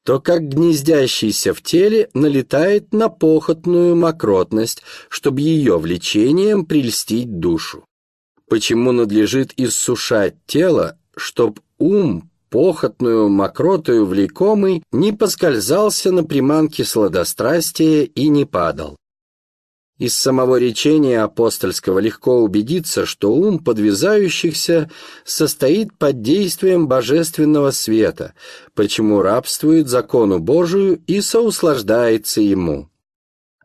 то как гнездящийся в теле налетает на похотную мокротность, чтобы ее влечением прельстить душу почему надлежит иссушать тело, чтоб ум, похотную мокротою влекомый, не поскользался на приманке сладострастия и не падал. Из самого речения апостольского легко убедиться, что ум подвязающихся состоит под действием божественного света, почему рабствует закону Божию и соуслаждается ему.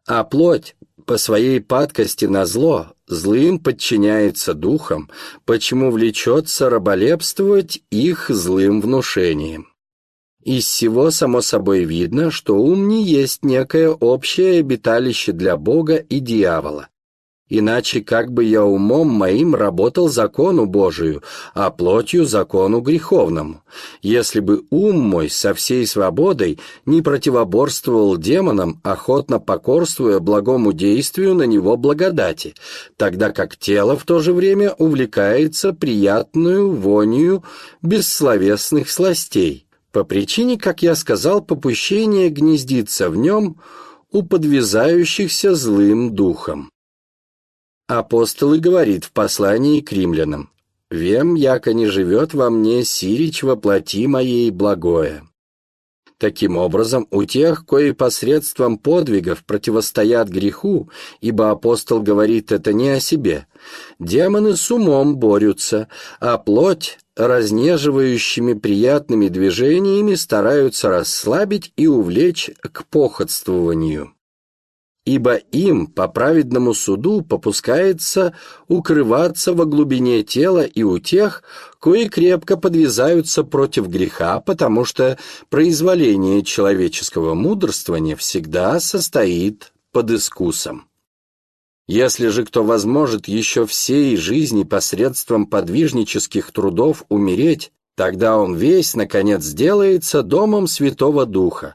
А плоть по своей падкости на зло злым подчиняется духам, почему влечется раболепствовать их злым внушением. Из всего само собой видно, что ум не есть некое общее обиталище для Бога и дьявола. Иначе как бы я умом моим работал закону Божию, а плотью закону греховному, если бы ум мой со всей свободой не противоборствовал демонам, охотно покорствуя благому действию на него благодати, тогда как тело в то же время увлекается приятную вонью бессловесных сластей по причине, как я сказал, попущения гнездится в нем у подвязающихся злым духом. Апостол и говорит в послании к римлянам, «Вем, яко не живет во мне сирич воплоти моей благое». Таким образом, у тех, кои посредством подвигов противостоят греху, ибо апостол говорит это не о себе, демоны с умом борются, а плоть разнеживающими приятными движениями стараются расслабить и увлечь к походствованию. Ибо им по праведному суду попускается укрываться во глубине тела и у тех, кои крепко подвязаются против греха, потому что произволение человеческого мудрствования всегда состоит под искусом. Если же кто возможет еще всей жизни посредством подвижнических трудов умереть, тогда он весь, наконец, сделается домом Святого Духа,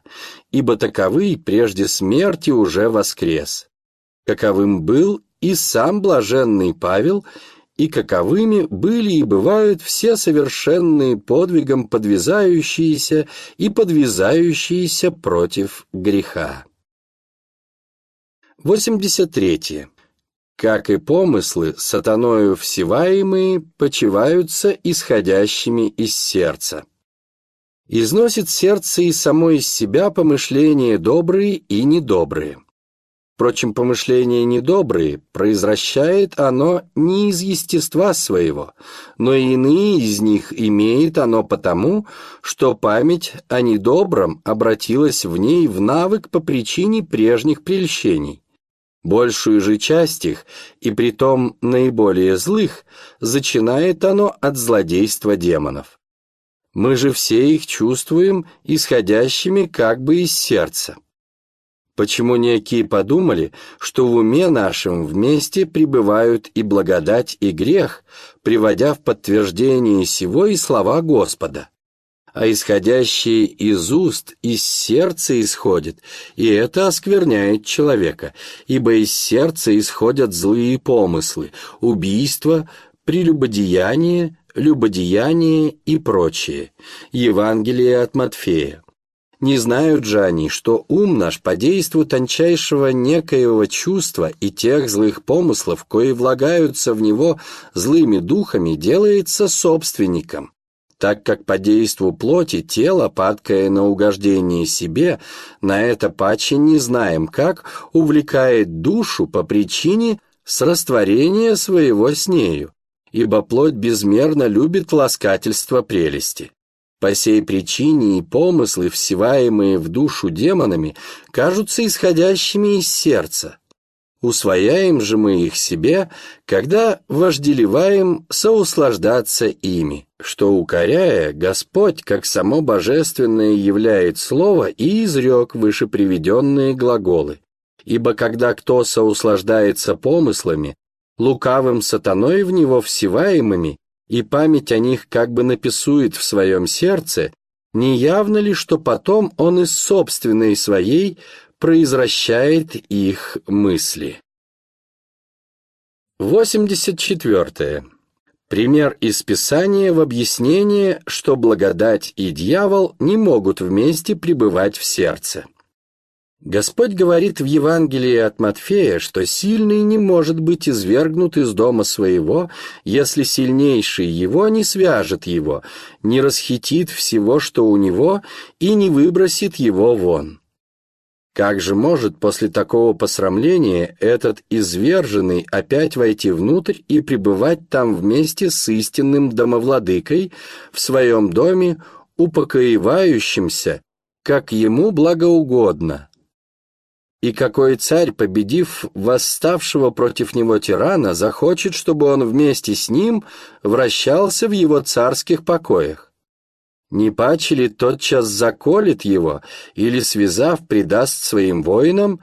ибо таковый прежде смерти уже воскрес. Каковым был и сам блаженный Павел, и каковыми были и бывают все совершенные подвигом подвязающиеся и подвязающиеся против греха. 83. Как и помыслы, сатаною всеваемые почиваются исходящими из сердца. Износит сердце и само из себя помышления добрые и недобрые. Впрочем, помышления недобрые произвращает оно не из естества своего, но иные из них имеет оно потому, что память о недобром обратилась в ней в навык по причине прежних прельщений. Большую же часть их, и притом наиболее злых, зачинает оно от злодейства демонов. Мы же все их чувствуем исходящими как бы из сердца. Почему некие подумали, что в уме нашем вместе пребывают и благодать, и грех, приводя в подтверждение сего и слова Господа? А исходящее из уст, из сердца исходит, и это оскверняет человека, ибо из сердца исходят злые помыслы, убийства, прелюбодеяние, любодеяние и прочее. Евангелие от Матфея. Не знают же они, что ум наш по действу тончайшего некоего чувства и тех злых помыслов, кои влагаются в него злыми духами, делается собственником, так как по действу плоти тело, падкое на угождение себе, на это паче не знаем как, увлекает душу по причине срастворения своего с нею, ибо плоть безмерно любит ласкательство прелести. По сей причине и помыслы, всеваемые в душу демонами, кажутся исходящими из сердца, Усвояем же мы их себе, когда вожделеваем соуслаждаться ими, что, укоряя, Господь, как само божественное, являет слово и изрек вышеприведенные глаголы. Ибо когда кто соуслаждается помыслами, лукавым сатаной в него всеваемыми, и память о них как бы написует в своем сердце, не явно ли, что потом он из собственной своей произвращает их мысли. 84. Пример из Писания в объяснение, что благодать и дьявол не могут вместе пребывать в сердце. Господь говорит в Евангелии от Матфея, что сильный не может быть извергнут из дома своего, если сильнейший его не свяжет его, не расхитит всего, что у него, и не выбросит его вон. Как же может после такого посрамления этот изверженный опять войти внутрь и пребывать там вместе с истинным домовладыкой в своем доме, упокоивающимся, как ему благоугодно? И какой царь, победив восставшего против него тирана, захочет, чтобы он вместе с ним вращался в его царских покоях? Не паче ли тотчас заколет его или, связав, предаст своим воинам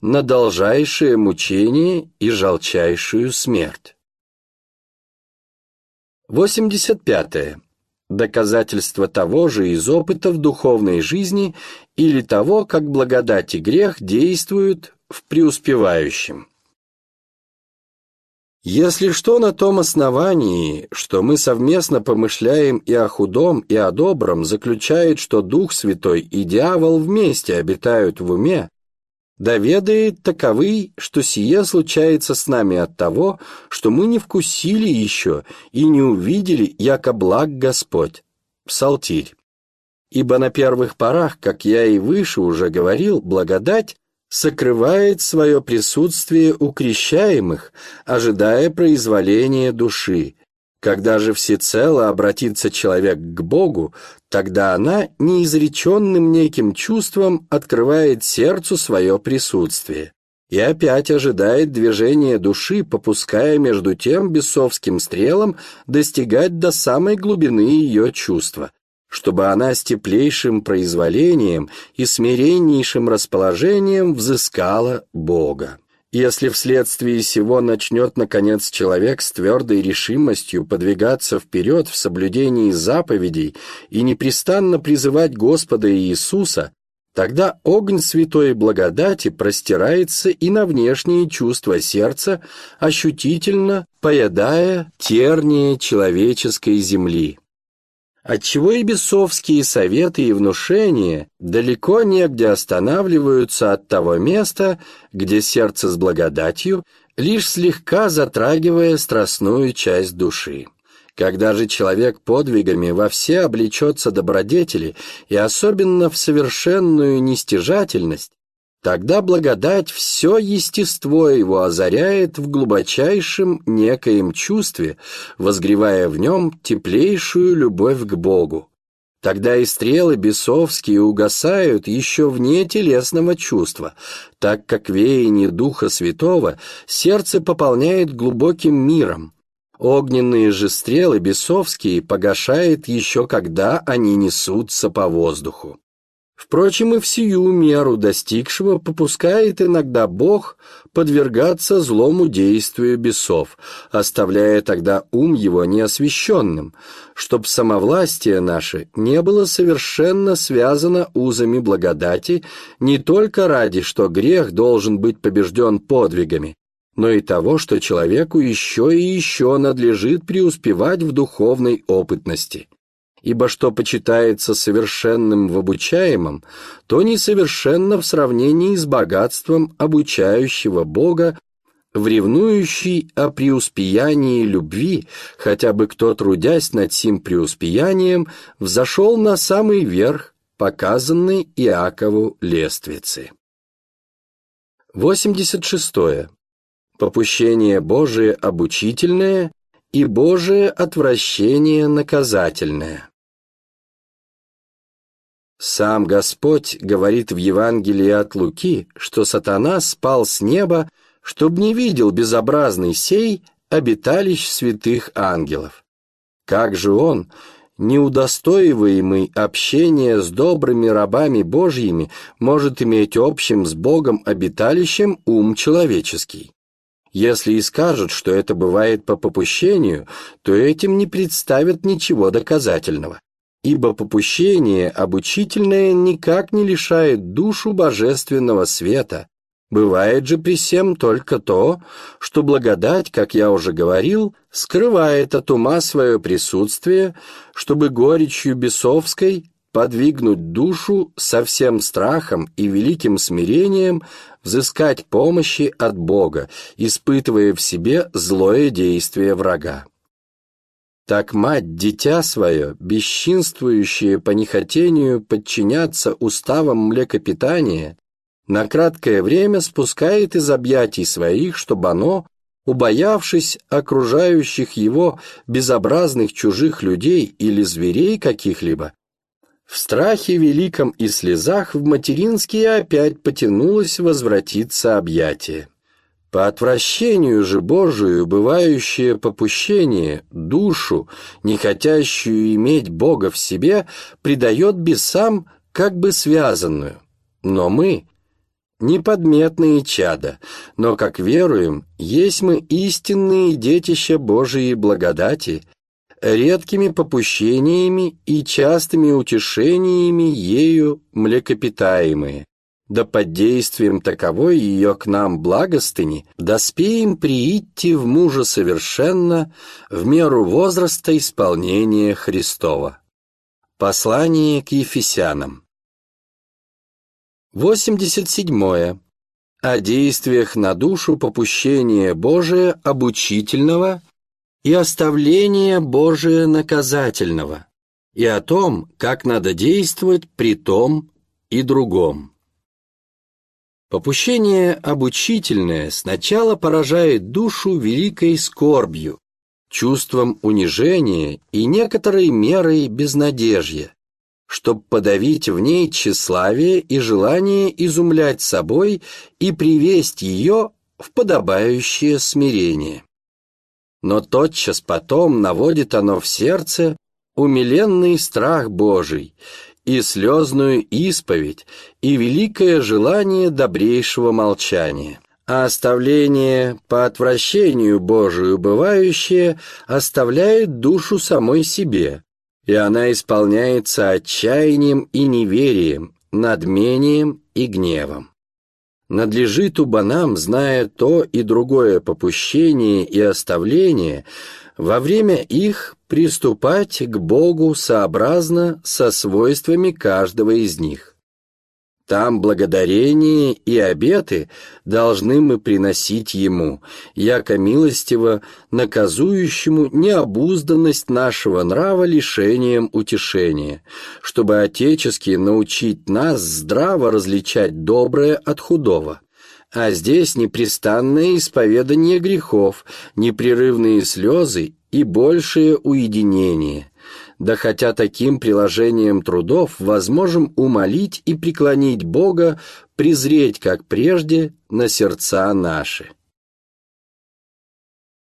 на должайшее мучение и жалчайшую смерть? 85. -е. Доказательство того же из опыта в духовной жизни или того, как благодать и грех действуют в преуспевающем. Если что на том основании, что мы совместно помышляем и о худом, и о добром, заключает, что Дух Святой и дьявол вместе обитают в уме, доведает таковый, что сие случается с нами от того, что мы не вкусили еще и не увидели, яко благ Господь. Псалтирь. Ибо на первых порах, как я и выше уже говорил, благодать сокрывает свое присутствие у крещаемых, ожидая произволения души. Когда же всецело обратится человек к Богу, тогда она неизреченным неким чувством открывает сердцу свое присутствие и опять ожидает движения души, попуская между тем бесовским стрелом достигать до самой глубины ее чувства, чтобы она с теплейшим произволением и смиреннейшим расположением взыскала Бога. Если вследствие сего начнет, наконец, человек с твердой решимостью подвигаться вперед в соблюдении заповедей и непрестанно призывать Господа Иисуса, тогда огонь святой благодати простирается и на внешние чувства сердца, ощутительно поедая терние человеческой земли отчего и бесовские советы и внушения далеко негде останавливаются от того места, где сердце с благодатью, лишь слегка затрагивая страстную часть души. Когда же человек подвигами во все облечется добродетели и особенно в совершенную нестяжательность, Тогда благодать все естество его озаряет в глубочайшем некоем чувстве, возгревая в нем теплейшую любовь к Богу. Тогда и стрелы бесовские угасают еще вне телесного чувства, так как веяние Духа Святого сердце пополняет глубоким миром. Огненные же стрелы бесовские погашает еще когда они несутся по воздуху. Впрочем, и в сию меру достигшего попускает иногда Бог подвергаться злому действию бесов, оставляя тогда ум его неосвященным, чтоб самовластие наше не было совершенно связано узами благодати не только ради, что грех должен быть побежден подвигами, но и того, что человеку еще и еще надлежит преуспевать в духовной опытности ибо что почитается совершенным в обучаемом, то несовершенно в сравнении с богатством обучающего Бога в ревнующей о преуспеянии любви, хотя бы кто, трудясь над сим преуспеянием, взошел на самый верх, показанный Иакову лествицы. 86. Попущение Божие обучительное и Божие отвращение наказательное. Сам Господь говорит в Евангелии от Луки, что сатана спал с неба, чтобы не видел безобразный сей обиталищ святых ангелов. Как же он, неудостоиваемый общения с добрыми рабами Божьими, может иметь общим с Богом обиталищем ум человеческий? Если и скажут, что это бывает по попущению, то этим не представят ничего доказательного ибо попущение обучительное никак не лишает душу божественного света. Бывает же при всем только то, что благодать, как я уже говорил, скрывает от ума свое присутствие, чтобы горечью бесовской подвигнуть душу со всем страхом и великим смирением взыскать помощи от Бога, испытывая в себе злое действие врага. Так мать дитя свое, бесчинствующее по нехотению подчиняться уставам млекопитания, на краткое время спускает из объятий своих, чтобы оно, убоявшись окружающих его безобразных чужих людей или зверей каких-либо, в страхе великом и слезах в материнские опять потянулось возвратиться объятие. По отвращению же Божию бывающее попущение, душу, не хотящую иметь Бога в себе, придает бесам как бы связанную. Но мы, неподметные чада, но, как веруем, есть мы истинные детища Божией благодати, редкими попущениями и частыми утешениями ею млекопитаемые да под действием таковой ее к нам благостыни доспеем приидти в мужа совершенно в меру возраста исполнения Христова. Послание к Ефесянам 87. О действиях на душу попущения Божия обучительного и оставления Божия наказательного, и о том, как надо действовать при том и другом. Попущение обучительное сначала поражает душу великой скорбью, чувством унижения и некоторой мерой безнадежья, чтобы подавить в ней тщеславие и желание изумлять собой и привесть ее в подобающее смирение. Но тотчас потом наводит оно в сердце умиленный страх Божий и слезную исповедь, и великое желание добрейшего молчания. А оставление по отвращению Божию бывающее оставляет душу самой себе, и она исполняется отчаянием и неверием, надмением и гневом. Надлежит убанам, зная то и другое попущение и оставление, во время их приступать к Богу сообразно со свойствами каждого из них. Там благодарение и обеты должны мы приносить Ему, яко милостиво наказующему необузданность нашего нрава лишением утешения, чтобы отечески научить нас здраво различать доброе от худого. А здесь непрестанное исповедание грехов, непрерывные слезы и большее уединение, да хотя таким приложением трудов возможем умолить и преклонить Бога, презреть, как прежде, на сердца наши.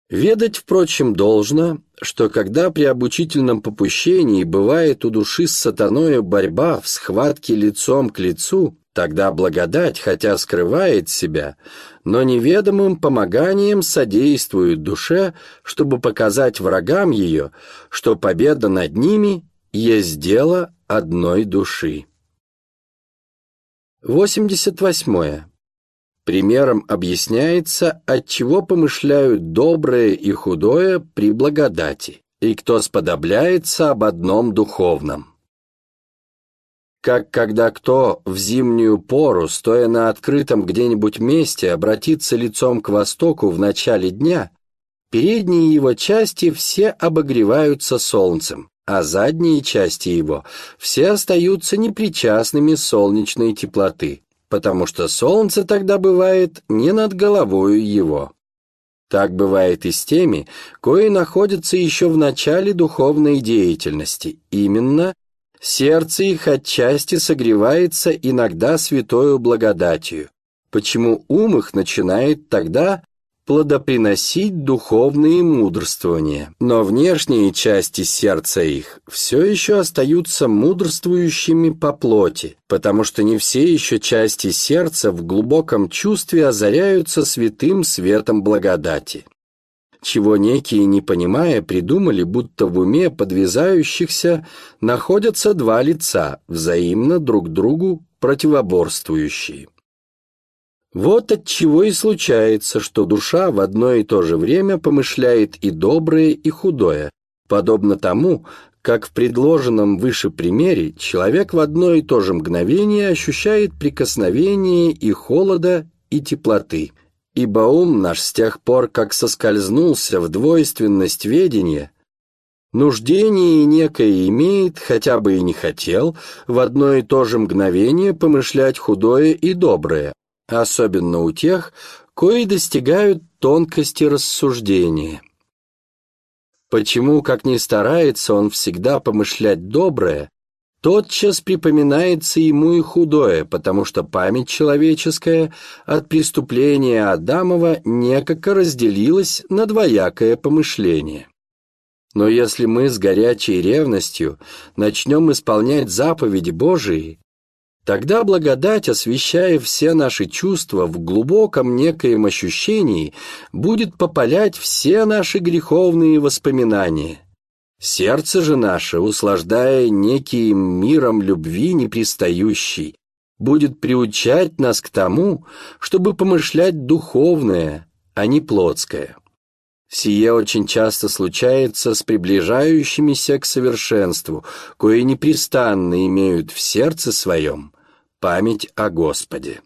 Ведать, впрочем, должно, что когда при обучительном попущении бывает у души с сатаною борьба в схватке лицом к лицу, Тогда благодать, хотя скрывает себя, но неведомым помоганием содействует душе, чтобы показать врагам ее, что победа над ними есть дело одной души. 88. Примером объясняется, от чего помышляют доброе и худое при благодати, и кто сподобляется об одном духовном как когда кто в зимнюю пору, стоя на открытом где-нибудь месте, обратится лицом к востоку в начале дня, передние его части все обогреваются солнцем, а задние части его все остаются непричастными солнечной теплоты, потому что солнце тогда бывает не над головою его. Так бывает и с теми, кои находятся еще в начале духовной деятельности, именно – Сердце их отчасти согревается иногда святою благодатью, почему ум их начинает тогда плодоприносить духовные мудрствования. Но внешние части сердца их все еще остаются мудрствующими по плоти, потому что не все еще части сердца в глубоком чувстве озаряются святым светом благодати чего некие, не понимая, придумали, будто в уме подвязающихся находятся два лица, взаимно друг другу противоборствующие. Вот от чего и случается, что душа в одно и то же время помышляет и доброе, и худое, подобно тому, как в предложенном выше примере человек в одно и то же мгновение ощущает прикосновение и холода, и теплоты – ибо ум наш с тех пор, как соскользнулся в двойственность ведения, Нуждение некое имеет, хотя бы и не хотел, в одно и то же мгновение помышлять худое и доброе, особенно у тех, кои достигают тонкости рассуждения. Почему, как ни старается он всегда помышлять доброе, тотчас припоминается ему и худое, потому что память человеческая от преступления Адамова некоко разделилась на двоякое помышление. Но если мы с горячей ревностью начнем исполнять заповеди Божии, тогда благодать, освещая все наши чувства в глубоком некоем ощущении, будет попалять все наши греховные воспоминания. Сердце же наше, услаждая неким миром любви непристающей, будет приучать нас к тому, чтобы помышлять духовное, а не плотское. Сие очень часто случается с приближающимися к совершенству, кое непрестанно имеют в сердце своем память о Господе.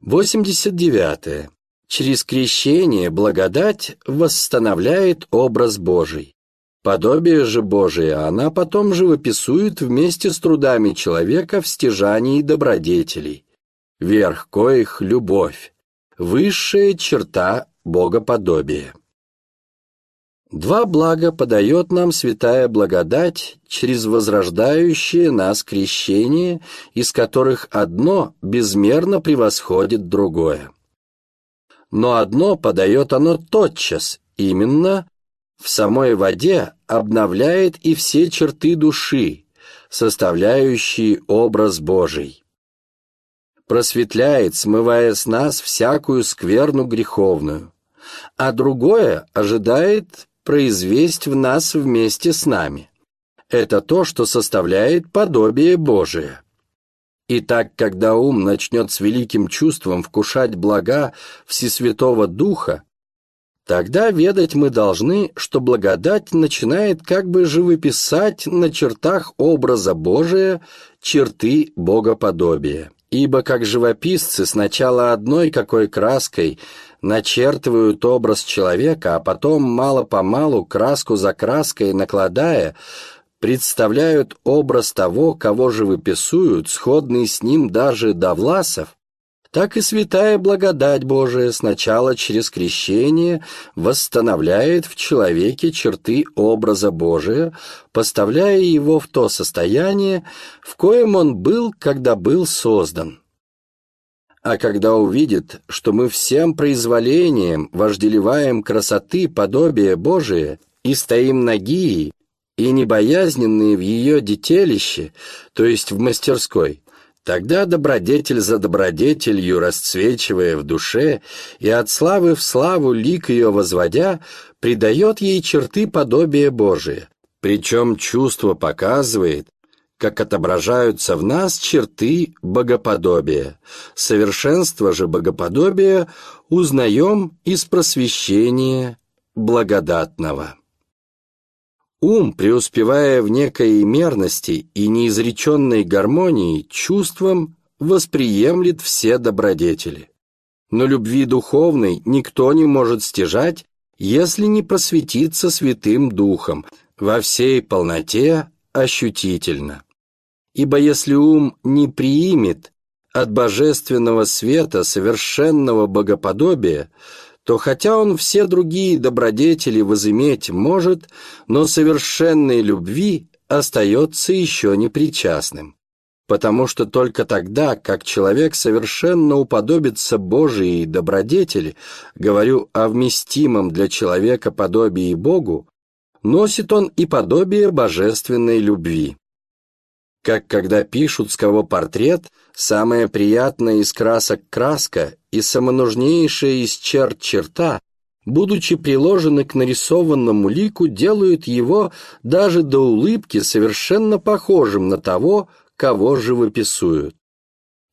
89. Через крещение благодать восстановляет образ Божий. Подобие же Божие она потом живописует вместе с трудами человека в стяжании добродетелей. Верх коих – любовь, высшая черта богоподобие. Два блага подает нам святая благодать через возрождающее нас крещение, из которых одно безмерно превосходит другое. Но одно подает оно тотчас, именно в самой воде обновляет и все черты души, составляющие образ Божий. Просветляет, смывая с нас всякую скверну греховную, а другое ожидает произвесть в нас вместе с нами. Это то, что составляет подобие Божие. Итак, когда ум начнет с великим чувством вкушать блага Всесвятого Духа, тогда ведать мы должны, что благодать начинает как бы живописать на чертах образа Божия черты богоподобия. Ибо как живописцы сначала одной какой краской начертывают образ человека, а потом мало-помалу, краску за краской накладая, представляют образ того, кого живописуют, сходный с ним даже до власов, так и святая благодать Божия сначала через крещение восстановляет в человеке черты образа Божия, поставляя его в то состояние, в коем он был, когда был создан. А когда увидит, что мы всем произволением вожделеваем красоты подобия Божие и стоим ноги и небоязненные в ее детелище, то есть в мастерской, Тогда добродетель за добродетелью, расцвечивая в душе и от славы в славу лик ее возводя, придает ей черты подобия Божия. Причем чувство показывает, как отображаются в нас черты богоподобия. Совершенство же богоподобия узнаем из просвещения благодатного. Ум, преуспевая в некой мерности и неизреченной гармонии, чувством восприемлет все добродетели. Но любви духовной никто не может стяжать, если не просветиться Святым Духом во всей полноте ощутительно. Ибо если ум не приимет от божественного света совершенного богоподобия, то хотя он все другие добродетели возыметь может, но совершенной любви остается еще непричастным. Потому что только тогда, как человек совершенно уподобится Божией добродетели, говорю о вместимом для человека подобии Богу, носит он и подобие божественной любви. Как когда пишут с кого портрет, самая приятная из красок краска и самонужнейшая из черт черта, будучи приложены к нарисованному лику, делают его даже до улыбки совершенно похожим на того, кого живописуют.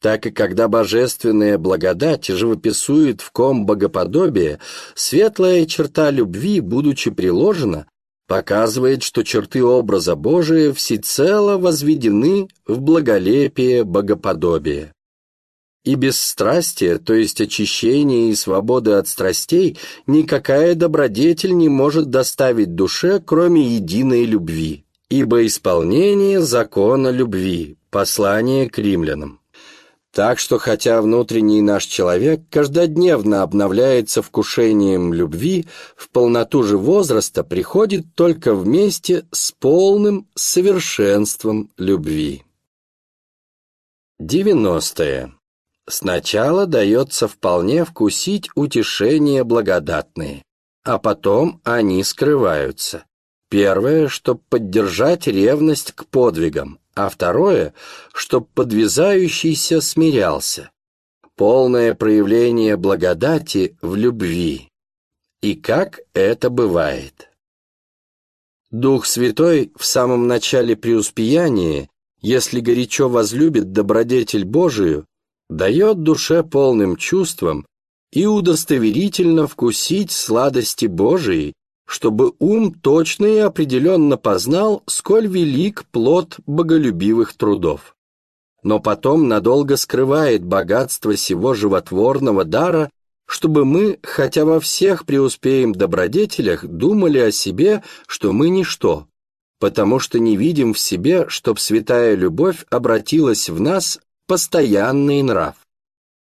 Так и когда божественная благодать живописует в ком богоподобие, светлая черта любви, будучи приложена, показывает, что черты образа Божия всецело возведены в благолепие богоподобия. И без страстия, то есть очищения и свободы от страстей, никакая добродетель не может доставить душе, кроме единой любви. Ибо исполнение закона любви, послание к римлянам. Так что хотя внутренний наш человек каждодневно обновляется вкушением любви, в полноту же возраста приходит только вместе с полным совершенством любви. 90. Сначала дается вполне вкусить утешения благодатные, а потом они скрываются. Первое, чтобы поддержать ревность к подвигам, а второе, чтоб подвязающийся смирялся. Полное проявление благодати в любви. И как это бывает? Дух Святой в самом начале преуспеяния, если горячо возлюбит добродетель Божию, дает душе полным чувством и удостоверительно вкусить сладости Божией, чтобы ум точно и определенно познал, сколь велик плод боголюбивых трудов. Но потом надолго скрывает богатство сего животворного дара, чтобы мы, хотя во всех преуспеем добродетелях, думали о себе, что мы ничто, потому что не видим в себе, чтоб святая любовь обратилась в нас постоянный нрав.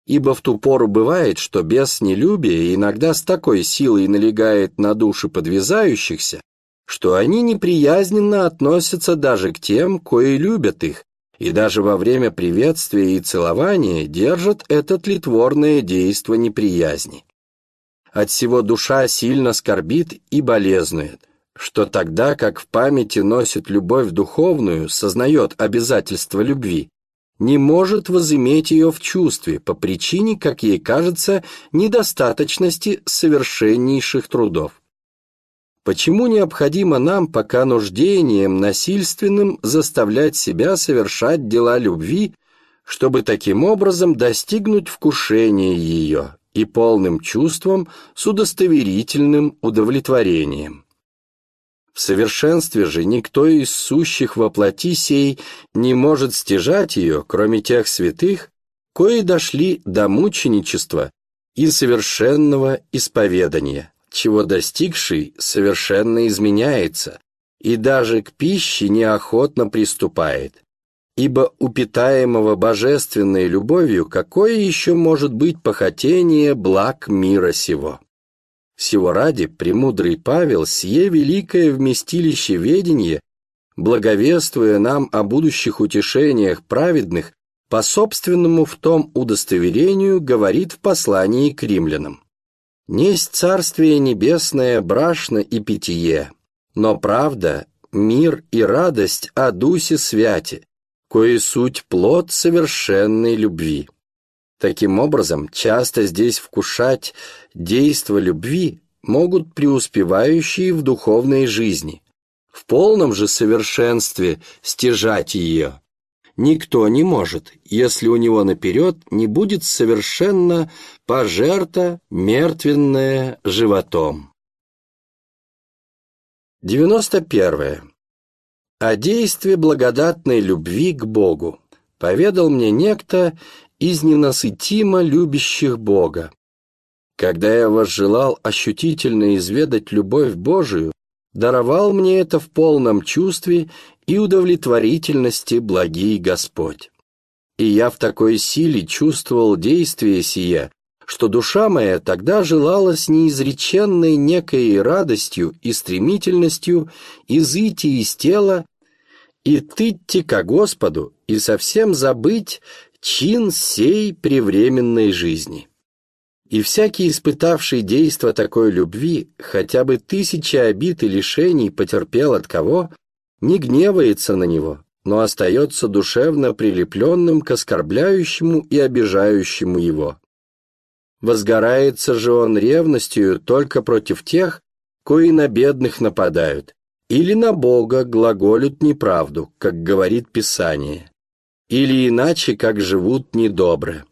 Ибо в ту пору бывает, что бес нелюбия иногда с такой силой налегает на души подвязающихся, что они неприязненно относятся даже к тем, кои любят их, и даже во время приветствия и целования держат это тлетворное действо неприязни. От всего душа сильно скорбит и болезнует, что тогда, как в памяти носит любовь духовную, сознает обязательство любви, не может возыметь ее в чувстве по причине, как ей кажется, недостаточности совершеннейших трудов. Почему необходимо нам пока нуждением насильственным заставлять себя совершать дела любви, чтобы таким образом достигнуть вкушения ее и полным чувством с удостоверительным удовлетворением? В совершенстве же никто из сущих во плоти сей не может стяжать ее, кроме тех святых, кои дошли до мученичества и совершенного исповедания, чего достигший совершенно изменяется и даже к пище неохотно приступает. Ибо у питаемого божественной любовью какое еще может быть похотение благ мира сего? Сего ради премудрый Павел сие великое вместилище ведения, благовествуя нам о будущих утешениях праведных, по собственному в том удостоверению говорит в послании к римлянам. «Несть царствие небесное брашно и питье, но правда, мир и радость о дусе святе, кое суть плод совершенной любви». Таким образом, часто здесь вкушать действо любви могут преуспевающие в духовной жизни. В полном же совершенстве стяжать ее никто не может, если у него наперед не будет совершенно пожерта мертвенное животом. 91. О действии благодатной любви к Богу поведал мне некто из ненасытимо любящих Бога. Когда я возжелал ощутительно изведать любовь Божию, даровал мне это в полном чувстве и удовлетворительности благий Господь. И я в такой силе чувствовал действие сия, что душа моя тогда желала с неизреченной некой радостью и стремительностью изыти из тела и тыдти ко Господу и совсем забыть чин сей превременной жизни. И всякий испытавший действо такой любви, хотя бы тысячи обид и лишений потерпел от кого, не гневается на него, но остается душевно прилепленным к оскорбляющему и обижающему его. Возгорается же он ревностью только против тех, кои на бедных нападают, или на Бога глаголют неправду, как говорит Писание или иначе, как живут недобры.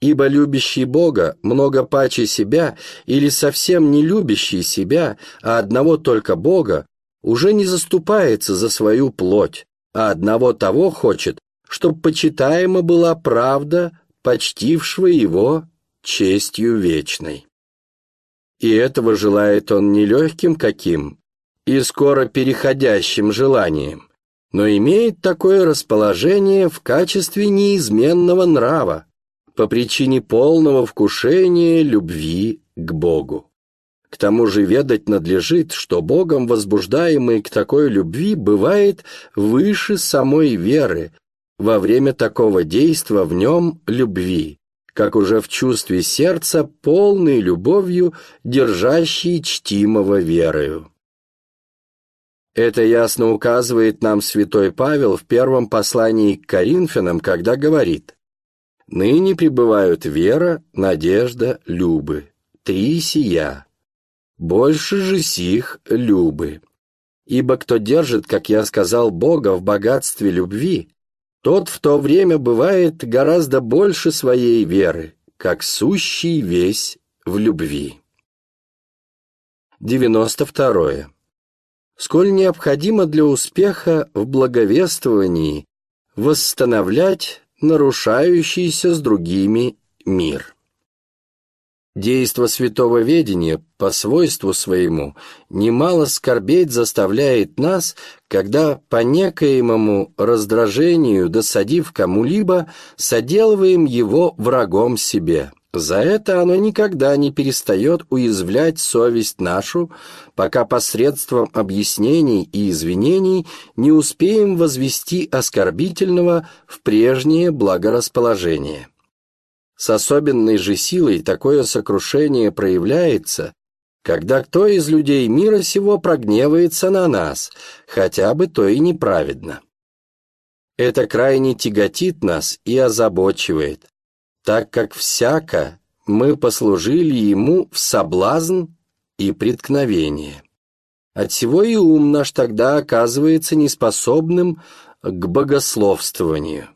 Ибо любящий Бога много паче себя или совсем не любящий себя, а одного только Бога, уже не заступается за свою плоть, а одного того хочет, чтоб почитаема была правда почтившего его честью вечной. И этого желает он не легким каким и скоро переходящим желанием, но имеет такое расположение в качестве неизменного нрава, по причине полного вкушения любви к Богу. К тому же ведать надлежит, что Богом возбуждаемый к такой любви бывает выше самой веры, во время такого действа в нем любви, как уже в чувстве сердца, полной любовью, держащей чтимого верою. Это ясно указывает нам святой Павел в первом послании к Коринфянам, когда говорит «Ныне пребывают вера, надежда, любы, три сия, больше же сих любы. Ибо кто держит, как я сказал, Бога в богатстве любви, тот в то время бывает гораздо больше своей веры, как сущий весь в любви. 92. Сколь необходимо для успеха в благовествовании восстановлять нарушающийся с другими мир. Действо святого ведения по свойству своему немало скорбеть заставляет нас, когда по некоемому раздражению, досадив кому-либо, соделываем его врагом себе. За это оно никогда не перестает уязвлять совесть нашу, пока посредством объяснений и извинений не успеем возвести оскорбительного в прежнее благорасположение. С особенной же силой такое сокрушение проявляется, когда кто из людей мира сего прогневается на нас, хотя бы то и неправедно. Это крайне тяготит нас и озабочивает, так как всяко мы послужили ему в соблазн и преткновение. Отсего и ум наш тогда оказывается неспособным к богословствованию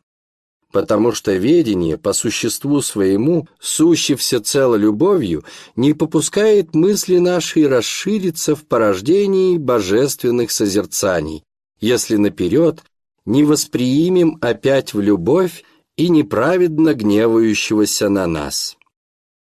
потому что ведение по существу своему, суще всецело любовью, не попускает мысли нашей расшириться в порождении божественных созерцаний, если наперед не восприимем опять в любовь и неправедно гневающегося на нас.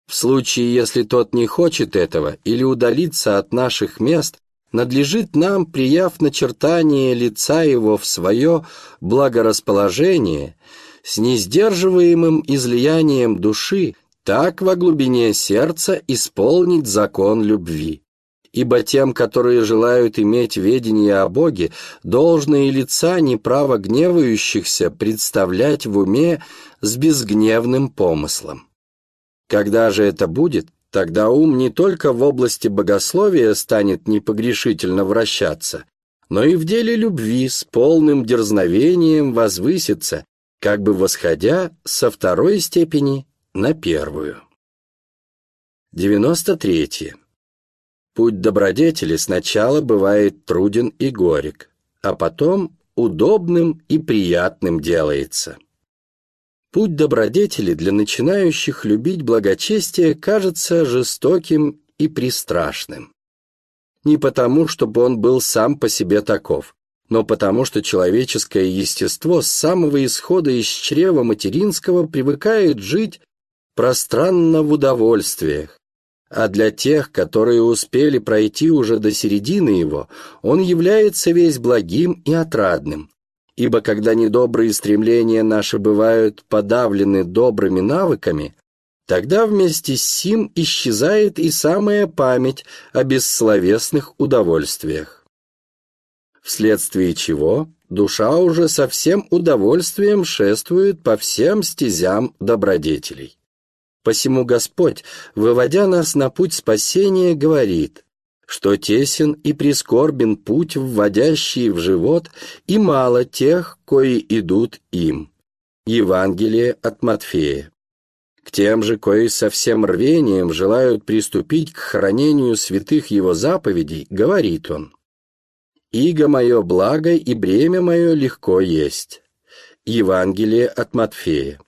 В случае, если тот не хочет этого или удалиться от наших мест, надлежит нам, прияв начертание лица его в свое благорасположение, с несдерживаемым излиянием души так во глубине сердца исполнить закон любви. Ибо тем, которые желают иметь ведение о Боге, должные лица неправо гневающихся представлять в уме с безгневным помыслом. Когда же это будет, тогда ум не только в области богословия станет непогрешительно вращаться, но и в деле любви с полным дерзновением возвысится как бы восходя со второй степени на первую. 93. Путь добродетели сначала бывает труден и горек, а потом удобным и приятным делается. Путь добродетели для начинающих любить благочестие кажется жестоким и пристрашным. Не потому, чтобы он был сам по себе таков, но потому что человеческое естество с самого исхода из чрева материнского привыкает жить пространно в удовольствиях, а для тех, которые успели пройти уже до середины его, он является весь благим и отрадным. Ибо когда недобрые стремления наши бывают подавлены добрыми навыками, тогда вместе с сим исчезает и самая память о бессловесных удовольствиях вследствие чего душа уже со всем удовольствием шествует по всем стезям добродетелей. Посему Господь, выводя нас на путь спасения, говорит, что тесен и прискорбен путь, вводящий в живот, и мало тех, кои идут им. Евангелие от Матфея. К тем же, кои со всем рвением желают приступить к хранению святых его заповедей, говорит он, Иго мое благо и бремя мое легко есть. Евангелие от Матфея.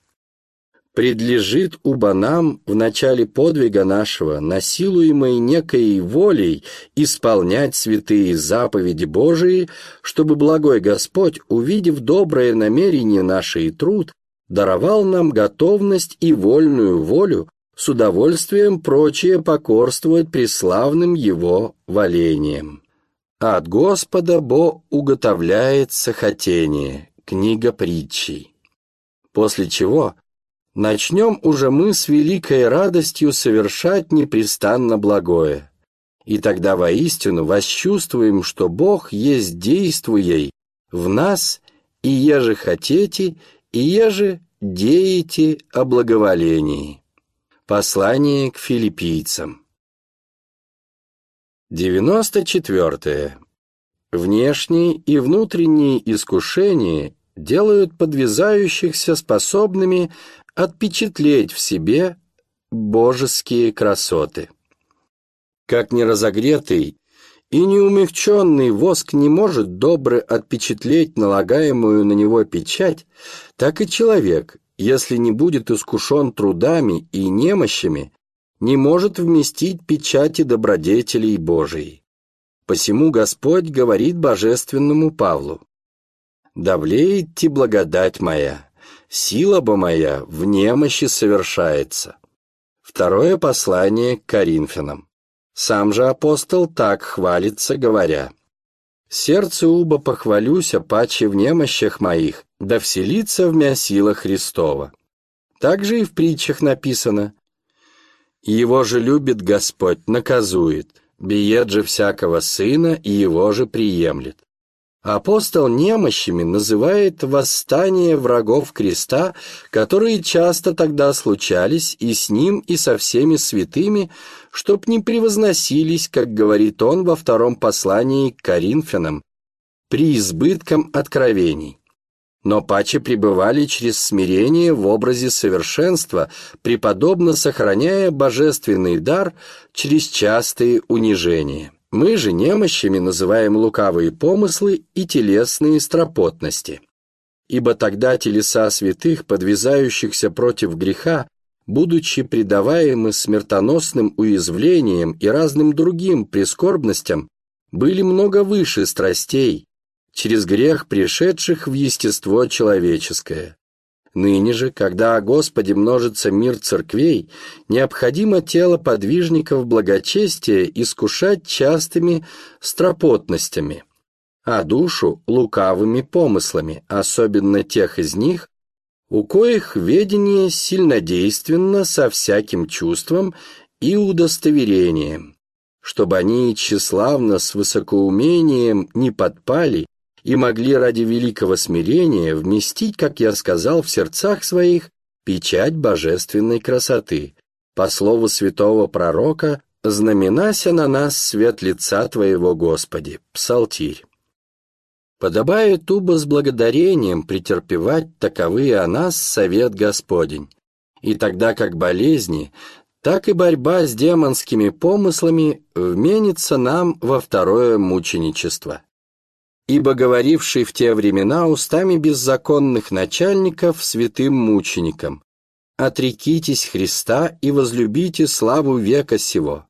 Предлежит уба нам в начале подвига нашего, насилуемой некой волей, исполнять святые заповеди Божии, чтобы благой Господь, увидев доброе намерение наше и труд, даровал нам готовность и вольную волю с удовольствием прочее покорствовать преславным Его валением. От Господа Бо уготовляется хотение. Книга притчей. После чего начнем уже мы с великой радостью совершать непрестанно благое. И тогда воистину восчувствуем, что Бог есть действуей в нас, и еже хотите, и еже деете о благоволении. Послание к филиппийцам. 94. Внешние и внутренние искушения делают подвязающихся способными отпечатлеть в себе божеские красоты. Как неразогретый и неумягченный воск не может добро отпечатлеть налагаемую на него печать, так и человек, если не будет искушен трудами и немощами, не может вместить печати добродетелей Божией. Посему Господь говорит божественному Павлу, «Давлеет ти благодать моя, сила бы моя в немощи совершается». Второе послание к Коринфянам. Сам же апостол так хвалится, говоря, «Сердце уба похвалюся, паче в немощах моих, да вселится в мя сила Христова». Также и в притчах написано, «Его же любит Господь, наказует, биет же всякого сына, и его же приемлет». Апостол немощами называет восстание врагов креста, которые часто тогда случались и с ним, и со всеми святыми, чтоб не превозносились, как говорит он во втором послании к Коринфянам, при избытком откровений. Но паче пребывали через смирение в образе совершенства, преподобно сохраняя божественный дар через частые унижения. Мы же немощами называем лукавые помыслы и телесные стропотности. Ибо тогда телеса святых, подвязающихся против греха, будучи предаваемы смертоносным уязвлениям и разным другим прискорбностям, были много выше страстей, через грех пришедших в естество человеческое. Ныне же, когда о Господе множится мир церквей, необходимо тело подвижников благочестия искушать частыми стропотностями, а душу – лукавыми помыслами, особенно тех из них, у коих ведение сильнодейственно со всяким чувством и удостоверением, чтобы они тщеславно с высокоумением не подпали и могли ради великого смирения вместить, как я сказал, в сердцах своих печать божественной красоты. По слову святого пророка «Знаменася на нас свет лица Твоего, Господи» Псалтирь. Подобает туба с благодарением претерпевать таковые о нас совет Господень. И тогда как болезни, так и борьба с демонскими помыслами вменится нам во второе мученичество ибо говоривший в те времена устами беззаконных начальников святым мученикам, «Отрекитесь Христа и возлюбите славу века сего».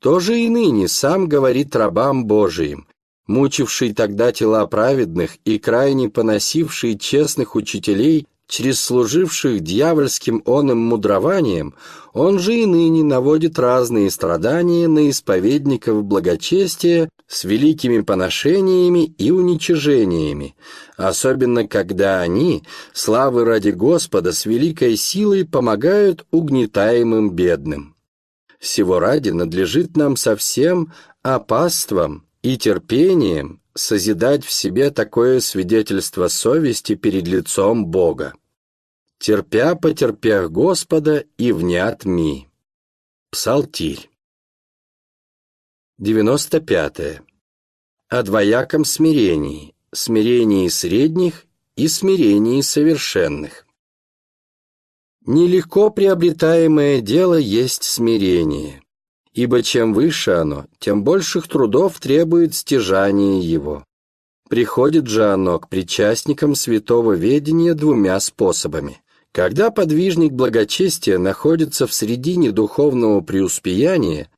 Тоже и ныне сам говорит рабам Божиим, мучивший тогда тела праведных и крайне поносивший честных учителей через служивших дьявольским оным мудрованием, он же и ныне наводит разные страдания на исповедников благочестия с великими поношениями и уничижениями, особенно когда они, славы ради Господа, с великой силой помогают угнетаемым бедным. Всего ради надлежит нам совсем опаством и терпением созидать в себе такое свидетельство совести перед лицом Бога. Терпя потерпях Господа и внят ми. Псалтирь. 95. -е. О двояком смирении, смирении средних и смирении совершенных. Нелегко приобретаемое дело есть смирение ибо чем выше оно, тем больших трудов требует стяжание его. Приходит же оно к причастникам святого ведения двумя способами. Когда подвижник благочестия находится в середине духовного преуспеяния,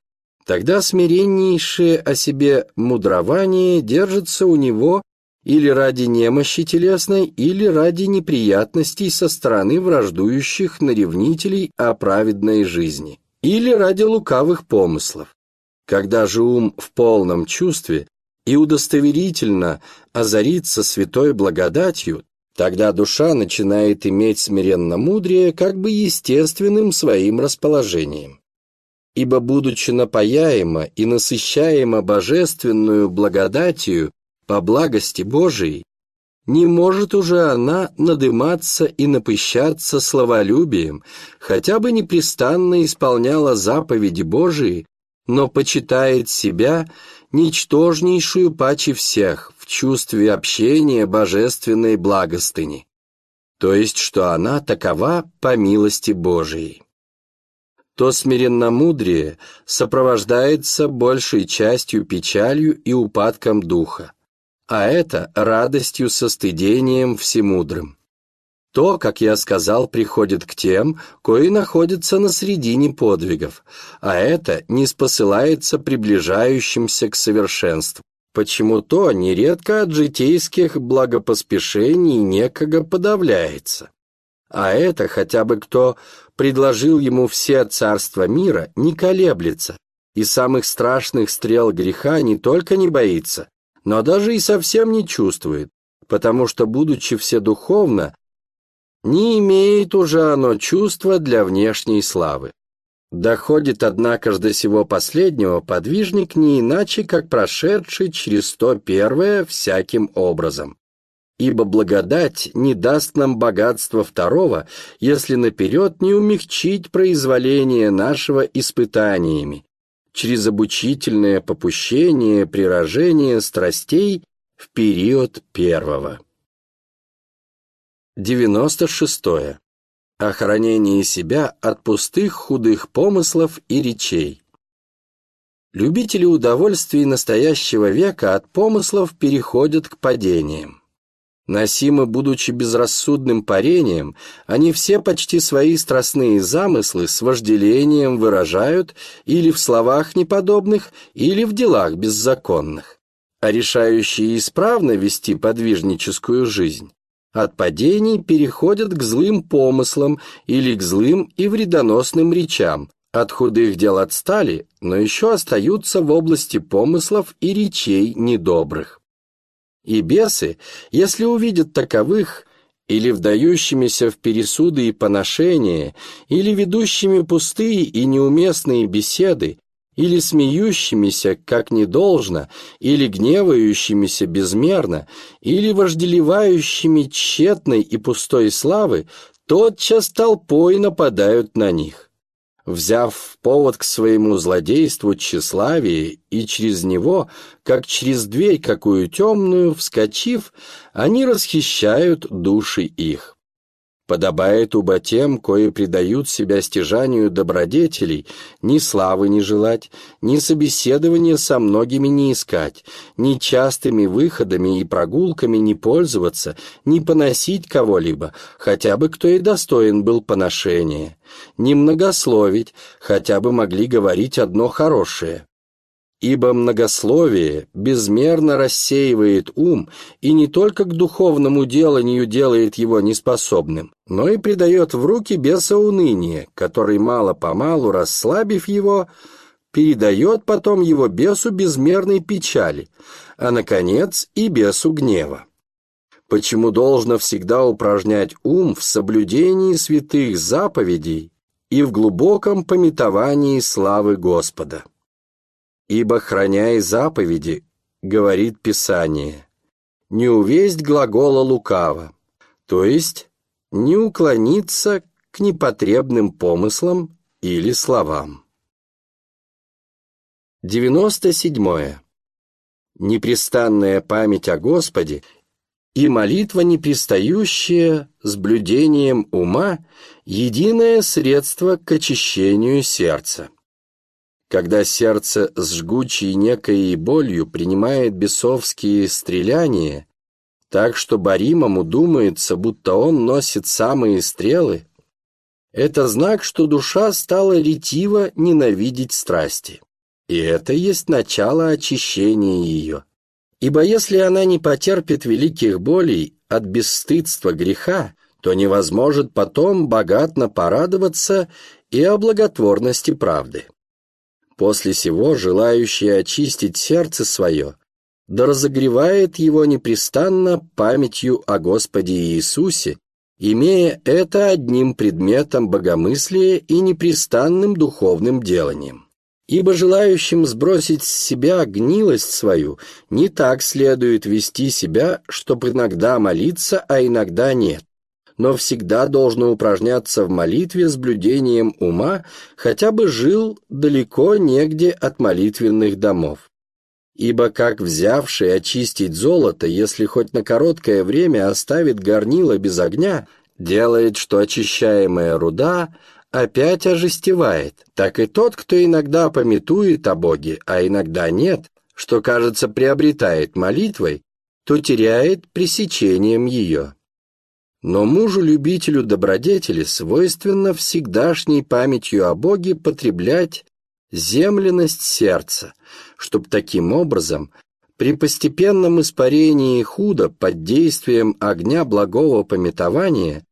тогда смиреннейшее о себе мудрование держится у него или ради немощи телесной, или ради неприятностей со стороны враждующих наревнителей о праведной жизни, или ради лукавых помыслов. Когда же ум в полном чувстве и удостоверительно озарится святой благодатью, тогда душа начинает иметь смиренно мудрее как бы естественным своим расположением. Ибо, будучи напаяема и насыщаема божественную благодатью по благости Божией, не может уже она надыматься и напыщаться словолюбием, хотя бы непрестанно исполняла заповеди Божии, но почитает себя ничтожнейшую паче всех в чувстве общения божественной благостыни, то есть что она такова по милости Божией. То смиренномудрие сопровождается большей частью печалью и упадком духа, а это радостью со стыдением всемудрым. То, как я сказал, приходит к тем, кои находятся на средине подвигов, а это не спосылается приближающимся к совершенству. Почему то нередко от житейских благопоспешений некого подавляется. А это хотя бы кто предложил ему все царства мира, не колеблется, и самых страшных стрел греха не только не боится, но даже и совсем не чувствует, потому что, будучи вседуховно, не имеет уже оно чувства для внешней славы. Доходит, однако ж, до сего последнего подвижник не иначе, как прошедший через то первое всяким образом. Ибо благодать не даст нам богатства второго, если наперед не умягчить произволение нашего испытаниями, через обучительное попущение прирожение страстей в период первого. 96. Охранение себя от пустых худых помыслов и речей. Любители удовольствий настоящего века от помыслов переходят к падениям. Носимы, будучи безрассудным парением, они все почти свои страстные замыслы с вожделением выражают или в словах неподобных, или в делах беззаконных. А решающие исправно вести подвижническую жизнь, от падений переходят к злым помыслам или к злым и вредоносным речам. От худых дел отстали, но еще остаются в области помыслов и речей недобрых. И бесы, если увидят таковых, или вдающимися в пересуды и поношения, или ведущими пустые и неуместные беседы, или смеющимися, как не должно, или гневающимися безмерно, или вожделевающими тщетной и пустой славы, тотчас толпой нападают на них. Взяв повод к своему злодейству тщеславие и через него, как через дверь какую темную, вскочив, они расхищают души их. Подобает убо тем, кои предают себя стяжанию добродетелей, ни славы не желать, ни собеседования со многими не искать, ни частыми выходами и прогулками не пользоваться, ни поносить кого-либо, хотя бы кто и достоин был поношения, ни многословить, хотя бы могли говорить одно хорошее ибо многословие безмерно рассеивает ум и не только к духовному деланию делает его неспособным, но и придает в руки беса уныние, который мало-помалу, расслабив его, передает потом его бесу безмерной печали, а, наконец, и бесу гнева. Почему должно всегда упражнять ум в соблюдении святых заповедей и в глубоком пометовании славы Господа? Ибо, храняя заповеди, говорит Писание, не увесть глагола лукаво, то есть не уклониться к непотребным помыслам или словам. 97. Непрестанная память о Господе и молитва непрестающая с блюдением ума – единое средство к очищению сердца. Когда сердце с жгучей некой болью принимает бесовские стреляния, так что Баримому думается, будто он носит самые стрелы, это знак, что душа стала ретиво ненавидеть страсти. И это есть начало очищения ее. Ибо если она не потерпит великих болей от бесстыдства греха, то не возможет потом богатно порадоваться и о благотворности правды. После сего желающий очистить сердце свое, да разогревает его непрестанно памятью о Господе Иисусе, имея это одним предметом богомыслия и непрестанным духовным деланием. Ибо желающим сбросить с себя гнилость свою, не так следует вести себя, чтобы иногда молиться, а иногда нет но всегда должно упражняться в молитве с блюдением ума, хотя бы жил далеко негде от молитвенных домов. Ибо как взявший очистить золото, если хоть на короткое время оставит горнило без огня, делает, что очищаемая руда опять ожестевает, так и тот, кто иногда пометует о Боге, а иногда нет, что, кажется, приобретает молитвой, то теряет пресечением ее. Но мужу-любителю добродетели свойственно всегдашней памятью о Боге потреблять земленность сердца, чтобы таким образом при постепенном испарении худа под действием огня благого пометования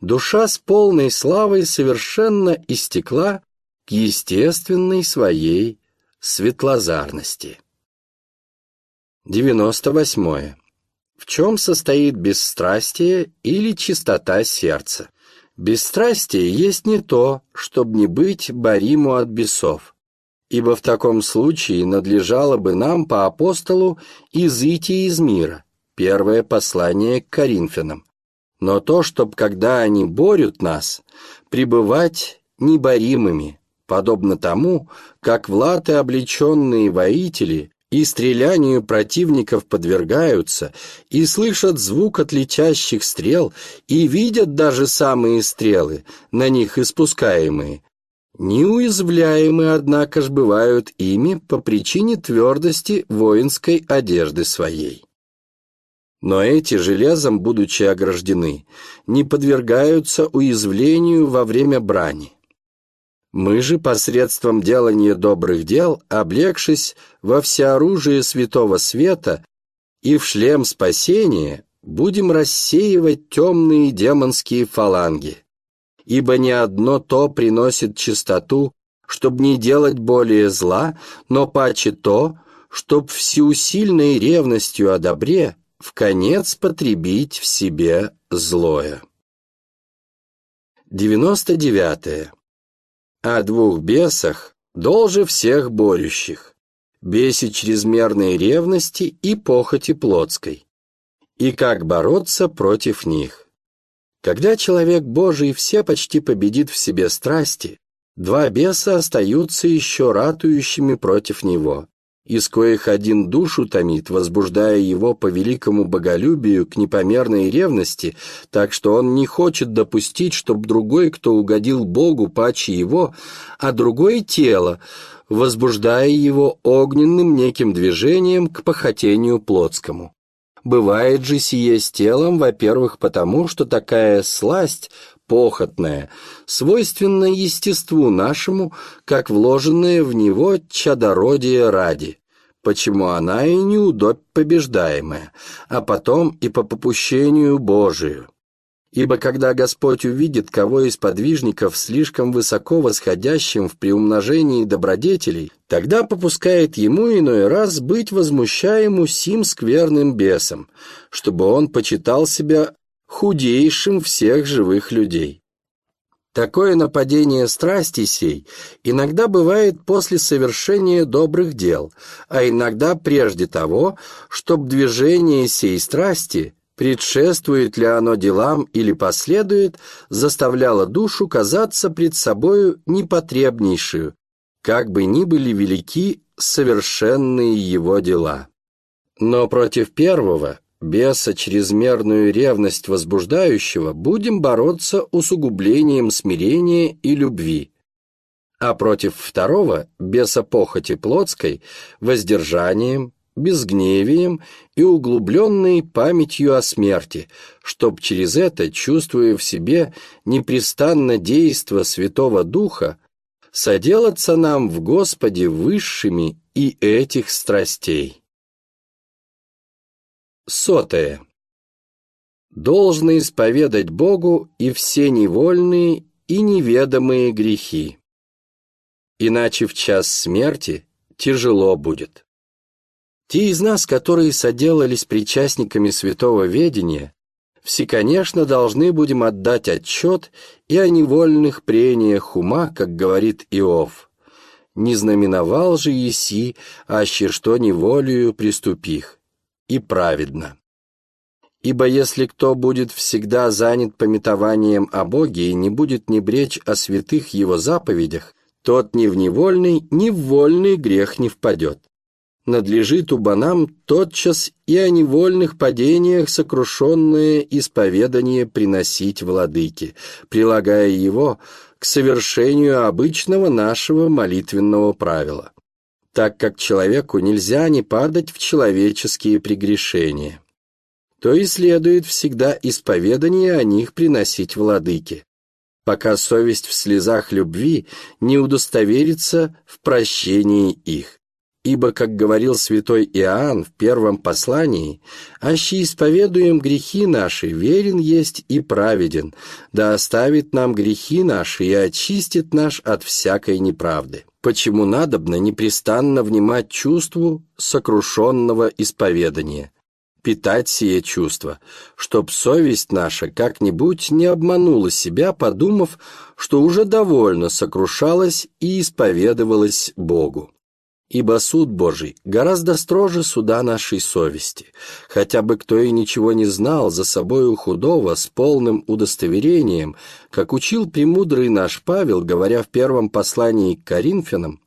душа с полной славой совершенно истекла к естественной своей светлозарности. 98. В чем состоит бесстрастие или чистота сердца? Бесстрастие есть не то, чтобы не быть бориму от бесов, ибо в таком случае надлежало бы нам по апостолу изыти из мира, первое послание к Коринфянам. Но то, чтобы когда они борют нас, пребывать неборимыми, подобно тому, как в латы облеченные воители и стрелянию противников подвергаются, и слышат звук от летящих стрел, и видят даже самые стрелы, на них испускаемые. Неуязвляемы, однако ж, бывают ими по причине твердости воинской одежды своей. Но эти, железом будучи ограждены, не подвергаются уязвлению во время брани. Мы же посредством делания добрых дел, облегшись во всеоружие святого света и в шлем спасения, будем рассеивать темные демонские фаланги. Ибо не одно то приносит чистоту, чтобы не делать более зла, но паче то, чтоб всеусильной ревностью о добре в конец потребить в себе злое. 99 о двух бесах, долже всех борющих, бесе чрезмерной ревности и похоти плотской, и как бороться против них. Когда человек Божий все почти победит в себе страсти, два беса остаются еще ратующими против него, из коих один душу томит, возбуждая его по великому боголюбию к непомерной ревности, так что он не хочет допустить, чтобы другой, кто угодил Богу паче его, а другое тело, возбуждая его огненным неким движением к похотению плотскому. Бывает же сие с телом, во-первых, потому, что такая сласть похотная, свойственна естеству нашему, как вложенное в него чадородие ради, почему она и неудобь побеждаемая, а потом и по попущению Божию. Ибо когда Господь увидит кого из подвижников слишком высоко восходящим в приумножении добродетелей, тогда попускает ему иной раз быть возмущаему сим скверным бесом, чтобы он почитал себя худейшим всех живых людей. Такое нападение страсти сей иногда бывает после совершения добрых дел, а иногда прежде того, чтоб движение сей страсти, предшествует ли оно делам или последует, заставляло душу казаться пред собою непотребнейшую, как бы ни были велики совершенные его дела. Но против первого беса чрезмерную ревность возбуждающего будем бороться усугублением смирения и любви, а против второго, беса похоти плотской, воздержанием, безгневием и углубленной памятью о смерти, чтоб через это, чувствуя в себе непрестанно действо Святого Духа, соделаться нам в Господе высшими и этих страстей. Сотое. Должно исповедать Богу и все невольные и неведомые грехи. Иначе в час смерти тяжело будет. Те из нас, которые соделались причастниками святого ведения, все, конечно, должны будем отдать отчет и о невольных прениях ума, как говорит Иов. «Не знаменовал же еси, аще что неволею приступих» и праведно. Ибо если кто будет всегда занят пометованием о Боге и не будет не бречь о святых его заповедях, тот ни в невольный, ни в вольный грех не впадет. Надлежит убанам тотчас и о невольных падениях сокрушенное исповедание приносить владыке, прилагая его к совершению обычного нашего молитвенного правила так как человеку нельзя не падать в человеческие прегрешения, то и следует всегда исповедание о них приносить владыке, пока совесть в слезах любви не удостоверится в прощении их. Ибо, как говорил святой Иоанн в первом послании, «Аще исповедуем грехи наши, верен есть и праведен, да оставит нам грехи наши и очистит наш от всякой неправды» почему надобно непрестанно внимать чувству сокрушенного исповедания, питать сие чувство, чтоб совесть наша как-нибудь не обманула себя, подумав, что уже довольно сокрушалась и исповедовалась Богу ибо суд Божий гораздо строже суда нашей совести. Хотя бы кто и ничего не знал за собою худого с полным удостоверением, как учил премудрый наш Павел, говоря в первом послании к Коринфянам,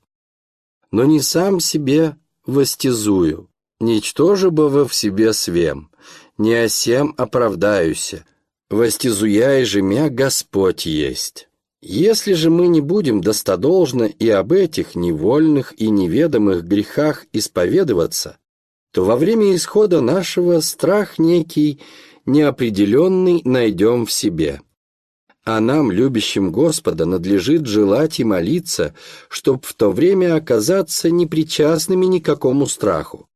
«Но не сам себе востязую, ничтоже бы во в себе свем, не о сем оправдаюся, востязуя же мя Господь есть». Если же мы не будем достодолжно и об этих невольных и неведомых грехах исповедоваться, то во время исхода нашего страх некий, неопределенный найдем в себе. А нам, любящим Господа, надлежит желать и молиться, чтоб в то время оказаться непричастными никакому страху.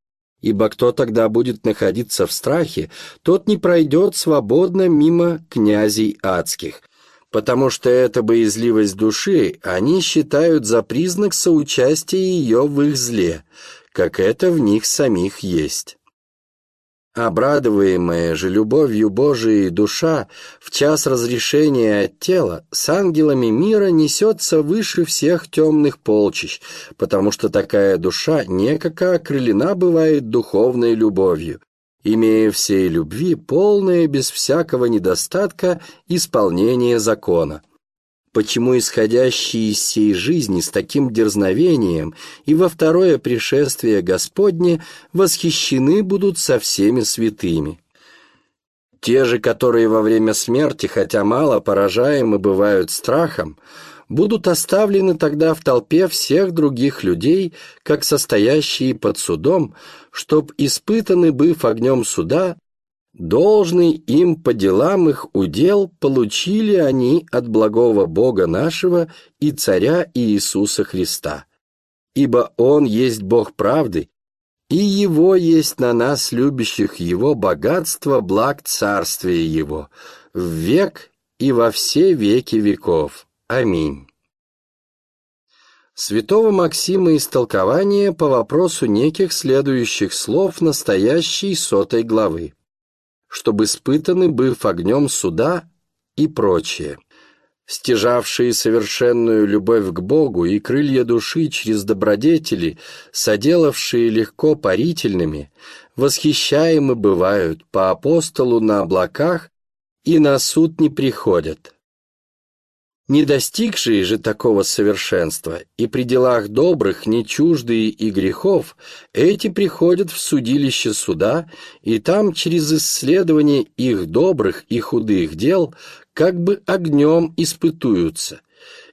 Ибо кто тогда будет находиться в страхе, тот не пройдет свободно мимо князей адских, потому что эта боязливость души они считают за признак соучастия ее в их зле, как это в них самих есть. Обрадуемая же любовью Божией душа в час разрешения от тела с ангелами мира несется выше всех темных полчищ, потому что такая душа некако окрылена бывает духовной любовью, имея всей любви полное без всякого недостатка исполнение закона. Почему исходящие из сей жизни с таким дерзновением и во второе пришествие Господне восхищены будут со всеми святыми? Те же, которые во время смерти, хотя мало поражаемы бывают страхом, будут оставлены тогда в толпе всех других людей, как состоящие под судом, чтоб, испытаны быв огнем суда, должный им по делам их удел получили они от благого Бога нашего и Царя Иисуса Христа. Ибо Он есть Бог правды, и Его есть на нас, любящих Его, богатство, благ Царствия Его, в век и во все веки веков. Аминь. Святого Максима истолкование по вопросу неких следующих слов настоящей сотой главы, чтобы испытаны быв огнем суда и прочее. Стяжавшие совершенную любовь к Богу и крылья души через добродетели, соделавшие легко парительными, восхищаемы бывают по апостолу на облаках и на суд не приходят не достигшие же такого совершенства и при делах добрых, не чуждые и грехов, эти приходят в судилище суда, и там через исследование их добрых и худых дел как бы огнем испытуются.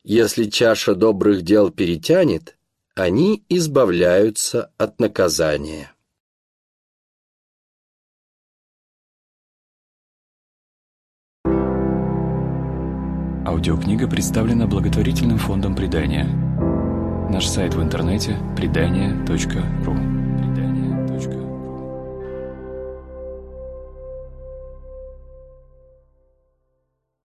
Если чаша добрых дел перетянет, они избавляются от наказания. Аудиокнига представлена благотворительным фондом «Предания». Наш сайт в интернете – предания.ру.